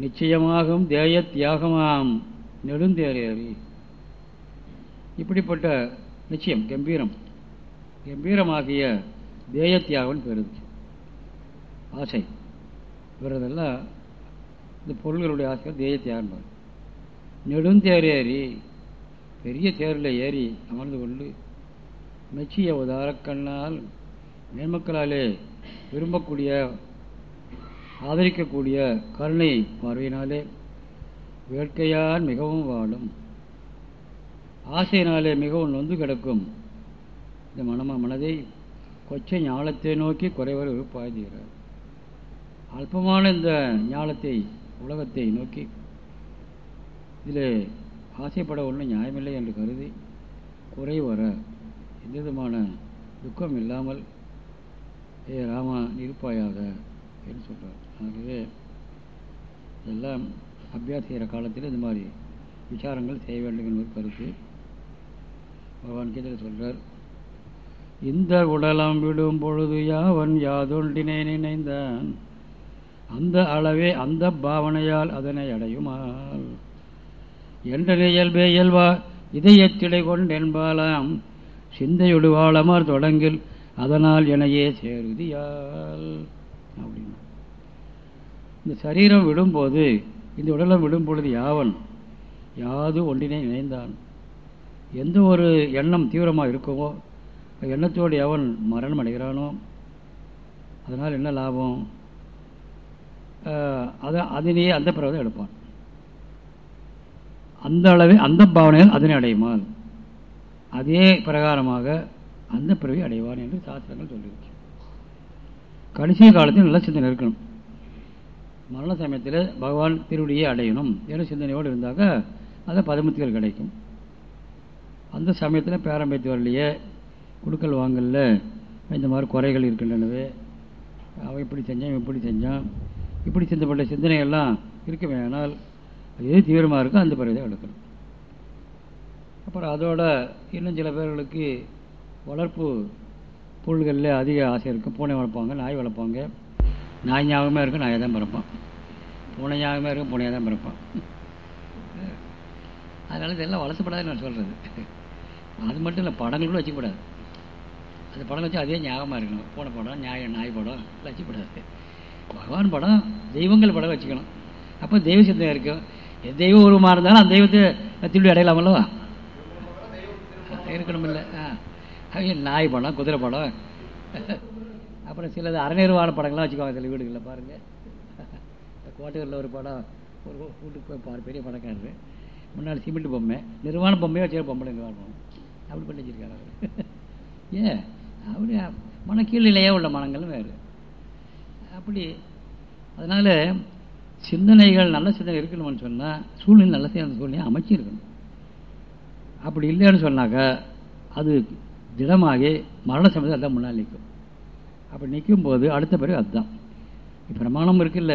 நிச்சயமாகும் தேய தியாகமாம் நெடுந்தேறி இப்படிப்பட்ட நிச்சயம் கம்பீரம். கம்பீரமாகிய தேய தியாகம் பெறுது. ஆசை. இவரதெல்லாம் இந்த பொருள்களுடைய ஆசைகள் தேய நெடுந்தேர் ஏறி பெரிய தேரில் ஏறி அமர்ந்து கொண்டு மெச்சிய உதாரக்கண்ணால் மேன்மக்களாலே விரும்பக்கூடிய ஆதரிக்கக்கூடிய கருணை பார்வையினாலே வேட்கையால் மிகவும் வாழும். ஆசையினாலே மிகவும் நொந்து கிடக்கும். இந்த மனம மனதை கொச்சை ஞானத்தை நோக்கி குறைவர் விருப்பாய்கிறார் அல்பமான இந்த ஞானத்தை உலகத்தை நோக்கி. இதில் ஆசைப்பட ஒன்றும் நியாயமில்லை என்று கருதி குறை வர எந்த விதமான துக்கம் இல்லாமல் ஏ ராமா இருப்பாயாக என்று சொல்கிறார் ஆகவே எல்லாம் அபியாஸ் செய்கிற காலத்தில் இந்த மாதிரி விசாரங்கள் செய்ய வேண்டும் என்பது கருத்து பகவான் கீதையில் சொல்கிறார் இந்த உடலம் விடும் பொழுது யாவன் யாதொன்றினை நினைந்தான். அந்த அளவே அந்த பாவனையால் அதனை அடையுமாள் என்ற இயல்பே இயல்பா இதயத்திடை கொண்டென்பாலாம் சிந்தையொடு வாழமார் தொடங்கில் அதனால் எனையே சேருதியால். அப்படின்னா. இந்த சரீரம் விடும்போது இந்த உடலை விடும் பொழுது யாவன் யாது ஒன்றினை நினைந்தான் எந்த ஒரு எண்ணம் தீவிரமாக இருக்குமோ எண்ணத்தோடு எவன் மரணம் அடைகிறானோ அதனால் என்ன லாபம்? அதை அதிலேயே அந்த பிறகு எடுப்பான். அந்த அளவே அந்த பாவனையில் அதனை அடையுமால் அதே பிரகாரமாக அந்த பிறவி அடைவான் என்று சாஸ்திரங்கள் சொல்லியிருக்கு கடைசி காலத்தில் நல்ல சிந்தனை இருக்கணும். மரண சமயத்தில் பகவான் திருவடியை அடையணும் என்ற சிந்தனையோடு இருந்தாக்க அதை பதமுத்திகள் கிடைக்கும். அந்த சமயத்தில் பேரம்பேத்தி வரலையே குடுக்கல் வாங்கல இந்த மாதிரி குறைகள் இருக்கின்றனவே அவன் இப்படி செஞ்சான் இப்படி செஞ்சான் இப்படி சிந்தப்பட்ட சிந்தனைகள்லாம் இருக்க வேணால் எது தீவிரமாக இருக்கோ அந்த பிறகு தான் எடுக்கணும். அப்புறம் அதோட இன்னும் சில பேர்களுக்கு வளர்ப்பு பொருள்களில் அதிக ஆசை இருக்கும் பூனை வளர்ப்பாங்க நாய் வளர்ப்பாங்க. நாய் ஞாபகமாக இருக்கும் நாயை தான் பிறப்பான். பூனை ஞாபகமாக இருக்கும் பூனையாக தான் பிறப்பான். அதனால் இதெல்லாம் வளர்த்தப்படாதுன்னு நான் சொல்கிறது அது மட்டும் இல்லை படங்கள் கூட வச்சுக்கூடாது அந்த படம் வச்சு அதே ஞாபகமாக இருக்கணும். பூனை படம் நியாய நாய் படம் வச்சுக்கூடாது பகவான் படம் தெய்வங்கள் படம் வச்சுக்கணும். அப்போ தெய்வ சிந்தனை இருக்கும் தெய்வ உருவமாக இருந்தாலும் அந்த தெய்வத்தை திருடி அடையலாமல்லவா? இருக்கணும் இல்லை ஆ நாய் படம் குதிரை படம். அப்புறம் சிலது அறநிர்வாண படங்கள்லாம் வச்சுக்குவாங்க சில வீடுகளில் பாருங்கள் கோட்டைகளில் ஒரு படம் ஒரு வீட்டுக்கு போய் பாரு பெரிய படக்காரரு. முன்னாடி சிமெண்ட் பொம்மை நிர்வாண பொம்மையை வச்சு பொம்மை நிர்வாணம் அப்படி பண்ணி வச்சுருக்காரு அவர். ஏன் அப்படி மன கீழ்நிலையே உள்ள மனங்களும் வேறு. அப்படி. அதனால் சிந்தனைகள் நல்ல சிந்தனை இருக்கணும்னு சொன்னால் சூழ்நிலை நல்ல சேர்ந்த சூழ்நிலையை அமைச்சிருக்கணும். அப்படி இல்லைன்னு சொன்னாக்கா அது திடமாகி மரண சமயத்தில் அதுதான் முன்னால் நிற்கும். அப்படி நிற்கும் போது அடுத்த பிறகு அதுதான். பிரமாணம் இருக்குல்ல?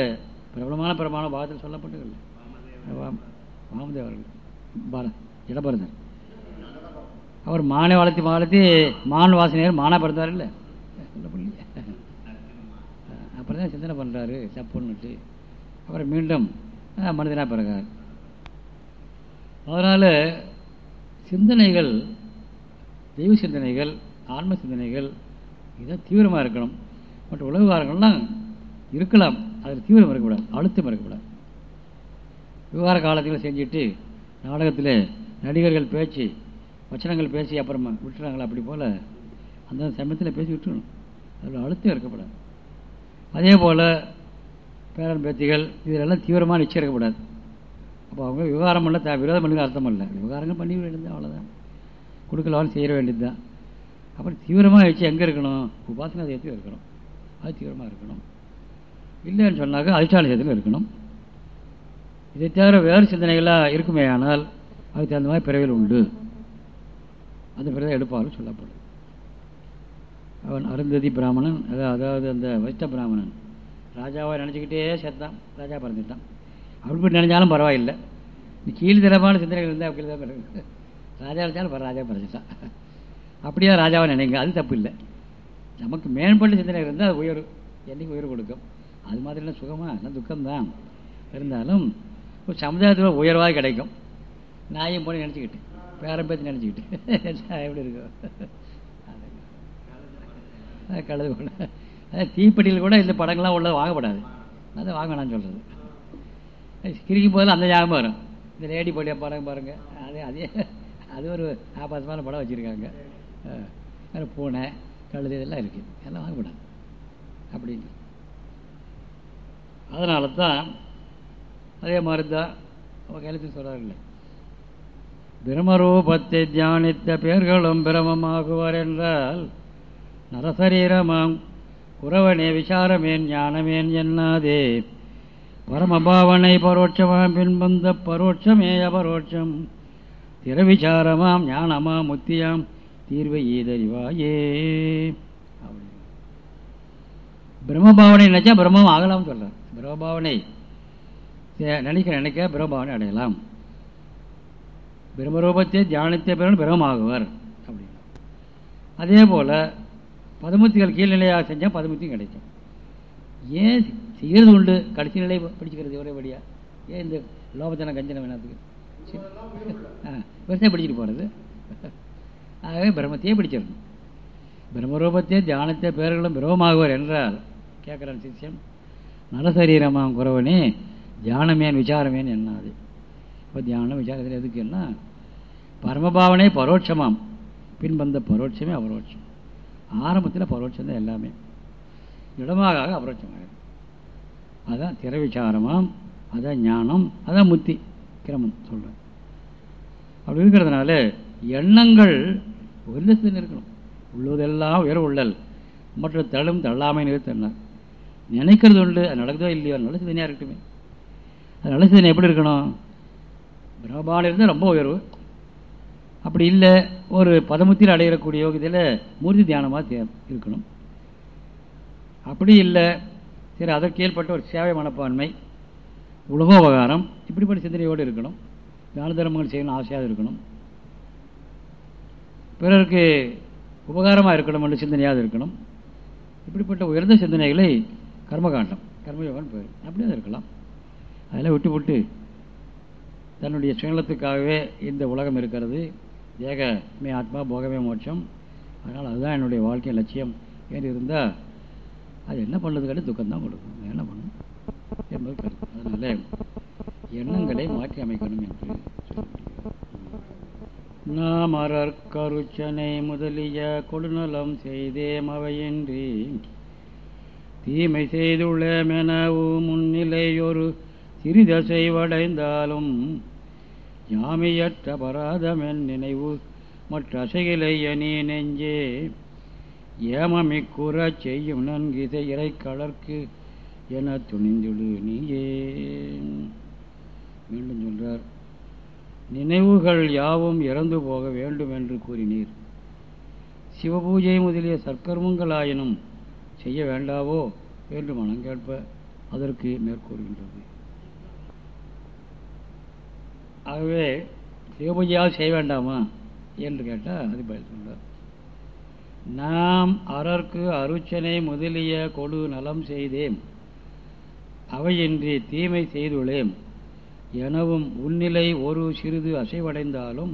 பிரபலமான பிரமாணம் பாகத்தில் சொல்லப்பட்டுகள்ல வாமதேவர்கள். பார இடபரதர் அவர் மானை வளர்த்தி வளர்த்தி மான் வாசனையர் மானா பிறந்தார் இல்லை. அப்புறம் தான் சிந்தனை பண்ணுறாரு சப்புன்னுட்டு. அப்புறம் மீண்டும் மனிதனாக பிறகார் அதனால் சிந்தனைகள் தெய்வ சிந்தனைகள் ஆன்ம சிந்தனைகள் இதான் தீவிரமாக இருக்கணும். மற்ற உலகவாரங்கள்லாம் இருக்கலாம் அதில் தீவிரம் இருக்கக்கூடாது அழுத்தம் இருக்கக்கூடாது. விவகார காலத்தில் செஞ்சுட்டு நாடகத்தில் நடிகர்கள் பேச்சு வச்சனங்கள் பேசி அப்புறமா விட்டுறாங்களா அப்படி போல் அந்த சமயத்தில் பேசி விட்டுணும் அதில் அழுத்தம் இருக்கப்படாது அதே போல் பேரன் பேத்திகள் இதிலெல்லாம் தீவிரமாக நிச்சயம் இருக்கக்கூடாது அப்போ அவங்க விவகாரம் பண்ண த விரோதம் பண்ணி அர்த்தம் இல்லை. விவகாரங்கள் பண்ணி வேண்டியது அவ்வளோதான் கொடுக்கலாம்னு செய்ய வேண்டியது தான் அப்புறம் தீவிரமாக வச்சு எங்கே இருக்கணும்? உபாசனா தேயத்தில் இருக்கணும். அது தீவிரமாக இருக்கணும். இல்லைன்னு சொன்னாக்கா அதிர்ஷ்டாலயத்தில் இருக்கணும். இதை தவிர வேறு சிந்தனைகளாக இருக்குமே ஆனால் அதுக்கு தகுந்த மாதிரி பிறவியில் உண்டு. அந்த பிறகு எடுப்பாலும் சொல்லப்படும் அவன் அருந்ததி பிராமணன் அதாவது அந்த வைஷ்ட பிராமணன். ராஜாவை நினச்சிக்கிட்டே சேர்த்தான் ராஜா பிறந்துட்டான். அப்படி நினைஞ்சாலும் பரவாயில்லை. இந்த கீழ்தரமான சிந்தனைகள் இருந்தால் அப்படி தான் பிறகு ராஜா நினைச்சாலும் ராஜா பிறந்துட்டான். அப்படியே ராஜாவை நினைங்க அது தப்பு இல்லை நமக்கு மேம்பட்ட சிந்தனை இருந்தால் அது உயர் என்றைக்கு உயர் கொடுக்கும்? அது மாதிரிலாம் சுகமாக எல்லாம் துக்கம்தான். இருந்தாலும் ஒரு சமுதாயத்தில் உயர்வாக கிடைக்கும். நாயும் போய் நினச்சிக்கிட்டு பேரம் பேச்சு நினச்சிக்கிட்டு எப்படி இருக்கும்? கழுது கூட. அதாவது தீப்பெட்டியில் கூட இந்த படங்கள்லாம் உள்ளது வாங்கப்படாது. அதை வாங்க வேணாம்னு சொல்கிறது கிரிக்கும் போதில் அந்த ஞாபகம் வரும். இந்த லேடி போட்டியா படம் பாருங்கள் அதே அதே அது ஒரு ஆபாசமான படம் வச்சுருக்காங்க. பூனை கழுது இதெல்லாம் இருக்குது எல்லாம் வாங்கப்படாது. அப்படின்னு. அதனால தான் அதே மாதிரி தான் அவன் கையெழுத்து சொல்கிறார்களே பிரமரூபத்தை தியானித்த பேர்களும் பிரமமாகுவார் என்றால் நரசரீரமாம். குறவனே விசாரமேன் ஞானமேன் என்னாதே? பரமபாவனை பரோட்சமாம் பின்பந்த பரோட்சமே அபரோட்சம். திறவிசாரமாம் ஞானமாம் முத்தியாம் தீர்வை ஈதறிவாயே. பிரம்மபாவனை நினைச்சா பிரம்மம் ஆகலாம்னு சொல்கிறார் பிரம்மபாவனை நினைக்க நினைக்க பிரம்மபாவனை அடையலாம். பிரம்மரூபத்தை தியானித்த பிறகு பிரம்மமாகுவர். அப்படின்னு. அதே போல் பதமுத்திகள் கீழ்நிலையாக செஞ்சால் பதமுத்தியும் கிடைக்கும். ஏன் செய்கிறது உண்டு? கடைசி நிலை படிச்சுக்கிறது ஒரேபடியா ஏன் இந்த லோபத்தனம் கஞ்சனம் என்னத்துக்கு? விவசாயம் படிச்சுட்டு போகிறது ஆகவே பிரம்மத்தையே பிடிச்சிடணும். பிரம்மரூபத்தையே தியானத்தை பேர்களும் பிரமமாகுவர் என்றால் கேட்குறான் சிஷ்யம் நலசரீரமாம் குறவனே தியானமேன் விசாரமேன் என்னாது? இப்போ தியானம் விசாரத்தில் எதுக்குன்னா பரமபாவனை பரோட்சமாம். பின்பந்த பரோட்சமே அபரோட்சம் ஆரம்பத்தில் பரோட்சம் தான் எல்லாமே இடமாக அபரோட்சமாகும் அதான் திற விசாரமாம் அதான் ஞானம் அதான் முத்தி கிரமம் சொல்கிறேன் அப்படி இருக்கிறதுனால எண்ணங்கள் உயர்ந்தத்தில் இருக்கணும். உள்ளதெல்லாம் உயர உள்ளல். மற்ற தள்ளும் தள்ளாமை நிறுத்தினார் நினைக்கிறது உண்டு அது நடக்குதோ இல்லையோ நல்ல சிந்தனையாக இருக்கட்டுமே. அது நல்ல சிந்தனை எப்படி இருக்கணும்? பிரபாலிருந்து ரொம்ப உயர்வு. அப்படி இல்லை ஒரு பதமுத்தியில் அடையிறக்கூடிய யோகத்தில் மூர்த்தி தியானமாக தே இருக்கணும். அப்படி இல்லை சரி அதற்கு ஏற்பட்ட ஒரு சேவை மனப்பான்மை உலகோபகாரம் இப்படிப்பட்ட சிந்தனையோடு இருக்கணும். தான தர்மங்கள் செய்யணும் ஆசையாக இருக்கணும். பிறருக்கு உபகாரமாக இருக்கணும் என்ற சிந்தனையாக இருக்கணும். இப்படிப்பட்ட உயர்ந்த சிந்தனைகளை கர்மகாண்டம் கர்மயோகம் பேர். அப்படியே இருக்கலாம். அதெல்லாம் விட்டு விட்டு தன்னுடைய சுயநலத்துக்காகவே இந்த உலகம் இருக்கிறது. தேகமே ஆத்மா போகமே மோட்சம். அதனால் அதுதான் என்னுடைய வாழ்க்கை லட்சியம். என்று இருந்தால் அது என்ன பண்ணுறது துக்கம்தான் கொடுக்கும். என்ன பண்ணும் என்பது கருத்து. அதனால் எண்ணங்களை மாற்றி அமைக்கணும் என்று நாம் அறற்கருச்சனை முதலிய கொடுநலம் செய்தேம் அவையின்றி தீமை செய்துள்ளமெனவும் முன்னிலையொரு சிறிதசை வடைந்தாலும் யாமியற்ற பராதமென் நினைவு மற்ற அசைகளை அணி நெஞ்சே. ஏமமிக்குறச் செய்யும் நன்கிதை இறை கலர்க்கு என துணிந்துடு நீயே. மீண்டும் சொல்றார் நினைவுகள் யாவும் இறந்து போக வேண்டும் என்று கூறினீர். சிவபூஜை முதலிய சற்கர்மங்களாயினும் செய்ய வேண்டாவோ? என்று மனம் கேட்ப அதற்கு மேற்கூறுகின்றது. ஆகவே சிவபூஜையாவது செய்ய வேண்டாமா? என்று கேட்டால் அது பதில் சொல்றார் நாம் அரற்கு அருச்சனை முதலிய கொடு நலம் செய்தேம். அவையின்றி தீமை செய்துள்ளேம். எனவும் உன்னிலை ஒரு சிறிது அசைவடைந்தாலும்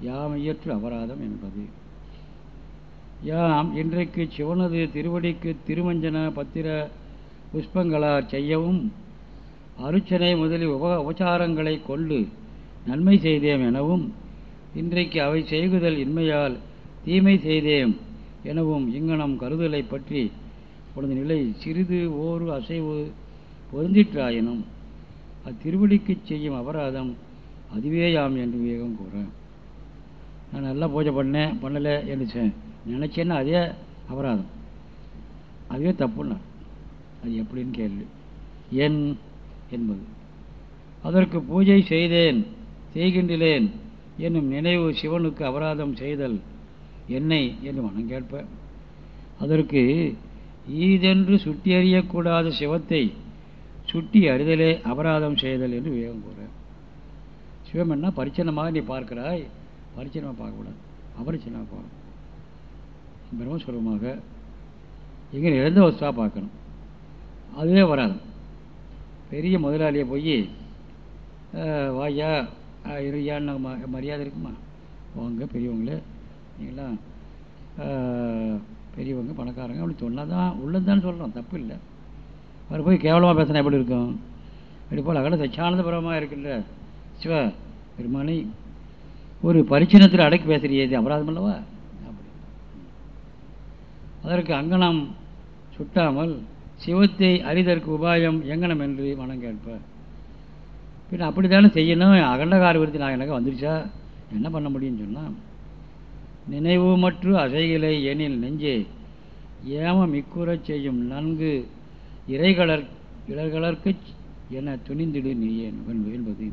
யாம் இயற்று அபராதம் என்பது. யாம் இன்றைக்கு சிவனது திருவடிக்கு திருமஞ்சன பத்திர புஷ்பங்களால் செய்யவும் அருச்சனை முதலில் உப உபச்சாரங்களை கொண்டு நன்மை செய்தேம் எனவும் இன்றைக்கு அவை செய்குதல் இன்மையால் தீமை செய்தேம் எனவும் இங்கனம் கருதலை பற்றி உனது நிலை சிறிது ஓரு அசைவு பொருந்திற்றாயினும் அத்திருவடிக்குச் செய்யும் அபராதம் அதுவேயாம் என்று விவேகம் கூற. நான் நல்லா பூஜை பண்ணேன் பண்ணலை என்று நினச்சேன்னா அதே அபராதம். அதுவே தப்புன்னா அது எப்படின்னு கேள்வி. என் என்பது. அதற்கு பூஜை செய்தேன் செய்கின்றேன் என்னும் நினைவு சிவனுக்கு அபராதம் செய்தல் என்னை என்று மனம் கேட்ப. அதற்கு ஈதென்று சுட்டி அறியக்கூடாத சிவத்தை சுட்டி அறிதலே அபராதம் செய்தல் என்று விவேகம் கூற. சிவம் என்ன பரிச்சனமாக நீ பார்க்கிறாய்? பரிச்சனமாக பார்க்கக்கூடாது. அபரிச்சனமாக பார்க்கணும். பிரம்மஸ்வரமாக எங்கே இழந்த வஸ்துவாக பார்க்கணும். அதுவே வராது பெரிய முதலாளியை போய் வாயா இருயான்னு ம மரியாதை இருக்குமா? அவங்க பெரியவங்களே. நீங்களாம் பெரியவங்க பணக்காரங்க அப்படி சொன்னால் தான் உள்ளதுதான் சொல்கிறோம் தப்பு இல்லை. அவர் போய் கேவலமாக பேசினா எப்படி இருக்கும்? அப்படி போல் அகல சச்சானந்தபுரமாக இருக்கின்ற சிவ பெருமானை ஒரு பரிச்சினத்தில் அடக்கி பேசுறியே இது அபராதம் அல்லவா? அப்படி. அதற்கு அங்கனம் சுட்டாமல் சிவத்தை அறிதற்கு உபாயம் எங்கனம் என்று மனம் கேட்ப. பின் அப்படி தானே செய்யணும் அகண்டகார விருத்தி நான் எனக்கு வந்துருச்சா? என்ன பண்ண முடியும்னு சொன்னால் நினைவு மற்றும் அசைகளை எனில் நெஞ்சே ஏம மிக்குறச் செய்யும் நன்கு இறைகளர் இளர்களற்கு என துணிந்திடு நீ என்பது